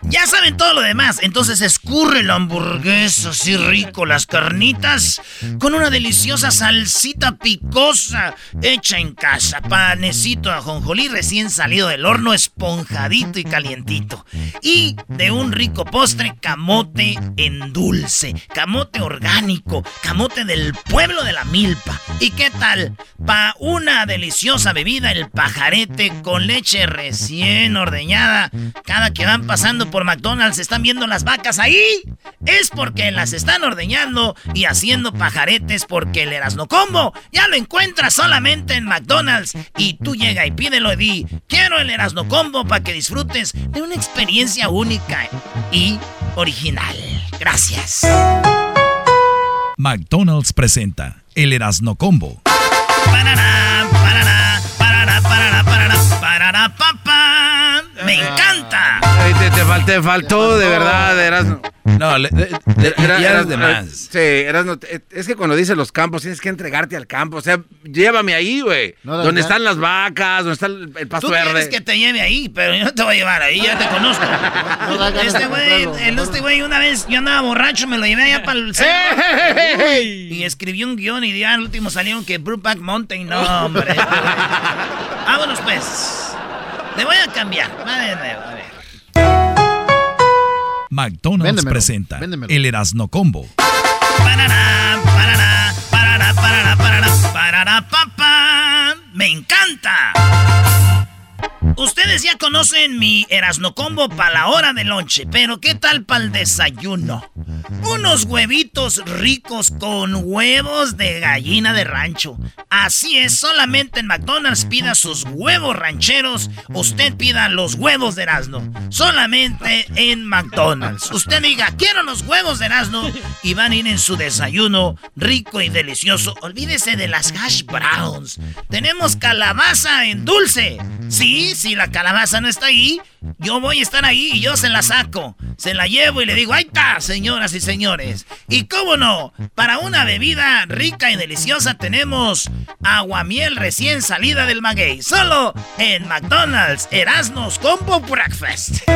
Ya saben todo lo demás, entonces escurre la hamburguesa así rico, las carnitas, con una deliciosa salsita picosa hecha en casa, panecito ajonjolí recién salido del horno, esponjadito y calientito. Y de un rico postre, camote en dulce, camote orgánico, camote del pueblo de la milpa. ¿Y qué tal? Pa' una deliciosa bebida, el pajarete con leche recién ordeñada, cada que van pasando por McDonald's están viendo las vacas ahí, es porque las están ordeñando y haciendo pajaretes porque el Erasno Combo ya lo encuentras solamente en McDonald's y tú llega y pídelo di, quiero el Erasno Combo para que disfrutes de una experiencia única y original. Gracias. McDonald's presenta el Erasno Combo. Parará, parará, parará, parará, parará, parará, papá. Me encanta. Te, te fal- te faltó, de verdad, Erasno. No, le- de- de- Era- ya era- es de más. Sí, Erasno, te- es que cuando dices los campos tienes que entregarte al campo. O sea, llévame ahí, güey. No, donde están las vacas, donde está el, el pasto Tú quieres verde. que te lleve ahí, pero yo no te voy a llevar ahí, ya te conozco. este güey, este güey una vez yo andaba borracho, me lo llevé allá para el cerro. Y escribí un guion y ya al último salieron que Brookback Mountain, no, hombre. Vámonos pues. Le voy a cambiar. Va de nuevo, a ver. McDonald's Véndemelo, presenta véndemelo. el Erasno Combo. Parará, parará, parará, parará, parará, parará, papá. Me encanta. Ustedes ya conocen mi Erasno Combo para la hora de lonche, pero ¿qué tal para el desayuno? Unos huevitos ricos con huevos de gallina de rancho. Así es, solamente en McDonald's pida sus huevos rancheros, usted pida los huevos de Erasno. Solamente en McDonald's. Usted diga, quiero los huevos de Erasno y van a ir en su desayuno rico y delicioso. Olvídese de las hash browns. Tenemos calabaza en dulce. Sí, si la calabaza no está ahí, yo voy a estar ahí y yo se la saco. Se la llevo y le digo, ahí está, señoras y señores. Y cómo no, para una bebida rica y deliciosa tenemos aguamiel recién salida del maguey. Solo en McDonald's Erasmus Combo Breakfast.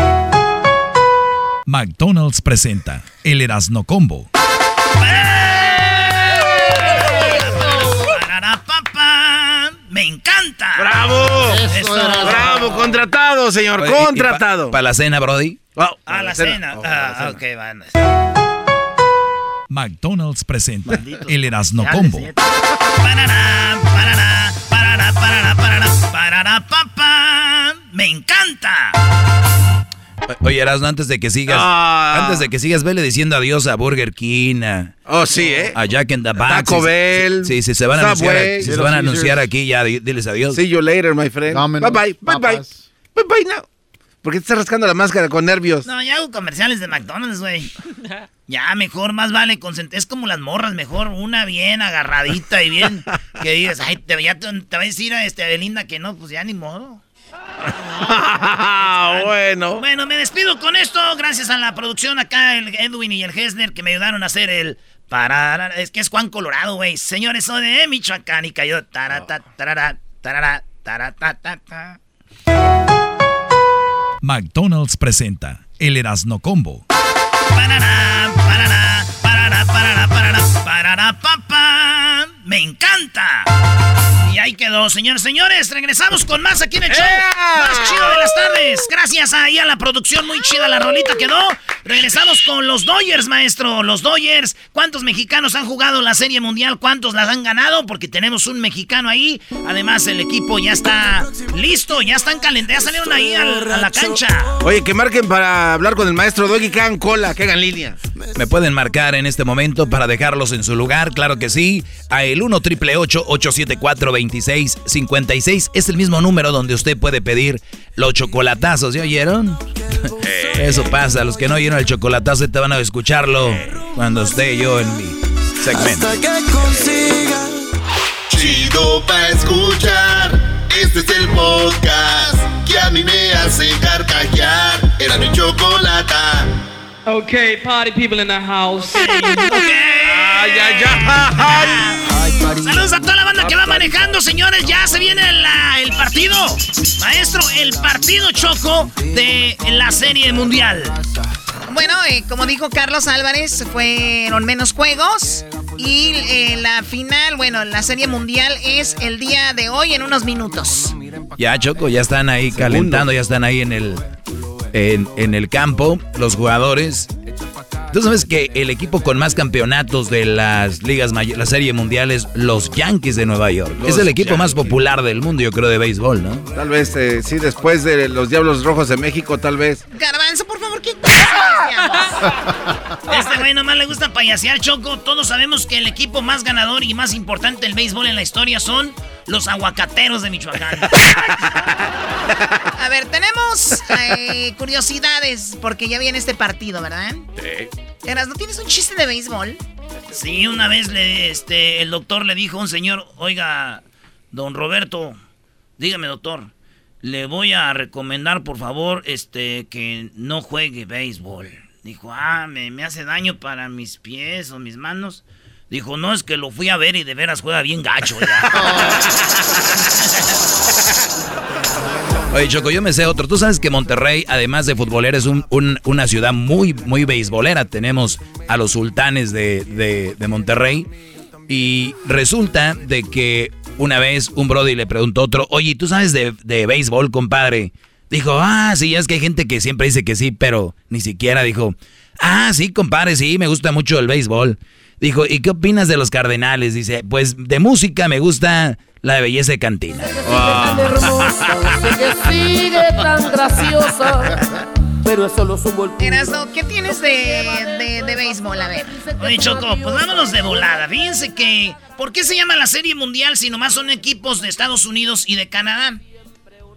McDonald's presenta el Erasno Combo. Papá. Me encanta. ¡Bravo! Eso, ¡Bravo! Contratado, señor, Oye, ¿y contratado. pa- ¿Para la cena, Brody? A la cena. Ah, ok, van. McDonald's presenta el Erasno Combo. Parará, parará, parará, parará, parará, parará, papá. Me encanta. Oye, Erasno, antes de que sigas, Ah. antes de que sigas, vele diciendo adiós a Burger King, a, Oh, sí, ¿eh? a Jack in the Box. Taco sí, Bell, Sí, sí, se van a anunciar, si se van a anunciar aquí, ya di- diles adiós. See you later, my friend. Domino's, bye bye, bye bye. papas. Bye bye now. ¿Por qué te estás rascando la máscara con nervios? No, ya hago comerciales de McDonald's, güey. Ya, mejor, más vale concentrar. Es como las morras, mejor una bien agarradita y bien. Que digas, ay, te, ya te, te a decir a este, a Belinda que no, pues ya ni modo. bueno. Bueno, me despido con esto. Gracias a la producción acá, el Edwin y el Hesner, que me ayudaron a hacer el. Para, es que es Juan Colorado, güey. Señores, soy de Michoacán y cayó. Tarata, tarara, tarara, tarata, ta, ta. McDonald's presenta el Erasno Combo. Parará, parará, parará, parará, parará, parará, papá. Me encanta. Y ahí quedó, señores, señores. Regresamos con más aquí en el show. Más chido de las tardes. Gracias ahí a la producción, muy chida la rolita quedó. Regresamos con los Dodgers, maestro. Los Dodgers. ¿Cuántos mexicanos han jugado la Serie Mundial? ¿Cuántos las han ganado? Porque tenemos un mexicano ahí. Además, el equipo ya está listo. Ya están calentados. Ya salieron ahí al- a la cancha. Oye, que marquen para hablar con el maestro Doggy, que hagan cola, que hagan línea. Me pueden marcar en este momento para dejarlos en su lugar, claro que sí. A el 1 triple 874 2656 es el mismo número donde usted puede pedir los chocolatazos, ¿ya oyeron? Eso pasa, los que no oyeron el chocolatazo te van a escucharlo cuando esté yo en mi segmento. Chido pa' escuchar. Este es el podcast que a mí me hace carcajear. Era mi chocolata. Okay, party people in the house. Ay, ay, ay. Saludos a toda la banda que va manejando, señores. Ya se viene la- el partido. Maestro, el partido choco de la serie mundial. Bueno, eh, como dijo Carlos Álvarez, fueron menos juegos. Y eh, la final, bueno, la serie mundial es el día de hoy en unos minutos. Ya, Choco, ya están ahí calentando, ya están ahí en el, en, en el campo los jugadores. Tú sabes que el equipo con más campeonatos de las ligas mayores, la serie mundial es los Yankees de Nueva York. Los es el equipo más popular del mundo, yo creo, de béisbol, ¿no? Tal vez, eh, sí, después de los Diablos Rojos de México, tal vez. Garbanzo, por favor, ¿qué Este güey nomás le gusta payasear, Choco. Todos sabemos que el equipo más ganador y más importante del béisbol en la historia son los aguacateros de Michoacán. A ver, tenemos eh, curiosidades porque ya viene este partido, ¿verdad? Eras, ¿no tienes un chiste de béisbol? Sí, una vez le, este, el doctor le dijo a un señor, oiga, don Roberto, dígame doctor, le voy a recomendar por favor este, que no juegue béisbol. Dijo, ah, me, me hace daño para mis pies o mis manos. Dijo, no, es que lo fui a ver y de veras juega bien gacho. Oye, Choco, yo me sé otro. Tú sabes que Monterrey, además de futbolera, es un- un- una ciudad muy, muy beisbolera. Tenemos a los sultanes de, de- de Monterrey. Y resulta de que una vez un Brody le preguntó a otro, oye, ¿tú sabes de, de béisbol, compadre? Dijo, ah, sí, es que hay gente que siempre dice que sí, pero ni siquiera dijo, ah, sí, compadre, sí, me gusta mucho el béisbol. Dijo, ¿y qué opinas de los Cardenales? Dice, pues de música me gusta la de belleza de cantina. tan hermosa, sé que sigue tan graciosa, pero es solo su golpe. Erasno, ¿qué tienes de, de, de béisbol? A ver. Oye, Choco, pues vámonos de volada. Fíjense que, ¿por qué se llama la Serie Mundial si nomás son equipos de Estados Unidos y de Canadá?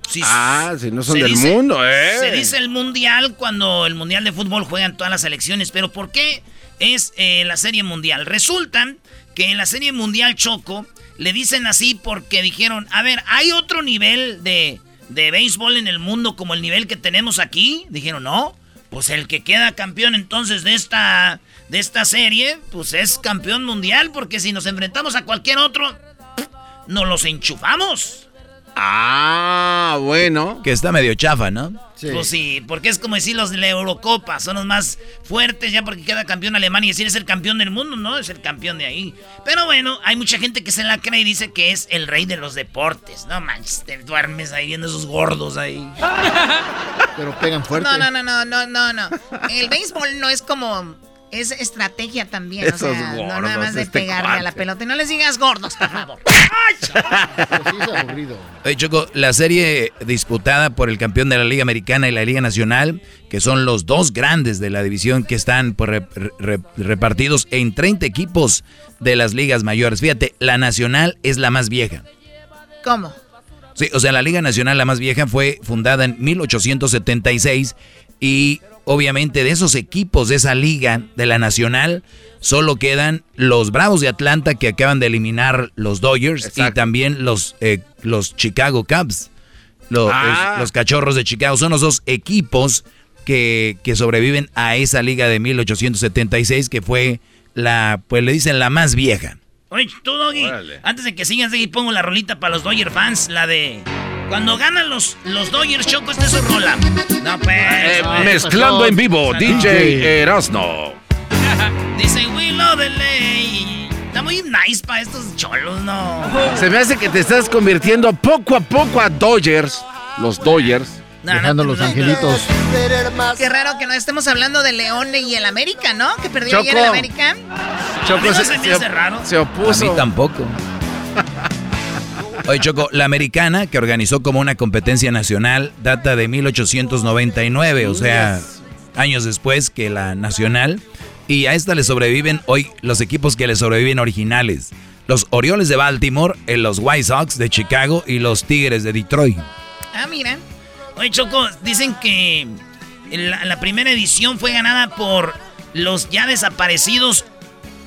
Sí, Ah, si no son del dice- mundo, ¿eh? Se dice el Mundial cuando el Mundial de Fútbol juegan todas las selecciones, pero ¿por qué es eh, la Serie Mundial? Resulta que en la Serie Mundial Choco le dicen así porque dijeron, a ver, ¿hay otro nivel de, de béisbol en el mundo como el nivel que tenemos aquí? Dijeron, no, pues el que queda campeón entonces de esta, de esta serie, pues es campeón mundial, porque si nos enfrentamos a cualquier otro, nos los enchufamos. Ah, bueno. Que está medio chafa, ¿no? Pues sí, porque es como decir los de la Eurocopa, son los más fuertes ya porque queda campeón Alemania y decir es el campeón del mundo, no, es el campeón de ahí. Pero bueno, hay mucha gente que se la cree y dice que es el rey de los deportes. No manches, te duermes ahí viendo esos gordos ahí. Pero pegan fuerte. No, no, no, no, no, no, no. El béisbol no es como. Es estrategia también. Esos o sea, no nada más de este pegarle a la pelota. Y no les digas gordos, por favor. Oye, Choco, la serie disputada por el campeón de la Liga Americana y la Liga Nacional, que son los dos grandes de la división que están pues, re- re- repartidos en 30 equipos de las ligas mayores. Fíjate, la Nacional es la más vieja. ¿Cómo? Sí, o sea, la Liga Nacional, la más vieja, fue fundada en 1876 y obviamente de esos equipos de esa liga, de la Nacional, solo quedan los Bravos de Atlanta que acaban de eliminar los Dodgers y también los, eh, los Chicago Cubs, Lo- Ah. es- los Cachorros de Chicago. Son los dos equipos que, que sobreviven a esa liga de 1876 que fue la, pues le dicen la más vieja. Oye, tú, Doggy, antes de que sigas ahí, pongo la rolita para los Dodger fans, la de... Cuando ganan los, los Dodgers, Choco, esta es su rola. No, pues... Eh, mezclando en vivo. DJ Erasno. Dice, we love LA. Está muy nice para estos cholos, ¿no? Se me hace que te estás convirtiendo poco a poco a Dodgers. Los Dodgers. Dejando los angelitos. Qué raro que no estemos hablando de León y el América, ¿no? Que perdió ayer el América. Choco no raro. se opuso. A mí tampoco. Oye, Choco, la americana que organizó como una competencia nacional data de 1899, o sea, años después que la nacional. Y a esta le sobreviven hoy los equipos que le sobreviven originales. Los Orioles de Baltimore, eh, los White Sox de Chicago y los Tigres de Detroit. Ah, mira. Oye, Choco, dicen que la, la primera edición fue ganada por los ya desaparecidos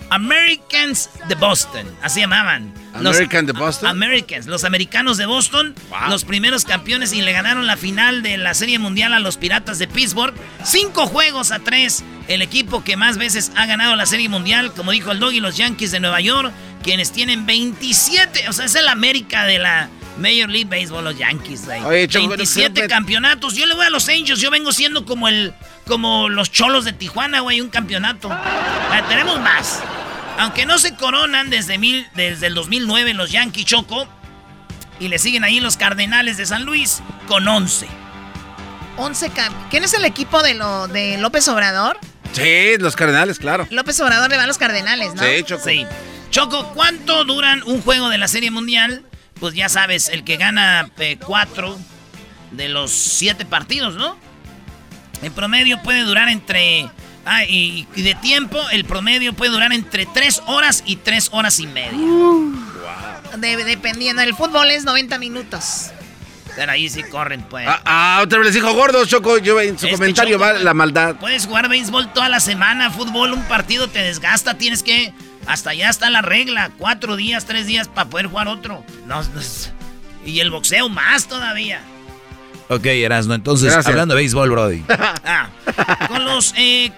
Americans de Boston. Así llamaban. Los- American de Boston. Americans, los americanos de Boston, los primeros campeones y le ganaron la final de la Serie Mundial a los Piratas de Pittsburgh. Cinco juegos a tres. El equipo que más veces ha ganado la Serie Mundial, como dijo el Doggy, los Yankees de Nueva York, quienes tienen 27, o sea, es el América de la Major League Baseball, los Yankees, güey. Oye, Choco, 27 pero- campeonatos. Yo le voy a los Angels, yo vengo siendo como el como los cholos de Tijuana, güey, un campeonato. Ah, tenemos más. Aunque no se coronan desde, mil, desde el 2009 los Yankees Choco. Y le siguen ahí los Cardenales de San Luis con 11. 11 cam- ¿Quién es el equipo de, lo, de López Obrador? Sí, los cardenales, claro. López Obrador le va a los Cardenales, ¿no? Sí, Choco. Sí. Choco, ¿cuánto duran un juego de la Serie Mundial? Pues ya sabes, el que gana eh, cuatro de los siete partidos, ¿no? En promedio puede durar entre... Ah, y, y de tiempo, el promedio puede durar entre tres horas y tres horas y media. De- dependiendo. El fútbol es 90 minutos. Pero ahí sí corren, pues. Ah, ah, otra vez les dijo gordo, Choco. Yo en su Este comentario Choco, va la maldad. Puedes jugar béisbol toda la semana, fútbol, un partido te desgasta, tienes que... Hasta allá está la regla, cuatro días, tres días para poder jugar otro. No, no y el boxeo más todavía. Ok, Erasno, entonces, Gracias. hablando de béisbol, Brody. Ah, con los... eh,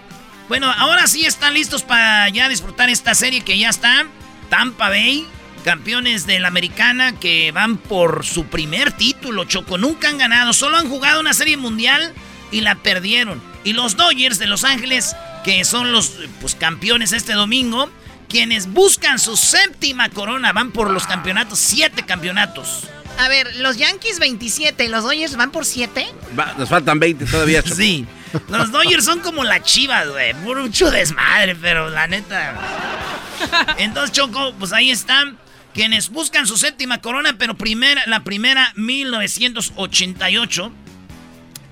bueno, ahora sí están listos para ya disfrutar esta serie que ya está. Tampa Bay, campeones de la americana que van por su primer título, Choco. Nunca han ganado, solo han jugado una serie mundial y la perdieron. Y los Dodgers de Los Ángeles, que son los pues, campeones este domingo, quienes buscan su séptima corona, van por los campeonatos, siete campeonanatos. A ver, los Yankees 27 y los Dodgers van por 7. Va, nos faltan 20 todavía, Choco. Sí. Los Dodgers son como la chivas, güey. Mucho desmadre, pero la neta. Entonces, Choco, pues ahí están. Quienes buscan su séptima corona, pero primera, la primera 1988.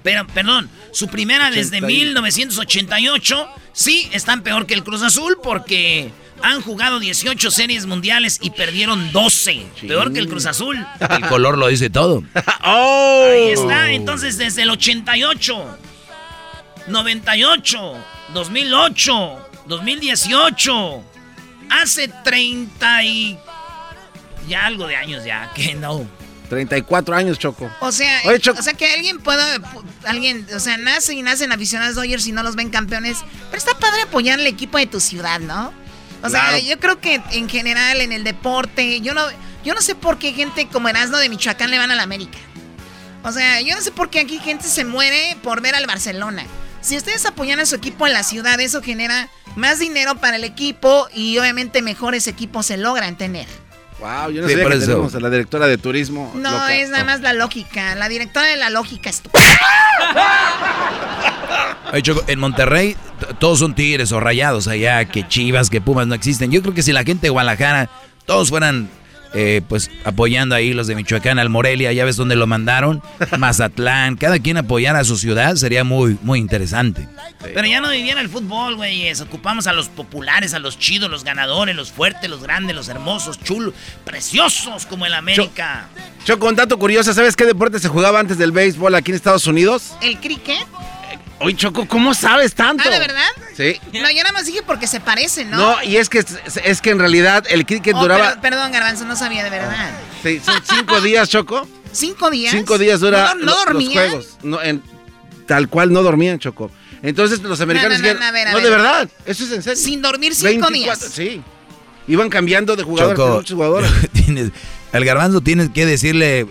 Pero, perdón, su primera desde 81. 1988. Sí, están peor que el Cruz Azul porque han jugado 18 series mundiales y perdieron 12. Peor que el Cruz Azul. El color lo dice todo. ¡Oh! Ahí está, entonces desde el 88, 98, 2008, 2018, hace 30 y... Ya algo de años ya, que no. 34 años, Choco. O sea, Oye, Choco. o sea que alguien pueda, pu- alguien, o sea, nace y nacen aficionados Dodgers y no los ven campeones, pero está padre apoyar al equipo de tu ciudad, ¿no? O sea, yo creo que en general en el deporte, yo no, yo no sé por qué gente como Erasmo de Michoacán le van a la América. O sea, yo no sé por qué aquí gente se muere por ver al Barcelona. Si ustedes apoyan a su equipo en la ciudad, eso genera más dinero para el equipo y obviamente mejores equipos se logran tener. Wow, yo no Sí, sabía que tenemos a la directora de turismo. No, loca. es nada más la lógica. La directora de la lógica es Oye, Choco, en Monterrey todos son tigres o rayados allá, que chivas, que pumas no existen. Yo creo que si la gente de Guadalajara, todos fueran eh, pues apoyando ahí los de Michoacán al Morelia, ya ves dónde lo mandaron, Mazatlán, cada quien apoyara a su ciudad, sería muy, muy interesante. Pero ya no vivían el fútbol, güeyes. Ocupamos a los populares, a los chidos, los ganadores, los fuertes, los grandes, los hermosos, chulos, preciosos como el América. Choco, un dato curioso, ¿sabes qué deporte se jugaba antes del béisbol aquí en Estados Unidos? el cricket. Oye, Choco, ¿cómo sabes tanto? Ah, ¿de verdad? Sí. No, yo nada más dije porque se parecen, ¿no? No, y es que, es que en realidad el cricket Oh, duraba... per- perdón, Garbanzo, no sabía de verdad. Sí, son cinco días, Choco. ¿Cinco días? Cinco días dura ¿No, no los dormían? juegos. No, en- tal cual no dormían, Choco. Entonces los americanos No, no, no, dijeron, no, a ver, a no, ver. de verdad, eso es en serio. Sin dormir cinco 24, días. Sí. Iban cambiando de jugadores, Choco, muchos jugadores. tienes, al garbanzo tienes que decirle,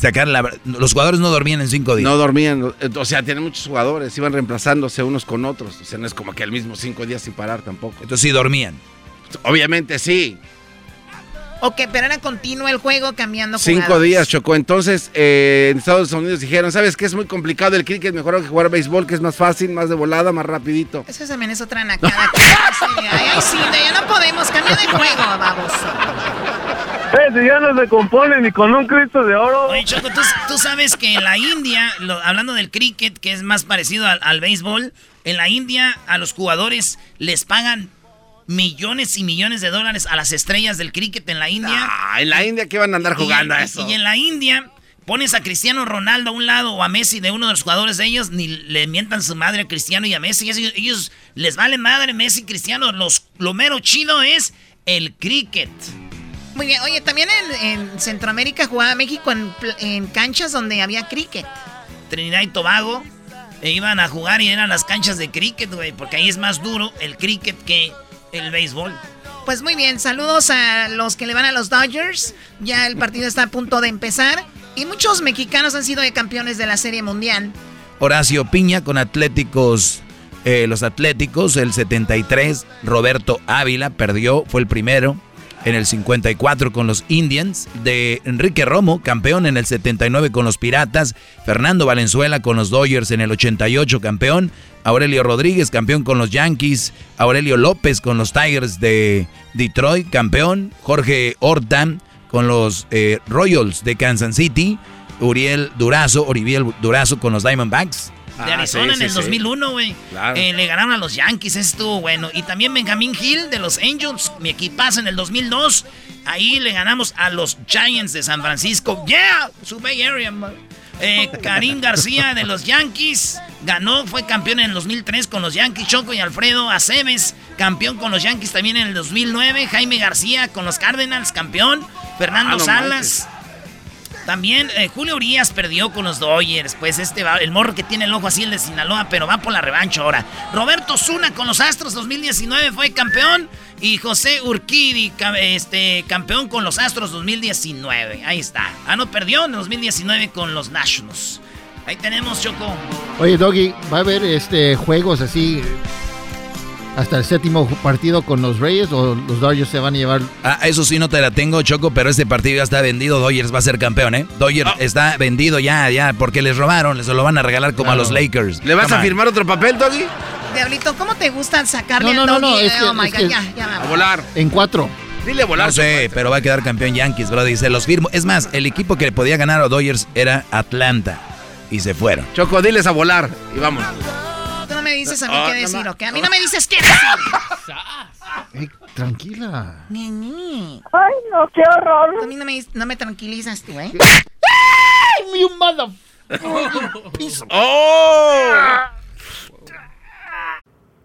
sacar la... Los jugadores no dormían en cinco días. No dormían, o sea, tienen muchos jugadores, iban reemplazándose unos con otros. O sea, no es como que al mismo cinco días sin parar tampoco. Entonces sí dormían. Obviamente sí. Ok, pero era continuo el juego cambiando Cinco jugadas. días, Chocó. Entonces, eh, en Estados Unidos dijeron, ¿sabes qué? Es muy complicado el cricket, mejor que jugar béisbol, que es más fácil, más de volada, más rapidito. Eso también es otra nacada. Ay, ay, sí, de- ya no podemos cambiar de juego, baboso. Eh, si ya no se compone ni con un Cristo de oro. Oye, Choco, ¿tú, tú sabes que en la India, lo- hablando del cricket, que es más parecido al, al béisbol, en la India a los jugadores les pagan millones y millones de dólares a las estrellas del cricket en la India. Ah, en la India que van a andar jugando y, a eso. Y en la India pones a Cristiano Ronaldo a un lado o a Messi de uno de los jugadores de ellos, ni le mientan su madre a Cristiano y a Messi. Ellos, ellos les vale madre Messi y Cristiano. Los, lo mero chido es el cricket. Muy bien, oye, también en, en Centroamérica jugaba México en canchas donde había cricket. Trinidad y Tobago e iban a jugar y eran las canchas de cricket, güey, porque ahí es más duro el cricket que el béisbol. Pues muy bien, saludos a los que le van a los Dodgers. Ya el partido está a punto de empezar. Y muchos mexicanos han sido campeones de la Serie Mundial. Horacio Piña con Atléticos, eh, los Atléticos, el 73. Roberto Ávila perdió, fue el primero. En el 54 con los Indians. De Enrique Romo, campeón en el 79 con los Piratas. Fernando Valenzuela con los Dodgers en el 88, campeón. Aurelio Rodríguez, campeón con los Yankees. Aurelio López con los Tigers de Detroit, campeón. Jorge Horta con los eh, Royals de Kansas City. Uriel Durazo, Oribiel Durazo con los Diamondbacks. De Arizona en el 2001, güey. Eh, le ganaron a los Yankees, estuvo bueno. Y también Benjamin Hill de los Angels, mi equipazo en el 2002. Ahí le ganamos a los Giants de San Francisco. ¡Yeah! Su Bay Area, eh, Karim García de los Yankees ganó, fue campeón en el 2003 con los Yankees. Choco y Alfredo Aceves, campeón con los Yankees también en el 2009. Jaime García con los Cardinals, campeón. Fernando ah, Salas. También eh, Julio Urias perdió con los Dodgers. Pues este va, el morro que tiene el ojo así, el de Sinaloa, pero va por la revancha ahora. Roberto Zuna con los Astros 2019 fue campeón. Y José Urquidi, este, campeón con los Astros 2019. Ahí está. Ah, no, perdió en 2019 con los Nationals. Ahí tenemos, Choco. Oye, Doggy, ¿va a haber este, juegos así hasta el séptimo partido con los Reyes o los Dodgers se van a llevar? Ah, eso sí no te la tengo, Choco, pero este partido ya está vendido. Dodgers va a ser campeón, ¿eh? Dodgers ah. está vendido ya, ya, porque les robaron, les lo van a regalar como a los Lakers. ¿Le vas a firmar otro papel, Doggy? Diablito, ¿cómo te gustan sacarle no, no, no, no, es oh my God, ya, ya, A volar. En cuatro. Dile a volar. No sé, pero va a quedar campeón Yankees, bro. Dice, los firmo. Es más, el equipo que le podía ganar a Dodgers era Atlanta. Y se fueron. Choco, diles a volar. Y vamos. Me dices a mí qué decir, ¿ok? A mí no me dices qué decir. tranquila. Ay, no, qué horror. A mí no me, no me tranquilizas tú, ¿eh? ¡Ay, mother... ¡Oh!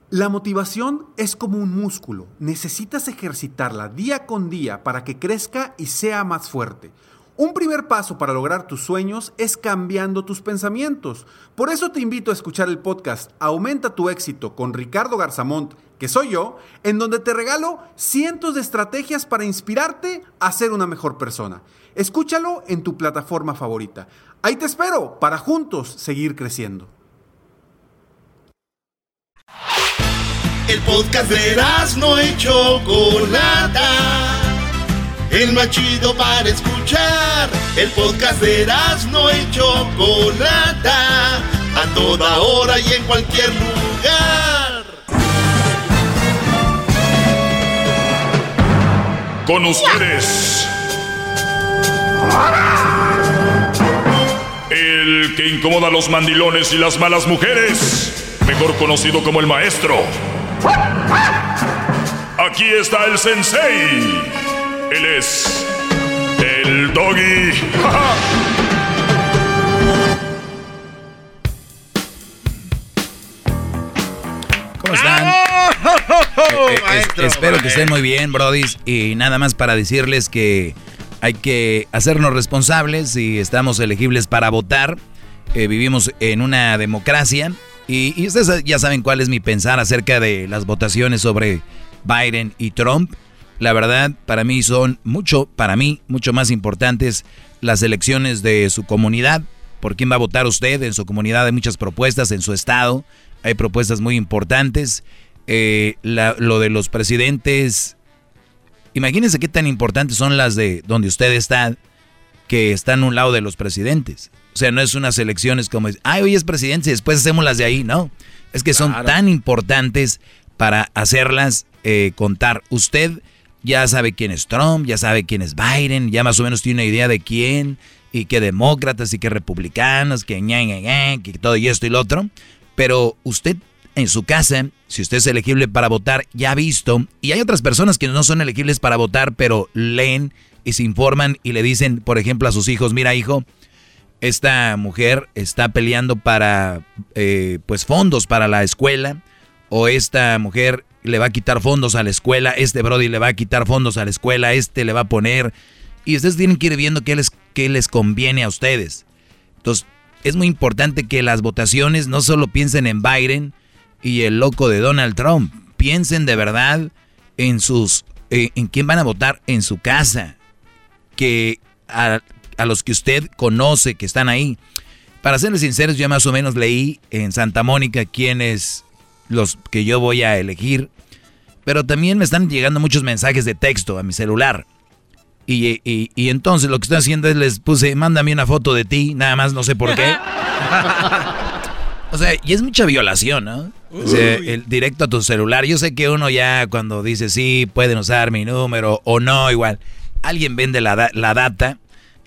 La motivación es como un músculo. Necesitas ejercitarla día con día para que crezca y sea más fuerte. Un primer paso para lograr tus sueños es cambiando tus pensamientos. Por eso te invito a escuchar el podcast Aumenta tu éxito con Ricardo Garzamont, que soy yo, en donde te regalo cientos de estrategias para inspirarte a ser una mejor persona. Escúchalo en tu plataforma favorita. Ahí te espero para juntos seguir creciendo. El podcast de no hecho Chocolata el más chido para escuchar. El podcast de no y Chocolata, a toda hora y en cualquier lugar. Con ustedes. El que incomoda a los mandilones y las malas mujeres, mejor conocido como el maestro. Aquí está el sensei. Él es el doggy. ¿Cómo están? Eh, eh, espero que estén muy bien, brodis. Y nada más para decirles que hay que hacernos responsables y estamos elegibles para votar. Eh, vivimos en una democracia. Y, y, ustedes ya saben cuál es mi pensar acerca de las votaciones sobre Biden y Trump la verdad, para mí son mucho, para mí, mucho más importantes las elecciones de su comunidad. ¿Por quién va a votar usted? En su comunidad hay muchas propuestas, en su estado hay propuestas muy importantes. Eh, lo de los presidentes, imagínense qué tan importantes son las de donde usted está, que están a un lado de los presidentes. O sea, no es unas elecciones como, ay, hoy es presidente y después hacemos las de ahí, no. Es que son tan importantes para hacerlas eh, contar. Usted ya sabe quién es Trump, ya sabe quién es Biden, ya más o menos tiene una idea de quién, y que demócratas y que republicanos, que ña, ña, que todo y esto y lo otro. Pero usted en su casa, si usted es elegible para votar, ya ha visto, y hay otras personas que no son elegibles para votar, pero leen y se informan y le dicen, por ejemplo, a sus hijos, mira hijo, esta mujer está peleando para, eh, pues, fondos para la escuela, o esta mujer le va a quitar fondos a la escuela, este Brody le va a quitar fondos a la escuela, este le va a poner. Y ustedes tienen que ir viendo qué les, qué les conviene a ustedes. Entonces, es muy importante que las votaciones no solo piensen en Biden y el loco de Donald Trump, piensen de verdad en sus eh, en quién van a votar en su casa, que a, a los que usted conoce que están ahí. Para serles sinceros, yo más o menos leí en Santa Mónica quiénes los que yo voy a elegir, pero también me están llegando muchos mensajes de texto a mi celular. Y, y, y entonces lo que estoy haciendo es les puse, mándame una foto de ti, nada más no sé por qué. o sea, y es mucha violación, ¿no? O sea, el directo a tu celular. Yo sé que uno ya cuando dice sí, pueden usar mi número o no, igual. Alguien vende la, la data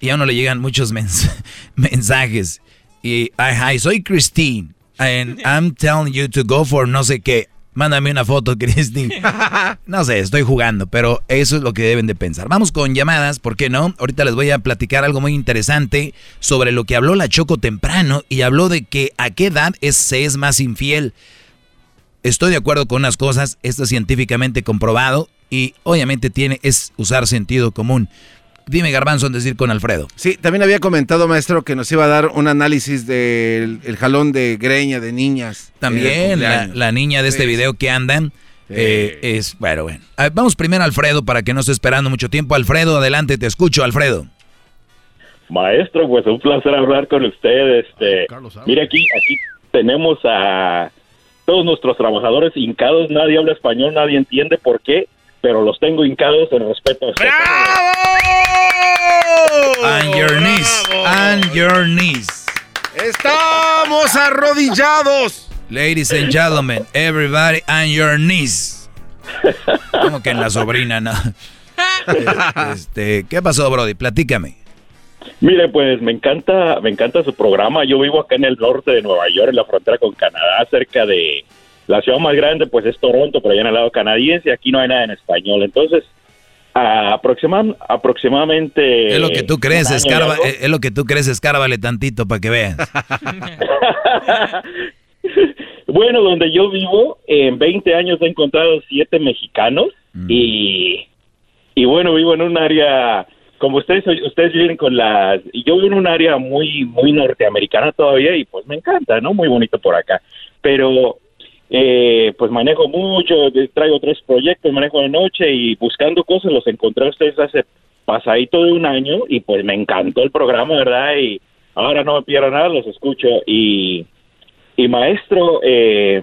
y a uno le llegan muchos mens- mensajes. Y, hi, soy Christine. And I'm telling you to go for no sé qué. Mándame una foto, Christine. No sé, estoy jugando, pero eso es lo que deben de pensar. Vamos con llamadas, ¿por qué no? Ahorita les voy a platicar algo muy interesante sobre lo que habló la Choco temprano y habló de que a qué edad se es más infiel. Estoy de acuerdo con unas cosas, esto es científicamente comprobado y obviamente tiene es usar sentido común. Dime, Garbanzo, en decir con Alfredo. Sí, también había comentado, maestro, que nos iba a dar un análisis del el jalón de greña de niñas. También la, niña de este Sí, video que andan eh, es, bueno, bueno. A ver, vamos primero a Alfredo para que no esté esperando mucho tiempo. Alfredo, adelante, te escucho, Alfredo. Maestro, pues un placer hablar con usted. Este, mire aquí, aquí tenemos a todos nuestros trabajadores hincados. Nadie habla español, nadie entiende por qué, pero los tengo hincados en respeto a usted. On your knees, on your knees. Estamos arrodillados. Ladies and gentlemen, everybody on your knees. Como que en la sobrina, no. Este, ¿qué pasó, Brody? Platícame. Mire, pues me encanta, me encanta su programa. Yo vivo acá en el norte de Nueva York, en la frontera con Canadá, cerca de la ciudad más grande, pues es Toronto, pero allá en el lado canadiense. Aquí no hay nada en español. Entonces, aproximadamente. Es lo que tú crees, escarba, algo. es lo que tú crees, escárbale tantito para que veas. Bueno, donde yo vivo, en 20 años he encontrado siete mexicanos y, y bueno, vivo en un área, como ustedes ustedes viven con las, y yo vivo en un área muy muy norteamericana todavía y pues me encanta, ¿no? Muy bonito por acá, pero eh, pues manejo mucho, traigo tres proyectos, manejo de noche y buscando cosas los encontré a ustedes hace pasadito de un año y pues me encantó el programa, ¿verdad? Y ahora no me pierdo nada, los escucho y y maestro, eh,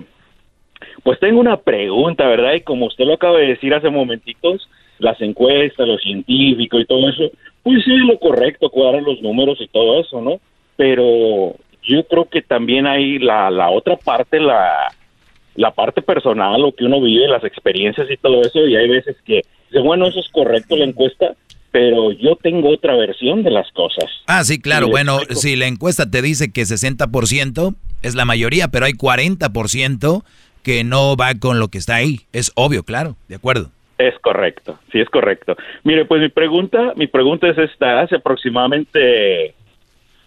pues tengo una pregunta, ¿verdad? Y como usted lo acaba de decir hace momentitos, las encuestas, lo científico y todo eso, pues sí, lo correcto, cuadrar los números y todo eso, ¿no? Pero yo creo que también hay la, la otra parte, la, la parte personal, lo que uno vive, las experiencias y todo eso, y hay veces que, bueno, eso es correcto la encuesta, pero yo tengo otra versión de las cosas. Ah, sí, claro. Bueno, si la encuesta te dice que 60% es la mayoría, pero hay 40% que no va con lo que está ahí. Es obvio, claro, de acuerdo. Es correcto, sí es correcto. Mire, pues mi pregunta, mi pregunta es esta, hace aproximadamente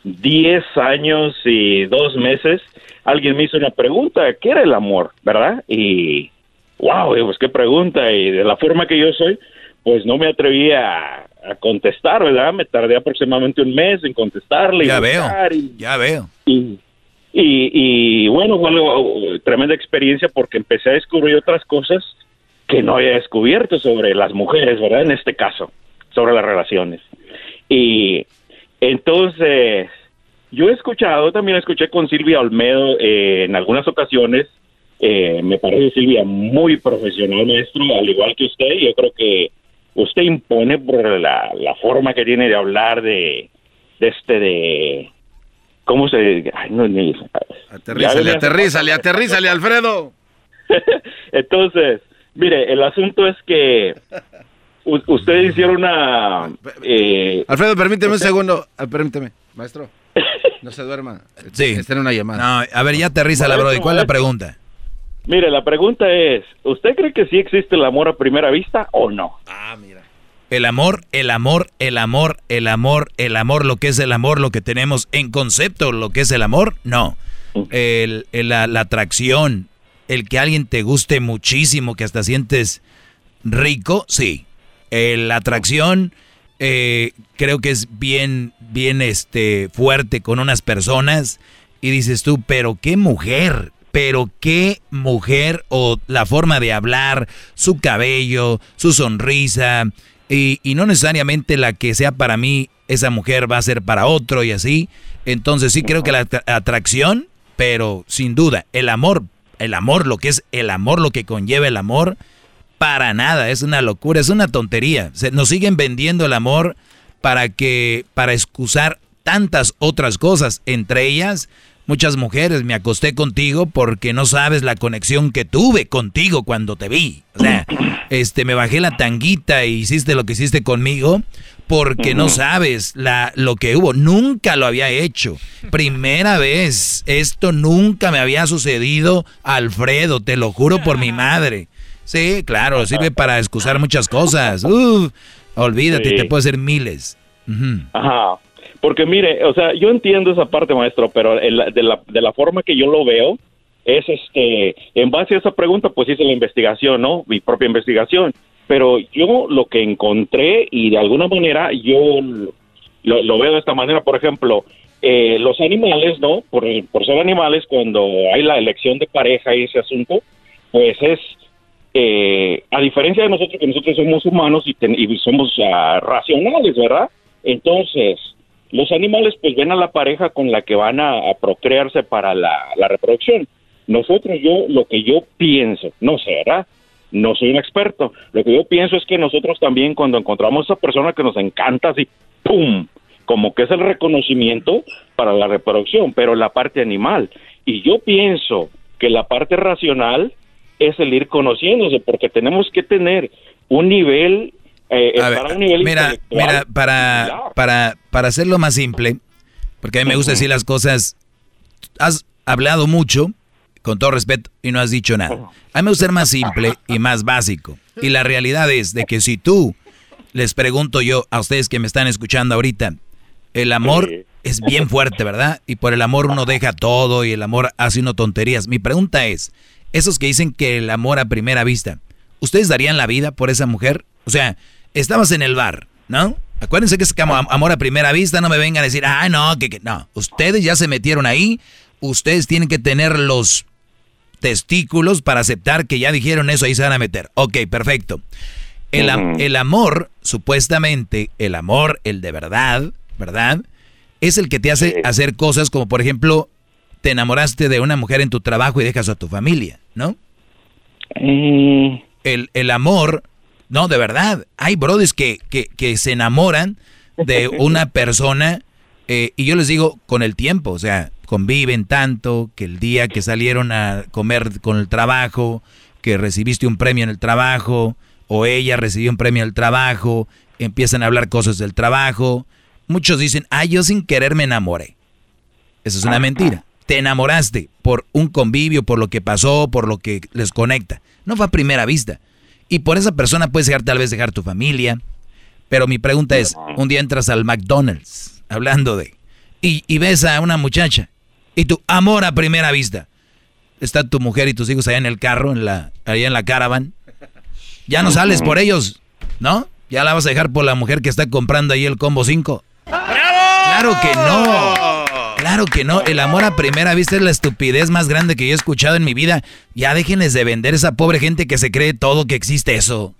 10 años y dos meses, alguien me hizo una pregunta, ¿qué era el amor? ¿Verdad? Y, wow, pues qué pregunta, y de la forma que yo soy, pues no me atreví a, a contestar, ¿verdad? Me tardé aproximadamente un mes en contestarle. y Ya veo, y- ya veo. y, y, y, bueno, fue algo, tremenda experiencia porque empecé a descubrir otras cosas que no había descubierto sobre las mujeres, ¿verdad? En este caso, sobre las relaciones. Y entonces, yo he escuchado, también escuché con Silvia Olmedo eh, en algunas ocasiones, eh, me parece Silvia muy profesional, maestro, al igual que usted, yo creo que usted impone por la, la forma que tiene de hablar de, de este, de... ¿Cómo se...? Ay, no, ni... Aterrízale, aterrízale, aterrízale, Alfredo. Entonces, mire, el asunto es que ustedes hicieron una... eh, Alfredo, permíteme un segundo. Ah, permíteme, maestro. No se duerma. Sí. Está en una llamada. No, a ver, ya aterriza la Brody. ¿Cuál es la pregunta? mire, la pregunta es, ¿usted cree que sí existe el amor a primera vista o no? El amor, el amor, el amor, el amor, el amor, lo que es el amor, lo que tenemos en concepto, lo que es el amor, no. El, el- la, la atracción, el que alguien te guste muchísimo, que hasta sientes rico, sí. El- la atracción eh, creo que es bien, bien este, fuerte con unas personas y dices tú, pero qué mujer, pero qué mujer o la forma de hablar, su cabello, su sonrisa, y, y no necesariamente la que sea para mí, esa mujer va a ser para otro y así. Entonces sí creo que la atra- atracción, pero sin duda, el amor, el amor, lo que es el amor, lo que conlleva el amor, para nada, es una locura, es una tontería. Se, nos siguen vendiendo el amor para que, para excusar tantas otras cosas, entre ellas muchas mujeres, me acosté contigo porque no sabes la conexión que tuve contigo cuando te vi. O sea, este, me bajé la tanguita y hiciste lo que hiciste conmigo porque no sabes la, lo que hubo. Nunca lo había hecho. Primera vez. Esto nunca me había sucedido, Alfredo, te lo juro por mi madre. Sí, claro, sirve para excusar muchas cosas. Uf, olvídate, Sí. te puedo hacer miles. Ajá. Porque mire, o sea, yo entiendo esa parte, maestro, pero el- de, la, de la forma que yo lo veo, es este, en base a esa pregunta, pues hice la investigación, ¿no? Mi propia investigación. Pero yo lo que encontré y de alguna manera yo lo, lo veo de esta manera, por ejemplo, eh, los animales, ¿no? Por, por ser animales, cuando hay la elección de pareja y ese asunto, pues es, eh, a diferencia de nosotros, que nosotros somos humanos y, ten- y somos ah, racionales, ¿verdad? Entonces, los animales pues ven a la pareja con la que van a, procrearse para la, la reproducción. Nosotros, yo, lo que yo pienso, no sé, ¿verdad? No soy un experto. Lo que yo pienso es que nosotros también cuando encontramos a esa persona que nos encanta así, ¡pum! Como que es el reconocimiento para la reproducción, pero la parte animal. Y yo pienso que la parte racional es el ir conociéndose, porque tenemos que tener un nivel, eh, A ver, estar a un nivel mira, mira, para, para, para hacerlo más simple, porque a mí me gusta decir las cosas, has hablado mucho, con todo respeto, y no has dicho nada. A mí me gusta ser más simple y más básico. Y la realidad es de que si tú, les pregunto yo a ustedes que me están escuchando ahorita, el amor es bien fuerte, ¿verdad? Y por el amor uno deja todo y el amor hace uno tonterías. Mi pregunta es, esos que dicen que el amor a primera vista, ¿ustedes darían la vida por esa mujer? O sea, estabas en el bar, ¿no? Acuérdense que es como amor a primera vista, no me vengan a decir, ah, no, que, que-". no. Ustedes ya se metieron ahí, ustedes tienen que tener los testículos para aceptar que ya dijeron eso, ahí se van a meter. Ok, perfecto. El amor, supuestamente, el amor, el de verdad, ¿verdad? Es el que te hace hacer cosas como, por ejemplo, te enamoraste de una mujer en tu trabajo y dejas a tu familia, ¿no? El, el amor, no, de verdad. Hay brothers que, que, que se enamoran de una persona eh, y yo les digo con el tiempo, o sea, conviven tanto que el día que salieron a comer con el trabajo, que recibiste un premio en el trabajo, o ella recibió un premio en el trabajo, empiezan a hablar cosas del trabajo. Muchos dicen, ah, yo sin querer me enamoré. Eso es una mentira. Te enamoraste por un convivio, por lo que pasó, por lo que les conecta. No fue a primera vista. Y por esa persona puedes dejar tal vez dejar tu familia. Pero mi pregunta es, un día entras al McDonald's, hablando de, y, y ves a una muchacha, y tu amor a primera vista. Está tu mujer y tus hijos allá en el carro, en la, allá en la caravan. Ya no sales por ellos, ¿no? Ya la vas a dejar por la mujer que está comprando ahí el combo 5. Claro que no. Claro que no. El amor a primera vista es la estupidez más grande que yo he escuchado en mi vida. Ya déjenles de vender esa pobre gente que se cree todo que existe eso.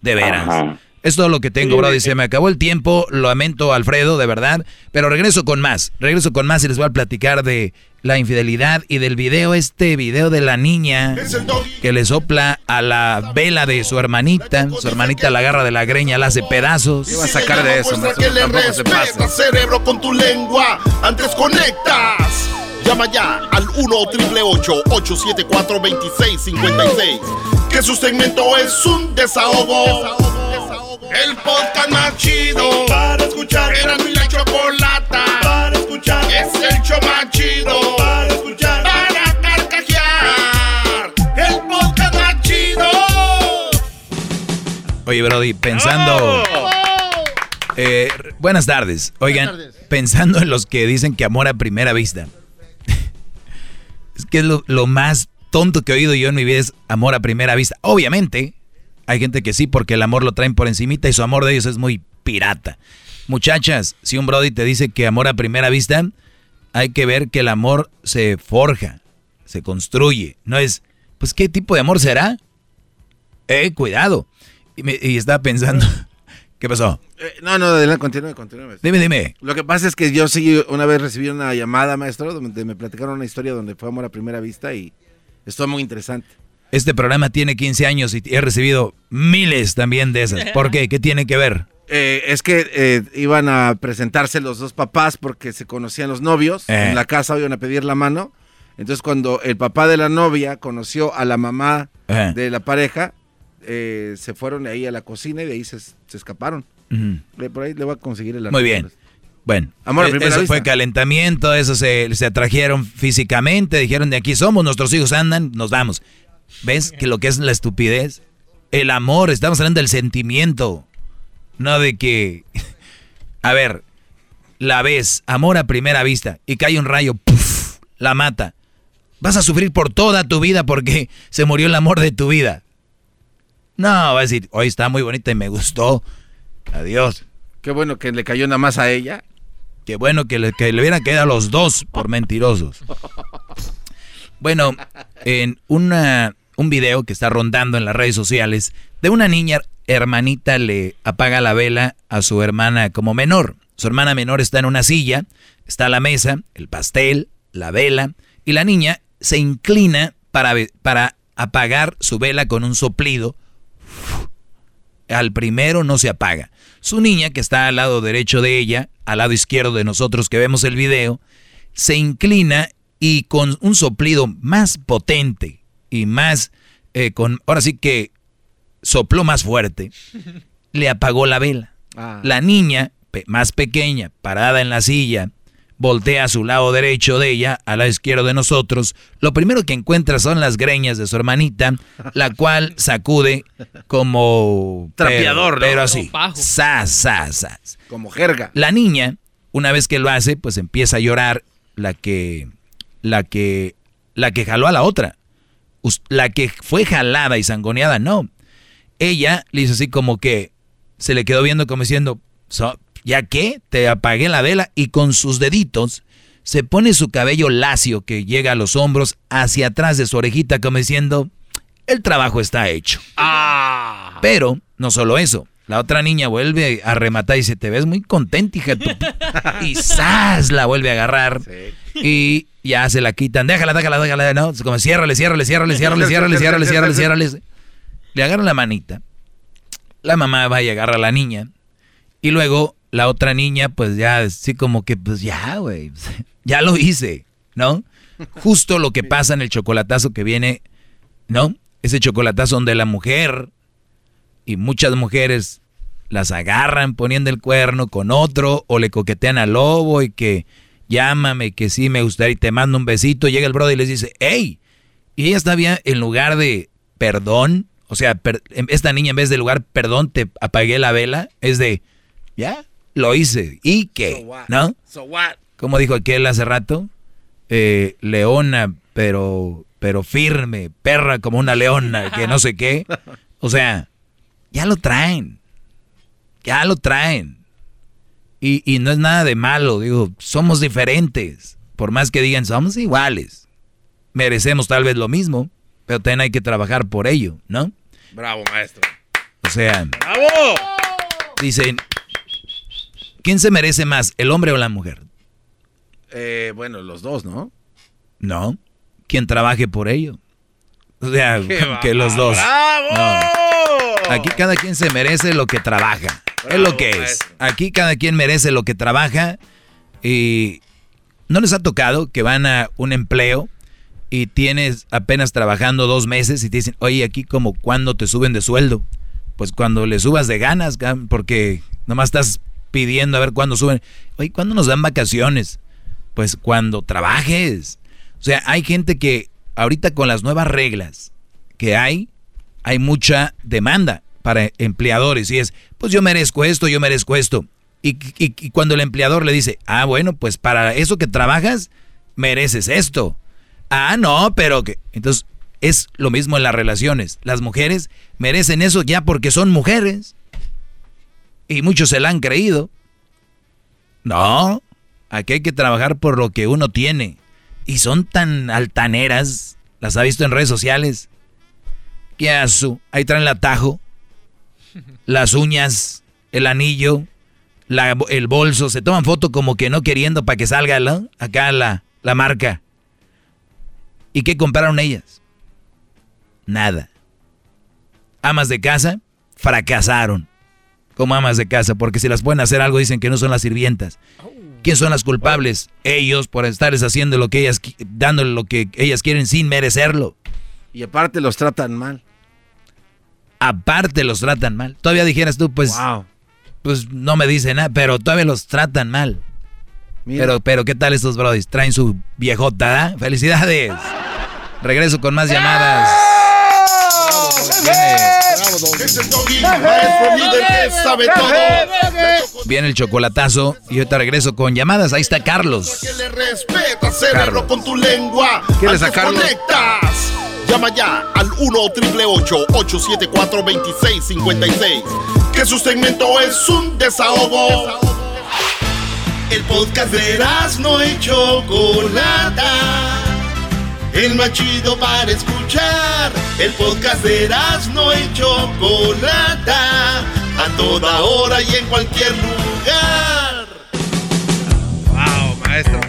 De veras. Ajá. Es todo lo que tengo, bro. Dice, me acabó el tiempo. Lo lamento, Alfredo, de verdad. Pero regreso con más. Regreso con más y les voy a platicar de la infidelidad y del video, este video de la niña que le sopla a la vela de su hermanita. Su hermanita la agarra de la greña, la hace pedazos. Si se llama muestra que le cerebro con tu lengua. Antes conectas. Llama ya al 1 874 2656 Que su segmento es un desahogo. El podcast más chido para escuchar. Era mi la chocolata para escuchar. Es el show más chido para escuchar. Para carcajear. El podcast más chido. Oye, Brody, pensando. Eh, buenas tardes. Oigan, pensando en los que dicen que amor a primera vista. Es que es lo, más tonto que he oído yo en mi vida es amor a primera vista. Obviamente, hay gente que sí, porque el amor lo traen por encimita y su amor de ellos es muy pirata. Muchachas, si un Brody te dice que amor a primera vista, hay que ver que el amor se forja, se construye. No es, pues, ¿qué tipo de amor será? Eh, cuidado. Y, y estaba pensando, ¿qué pasó? Eh, no, no, adelante, continúe, continúe. maestro. Dime, dime. Lo que pasa es que yo sí una vez recibí una llamada, maestro, donde me platicaron una historia donde fue amor a primera vista y estuvo muy interesante. Este programa tiene 15 años y he recibido miles también de esas. ¿Por qué? ¿Qué tiene que ver? Eh, es que eh, iban a presentarse los dos papás porque se conocían los novios. Eh. En la casa iban a pedir la mano. Entonces, cuando el papá de la novia conoció a la mamá de la pareja, eh, se fueron ahí a la cocina y de ahí se, se escaparon. Eh, Por ahí le voy a conseguir el Muy bien. Bueno, Amor eh, eso vista. fue calentamiento, eso se, se atrajeron físicamente, dijeron de aquí somos, nuestros hijos andan, nos vamos. ¿Ves que lo que es la estupidez? El amor, estamos hablando del sentimiento, no de que... A ver, la ves, amor a primera vista, y cae un rayo, ¡puf! la mata. Vas a sufrir por toda tu vida porque se murió el amor de tu vida. No, va a decir, hoy está muy bonita y me gustó. Adiós. Qué bueno que le cayó nada más a ella. Qué bueno que le, que le hubieran quedado a los dos por mentirosos. Bueno, en una, un video que está rondando en las redes sociales de una niña hermanita le apaga la vela a su hermana como menor. Su hermana menor está en una silla, está la mesa, el pastel, la vela, y la niña se inclina para, para apagar su vela con un soplido. Al primero no se apaga. Su niña, que está al lado derecho de ella, al lado izquierdo de nosotros que vemos el video, se inclina y con un soplido más potente y más, eh, con, ahora sí que sopló más fuerte, le apagó la vela. Ah. La niña, más pequeña, parada en la silla, voltea a su lado derecho de ella, al lado izquierdo de nosotros. Lo primero que encuentra son las greñas de su hermanita, la cual sacude como... Trapeador, pero, ¿no? pero así. Sas, sas, sas. Como jerga. La niña, una vez que lo hace, pues empieza a llorar la que, la que, la que jaló a la otra. La que fue jalada y sangoneada, no. Ella le hizo así como que se le quedó viendo como diciendo, "So- ¿ya qué? Te apagué la vela y con sus deditos se pone su cabello lacio que llega a los hombros hacia atrás de su orejita como diciendo, el trabajo está hecho. Pero no solo eso. La otra niña vuelve a rematar y dice, te ves muy contenta, hija. tu p-". Y ¡zas! La vuelve a agarrar. Y ya se la quitan. Déjala, déjala, déjala. No, como ciérrale, ciérrale, ciérrale, ciérrale, ciérrale, ciérrale, ciérrale, ciérrale. Le agarran la manita. La mamá va y agarra a la niña. Y luego la otra niña, pues ya, así como que, pues ya, güey. Ya lo hice, ¿no? Justo lo que pasa en el chocolatazo que viene, ¿no? Ese chocolatazo donde la mujer y muchas mujeres las agarran poniendo el cuerno con otro o le coquetean al lobo y que llámame, que sí me gustaría y te mando un besito. Llega el brother y les dice, hey, y ella está bien, en lugar de perdón, o sea, per- esta niña en vez de lugar perdón, te apagué la vela, es de, ya, lo hice. ¿Y qué? ¿No? So what? Como dijo aquel hace rato, eh, leona, pero, pero firme, perra como una leona, que no sé qué. O sea, ya lo traen. Ya lo traen. Y, y no es nada de malo, digo, somos diferentes. Por más que digan, somos iguales. Merecemos tal vez lo mismo, pero también hay que trabajar por ello, ¿no? Bravo, maestro. O sea, ¡Bravo! dicen, ¿quién se merece más, el hombre o la mujer? Eh, bueno, los dos, ¿no? No, quien trabaje por ello. O sea, ¡Qué que los dos. ¡Bravo! No. Aquí cada quien se merece lo que trabaja. es lo que es. Aquí cada quien merece lo que trabaja. Y no les ha tocado que van a un empleo y tienes apenas trabajando dos meses y te dicen, oye, aquí como cuando te suben de sueldo. Pues cuando le subas de ganas, porque nomás estás pidiendo a ver cuándo suben. Oye, ¿cuándo nos dan vacaciones? Pues cuando trabajes. O sea, hay gente que ahorita con las nuevas reglas que hay, hay mucha demanda para empleadores y es, pues yo merezco esto, yo merezco esto. Y, y- y cuando el empleador le dice, ah, bueno, pues para eso que trabajas, mereces esto. Ah, no, pero que... Entonces, es lo mismo en las relaciones. Las mujeres merecen eso ya porque son mujeres. Y muchos se la han creído. No, aquí hay que trabajar por lo que uno tiene. Y son tan altaneras, las ha visto en redes sociales. ¿Qué hace? Ahí traen el atajo, las uñas, el anillo, el bolso. Se toman foto como que no queriendo para que salga acá la marca. ¿Y qué compraron ellas? Nada. Amas de casa fracasaron como amas de casa, porque si las pueden hacer algo dicen que no son las sirvientas. ¿Quién son las culpables? Ellos por estarles haciendo lo que ellas, dándole lo que ellas quieren sin merecerlo. Y aparte los tratan mal. Aparte los tratan mal. Todavía dijeras tú, pues, pues no me dice nada, pero todavía los tratan mal. Pero, pero, ¿qué tal estos brodis? Traen su viejota, ¿eh? ¡Felicidades! Regreso con más llamadas. Viene el chocolatazo y ahorita regreso con llamadas. Ahí está Carlos. Le respeta, cerebro, con tu lengua. ¿Quieres conectas. Llama ya al 1 874 2656 Que su segmento es un desahogo. El podcast de no y Chocolata el más chido para escuchar. El podcast de no y Chocolata, a toda hora y en cualquier lugar. Wow, maestro.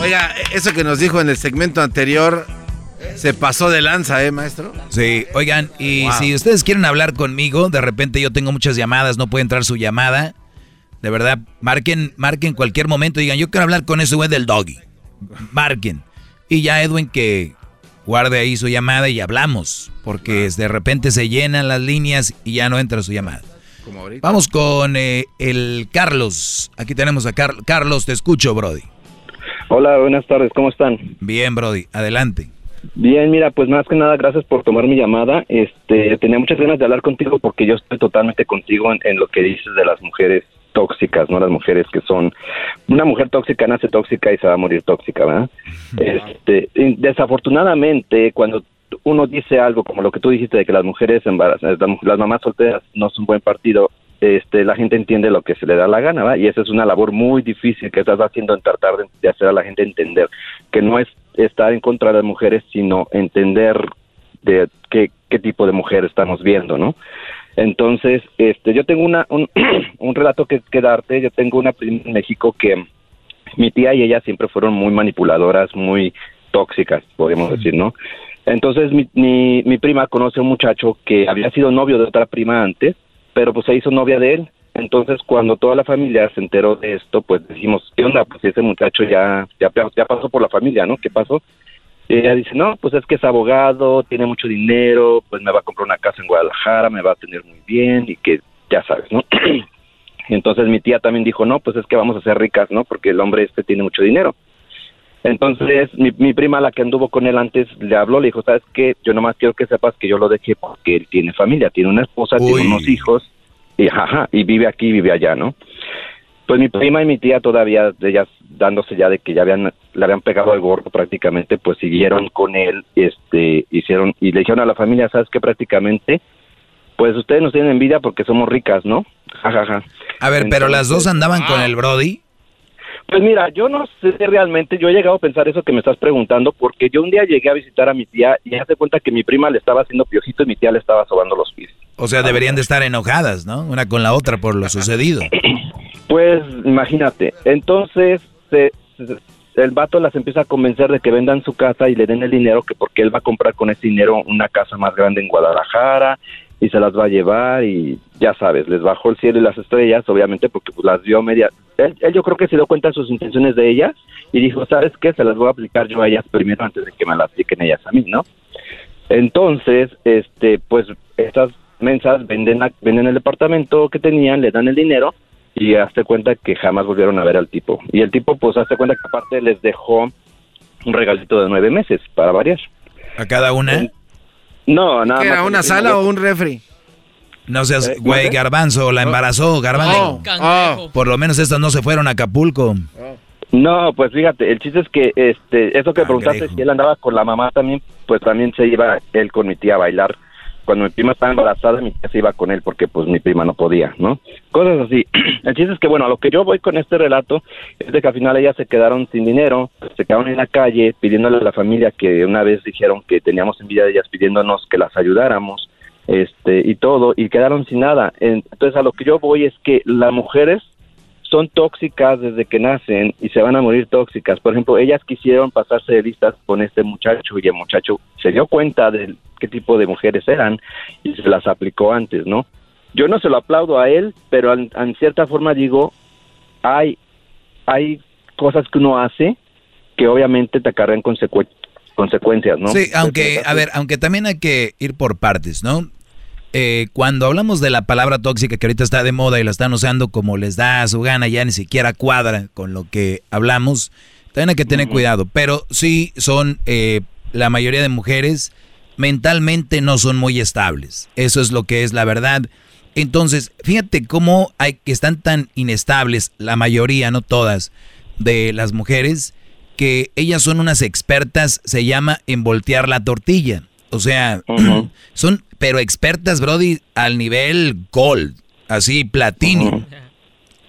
Oiga, eso que nos dijo en el segmento anterior se pasó de lanza, ¿eh, maestro? Sí, oigan, y si ustedes quieren hablar conmigo, de repente yo tengo muchas llamadas, no puede entrar su llamada. De verdad, marquen, marquen cualquier momento, digan, yo quiero hablar con ese güey del doggy. Marquen. Y ya Edwin que guarde ahí su llamada y hablamos, porque de repente se llenan las líneas y ya no entra su llamada. Vamos con eh, el Carlos. Aquí tenemos a Carlos, te escucho, Brody. Hola, buenas tardes, ¿cómo están? Bien, Brody, adelante. Bien, mira, pues más que nada, gracias por tomar mi llamada. Este, tenía muchas ganas de hablar contigo porque yo estoy totalmente contigo en lo que dices de las mujeres tóxicas, ¿no? Las mujeres que son... Una mujer tóxica nace tóxica y se va a morir tóxica, ¿verdad? Este, desafortunadamente, cuando uno dice algo como lo que tú dijiste de que las mujeres embarazadas, las mamás solteras no son buen partido, este, la gente entiende lo que se le da la gana, ¿verdad? Y esa es una labor muy difícil que estás haciendo en tratar de, hacer a la gente entender que no es estar en contra de las mujeres, sino entender de qué, qué tipo de mujer estamos viendo, ¿no? Entonces, este, yo tengo una, un, un relato que, que, darte. Yo tengo una prima en México que mi tía y ella siempre fueron muy manipuladoras, muy tóxicas, podríamos decir, ¿no? Entonces, mi, mi, mi prima conoce a un muchacho que había sido novio de otra prima antes, pero pues se hizo novia de él. Entonces, cuando toda la familia se enteró de esto, pues decimos, ¿qué onda? Pues ese muchacho ya, ya, ya pasó por la familia, ¿no? ¿Qué pasó? Y ella dice, no, pues es que es abogado, tiene mucho dinero, pues me va a comprar una casa en Guadalajara, me va a tener muy bien y que ya sabes, ¿no? entonces mi tía también dijo, no, pues es que vamos a ser ricas, ¿no? Porque el hombre este tiene mucho dinero. Entonces mi, mi prima, la que anduvo con él antes, le habló, le dijo, ¿sabes qué? Yo nomás quiero que sepas que yo lo dejé porque él tiene familia, tiene una esposa, tiene unos hijos, y jaja, y vive aquí, vive allá, ¿no? Pues mi prima y mi tía todavía, ellas dándose ya de que ya habían, le habían pegado al gordo prácticamente, pues siguieron con él, este, hicieron, y le dijeron a la familia, ¿sabes qué? Prácticamente, pues ustedes nos tienen envidia porque somos ricas, ¿no? Jajaja. A ver, pero las dos andaban con el Brody. Pues mira, yo no sé realmente, yo he llegado a pensar eso que me estás preguntando, porque yo un día llegué a visitar a mi tía y hace cuenta que mi prima le estaba haciendo piojito y mi tía le estaba sobando los pies. O sea, deberían de estar enojadas, ¿no? Una con la otra por lo sucedido. Pues imagínate, entonces el vato las empieza a convencer de que vendan su casa y le den el dinero, que porque él va a comprar con ese dinero una casa más grande en Guadalajara y se las va a llevar y ya sabes, les bajó el cielo y las estrellas, obviamente porque pues, las vio media... Él, yo creo que se dio cuenta de sus intenciones de ellas y dijo, ¿sabes qué? Se las voy a aplicar yo a ellas primero antes de que me las apliquen ellas a mí, ¿no? Entonces, este, pues estas mensas venden, venden el departamento que tenían, le dan el dinero y hazte cuenta que jamás volvieron a ver al tipo. Y el tipo, pues, hazte cuenta que aparte les dejó un regalito de nueve meses, para variar. ¿A cada una? No, nada ¿Era una sala o un refri? No seas, eh, güey, Garbanzo, la embarazó, Garbanzo. Oh, Por lo menos estas no se fueron a Acapulco. No, pues fíjate, el chiste es que este, eso que preguntaste, si él andaba con la mamá también, pues también se iba él con mi tía a bailar cuando mi prima estaba embarazada, mi tía se iba con él porque pues mi prima no podía, ¿no? Cosas así. El chiste es que, bueno, a lo que yo voy con este relato es de que al final ellas se quedaron sin dinero, se quedaron en la calle pidiéndole a la familia que una vez dijeron que teníamos envidia de ellas pidiéndonos que las ayudáramos, este, y todo, y quedaron sin nada. Entonces a lo que yo voy es que las mujeres son tóxicas desde que nacen y se van a morir tóxicas. Por ejemplo, ellas quisieron pasarse de listas con este muchacho y el muchacho se dio cuenta de qué tipo de mujeres eran y se las aplicó antes, ¿no? Yo no se lo aplaudo a él, pero en, cierta forma digo, hay, hay cosas que uno hace que obviamente te acarrean consecuencias, ¿no? Sí, aunque, a ver, aunque también hay que ir por partes, ¿no? Eh, cuando hablamos de la palabra tóxica que ahorita está de moda y la están usando como les da a su gana, ya ni siquiera cuadra con lo que hablamos, también hay que tener cuidado. Pero sí son, eh, la mayoría de mujeres mentalmente no son muy estables. Eso es lo que es la verdad. Entonces, fíjate cómo hay que están tan inestables, la mayoría, no todas, de las mujeres, que ellas son unas expertas, se llama en voltear la tortilla. O sea, son pero expertas, Brody, al nivel gold, así, platino.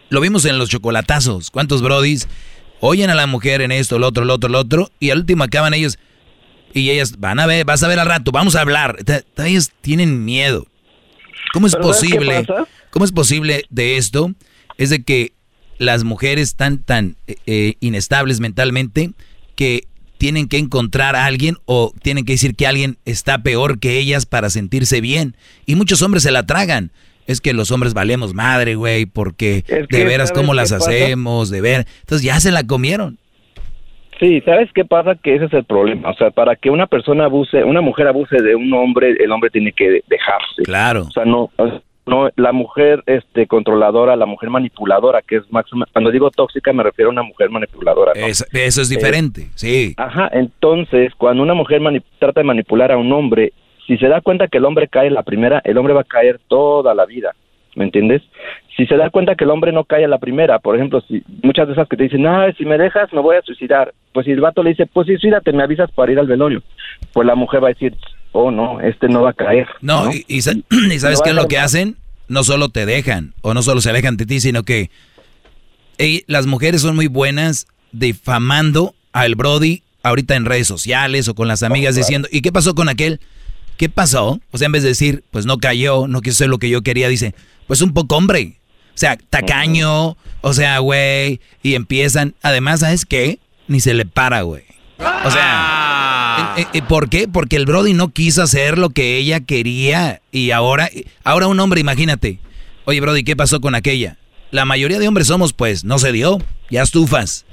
Lo vimos en los chocolatazos. ¿Cuántos Brodis oyen a la mujer en esto, lo otro, lo otro, lo otro? Y al último acaban ellos. Y ellas van a ver, vas a ver al rato, vamos a hablar. Ellas tienen miedo. ¿Cómo es posible? ¿Cómo es posible de esto? Es de que las mujeres están tan eh, eh, inestables mentalmente que tienen que encontrar a alguien o tienen que decir que alguien está peor que ellas para sentirse bien. Y muchos hombres se la tragan. Es que los hombres valemos madre, güey, porque de veras cómo las hacemos, de ver. Entonces ya se la comieron. Sí, ¿sabes qué pasa? Que ese es el problema. O sea, para que una persona abuse, una mujer abuse de un hombre, el hombre tiene que dejarse. Claro. O sea, no, no la mujer este controladora la mujer manipuladora que es máxima cuando digo tóxica me refiero a una mujer manipuladora eso es diferente eh, sí ajá entonces cuando una mujer trata de manipular a un hombre si se da cuenta que el hombre cae la primera el hombre va a caer toda la vida ¿me entiendes? Si se da cuenta que el hombre no cae a la primera, por ejemplo, si muchas de esas que te dicen, ah, si me dejas me voy a suicidar, pues si el vato le dice, pues sí, suídate, me avisas para ir al velorio, pues la mujer va a decir, oh no, este no va a caer. No, Y, ¿sabes qué es lo que hacen? No solo te dejan, o no solo se alejan de ti, sino que las mujeres son muy buenas difamando al Brody ahorita en redes sociales o con las amigas diciendo, ¿y qué pasó con aquel? ¿Qué pasó? O sea, en vez de decir, pues no cayó, no quiso hacer lo que yo quería, dice, pues un poco hombre. O sea, tacaño, o sea, güey, y empiezan, además, ¿sabes qué? Ni se le para, güey. O sea, eh, eh, ¿Por qué? Porque el Brody no quiso hacer lo que ella quería y ahora, ahora un hombre, imagínate. Oye, Brody, ¿qué pasó con aquella? La mayoría de hombres somos, pues, no se dio, ya estufas.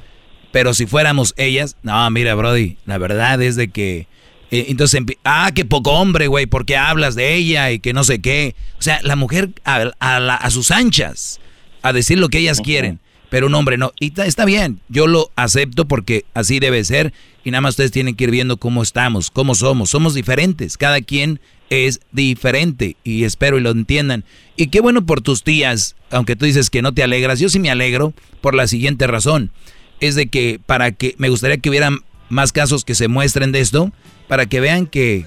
Pero si fuéramos ellas, no, mira, Brody, la verdad es de que... Eh, entonces, ah, qué poco hombre, güey, porque hablas de ella y que no sé qué. O sea, la mujer a, a sus anchas, a decir lo que ellas quieren pero un hombre no. Y está bien, yo lo acepto porque así debe ser y nada más ustedes tienen que ir viendo cómo estamos, cómo somos. Somos diferentes, cada quien es diferente y espero y lo entiendan. Y qué bueno por tus tías, aunque tú dices que no te alegras, yo sí me alegro por la siguiente razón. Es de que para que me gustaría que hubieran más casos que se muestren de esto, para que vean que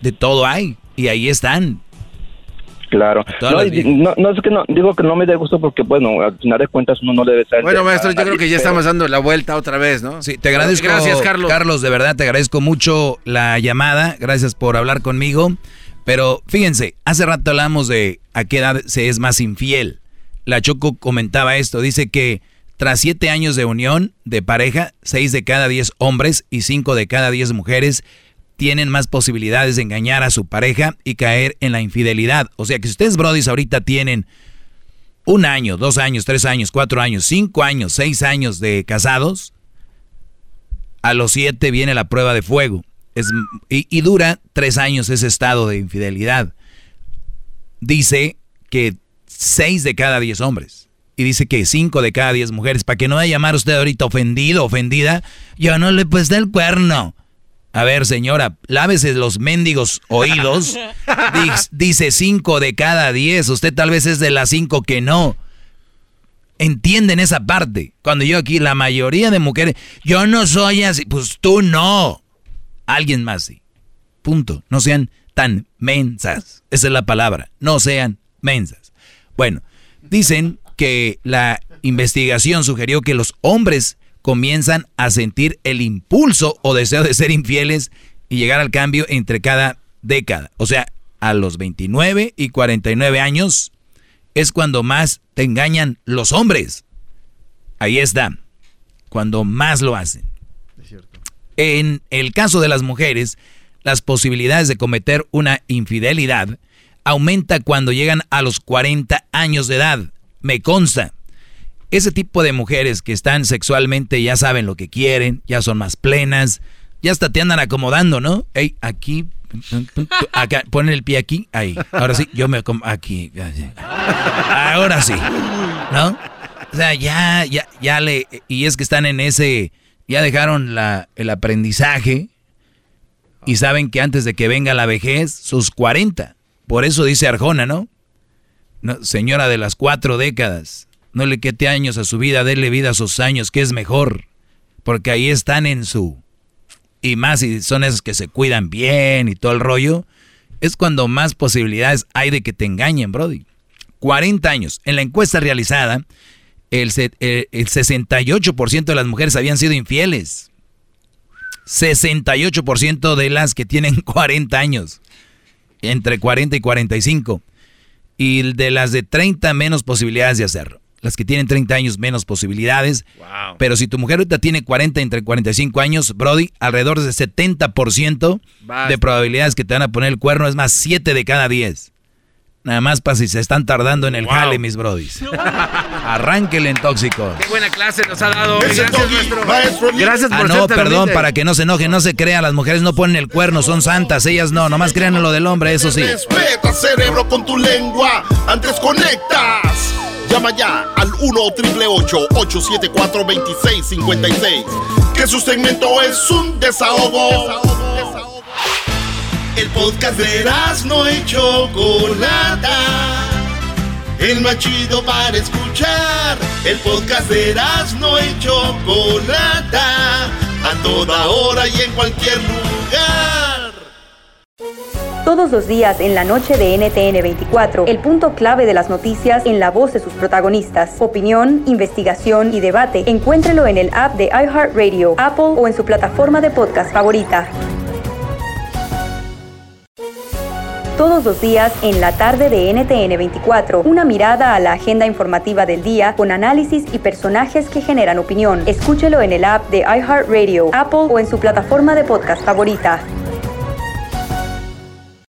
de todo hay y ahí están. Claro. No, no, es que no, digo que no me dé gusto porque, bueno, al final de cuentas uno no debe ser. Bueno, maestro, yo creo que ya estamos dando la vuelta otra vez, ¿no? Sí, te agradezco. Gracias, Carlos. Carlos, de verdad, te agradezco mucho la llamada. Gracias por hablar conmigo. Pero fíjense, hace rato hablamos de a qué edad se es más infiel. La Choco comentaba esto, dice que tras siete años de unión de pareja, seis de cada diez hombres y cinco de cada diez mujeres tienen más posibilidades de engañar a su pareja y caer en la infidelidad. O sea que si ustedes, brodis, ahorita tienen un año, dos años, tres años, cuatro años, cinco años, seis años de casados, a los siete viene la prueba de fuego. Es, y, dura tres años ese estado de infidelidad. Dice que seis de cada diez hombres. Y dice que cinco de cada diez mujeres. Para que no vaya a llamar usted ahorita ofendido, ofendida. Yo no le puse el cuerno. A ver, señora, lávese los mendigos oídos. Dice cinco de cada diez. Usted tal vez es de las cinco que no. Entienden esa parte. Cuando yo aquí, la mayoría de mujeres, yo no soy así. Pues tú no. Alguien más sí. Punto. No sean tan mensas. Esa es la palabra. No sean mensas. Bueno, dicen que la investigación sugirió que los hombres comienzan a sentir el impulso o deseo de ser infieles y llegar al cambio entre cada década. O sea, a los 29 y 49 años es cuando más te engañan los hombres. Ahí está, cuando más lo hacen. En el caso de las mujeres, las posibilidades de cometer una infidelidad aumenta cuando llegan a los 40 años de edad. Me consta. Ese tipo de mujeres que están sexualmente ya saben lo que quieren, ya son más plenas, ya hasta te andan acomodando, ¿no? Ey, aquí, acá, ponen el pie aquí, ahí. Ahora sí, yo me aquí. Ahora sí, ¿no? O sea, ya, ya, ya le, y es que están en ese, ya dejaron la, el aprendizaje y saben que antes de que venga la vejez, sus 40. Por eso dice Arjona, ¿no? no señora de las cuatro décadas, no le quete años a su vida, déle vida a sus años, que es mejor. Porque ahí están en su... Y más si son esos que se cuidan bien y todo el rollo, es cuando más posibilidades hay de que te engañen, Brody. 40 años. En la encuesta realizada, el, el 68% de las mujeres habían sido infieles. 68% de las que tienen 40 años. Entre 40 y 45. Y de las de 30 menos posibilidades de hacerlo las que tienen 30 años menos posibilidades. Pero si tu mujer ahorita tiene 40 entre 45 años, Brody, alrededor de 70% de probabilidades que te van a poner el cuerno, es más 7 de cada 10. Nada más para si se están tardando en el jale, mis brodis. Arránquele en tóxico. Qué buena clase nos ha dado. Gracias, maestro. Gracias por ah, no, perdón, para que no se enoje, no se crea. Las mujeres no ponen el cuerno, son santas. Ellas no, nomás crean en lo del hombre, eso sí. Respeta, cerebro, con tu lengua. Antes conectas. Llama ya al 1-888-874-2656. Que su segmento es un desahogo. El podcast de no hecho Chocolata. El más chido para escuchar. El podcast de no hecho Chocolata. A toda hora y en cualquier lugar. Todos los días en la noche de NTN 24, el punto clave de las noticias en la voz de sus protagonistas. Opinión, investigación y debate. Encuéntrelo en el app de iHeartRadio, Apple o en su plataforma de podcast favorita. Todos los días en la tarde de NTN 24, una mirada a la agenda informativa del día con análisis y personajes que generan opinión. Escúchelo en el app de iHeartRadio, Apple o en su plataforma de podcast favorita.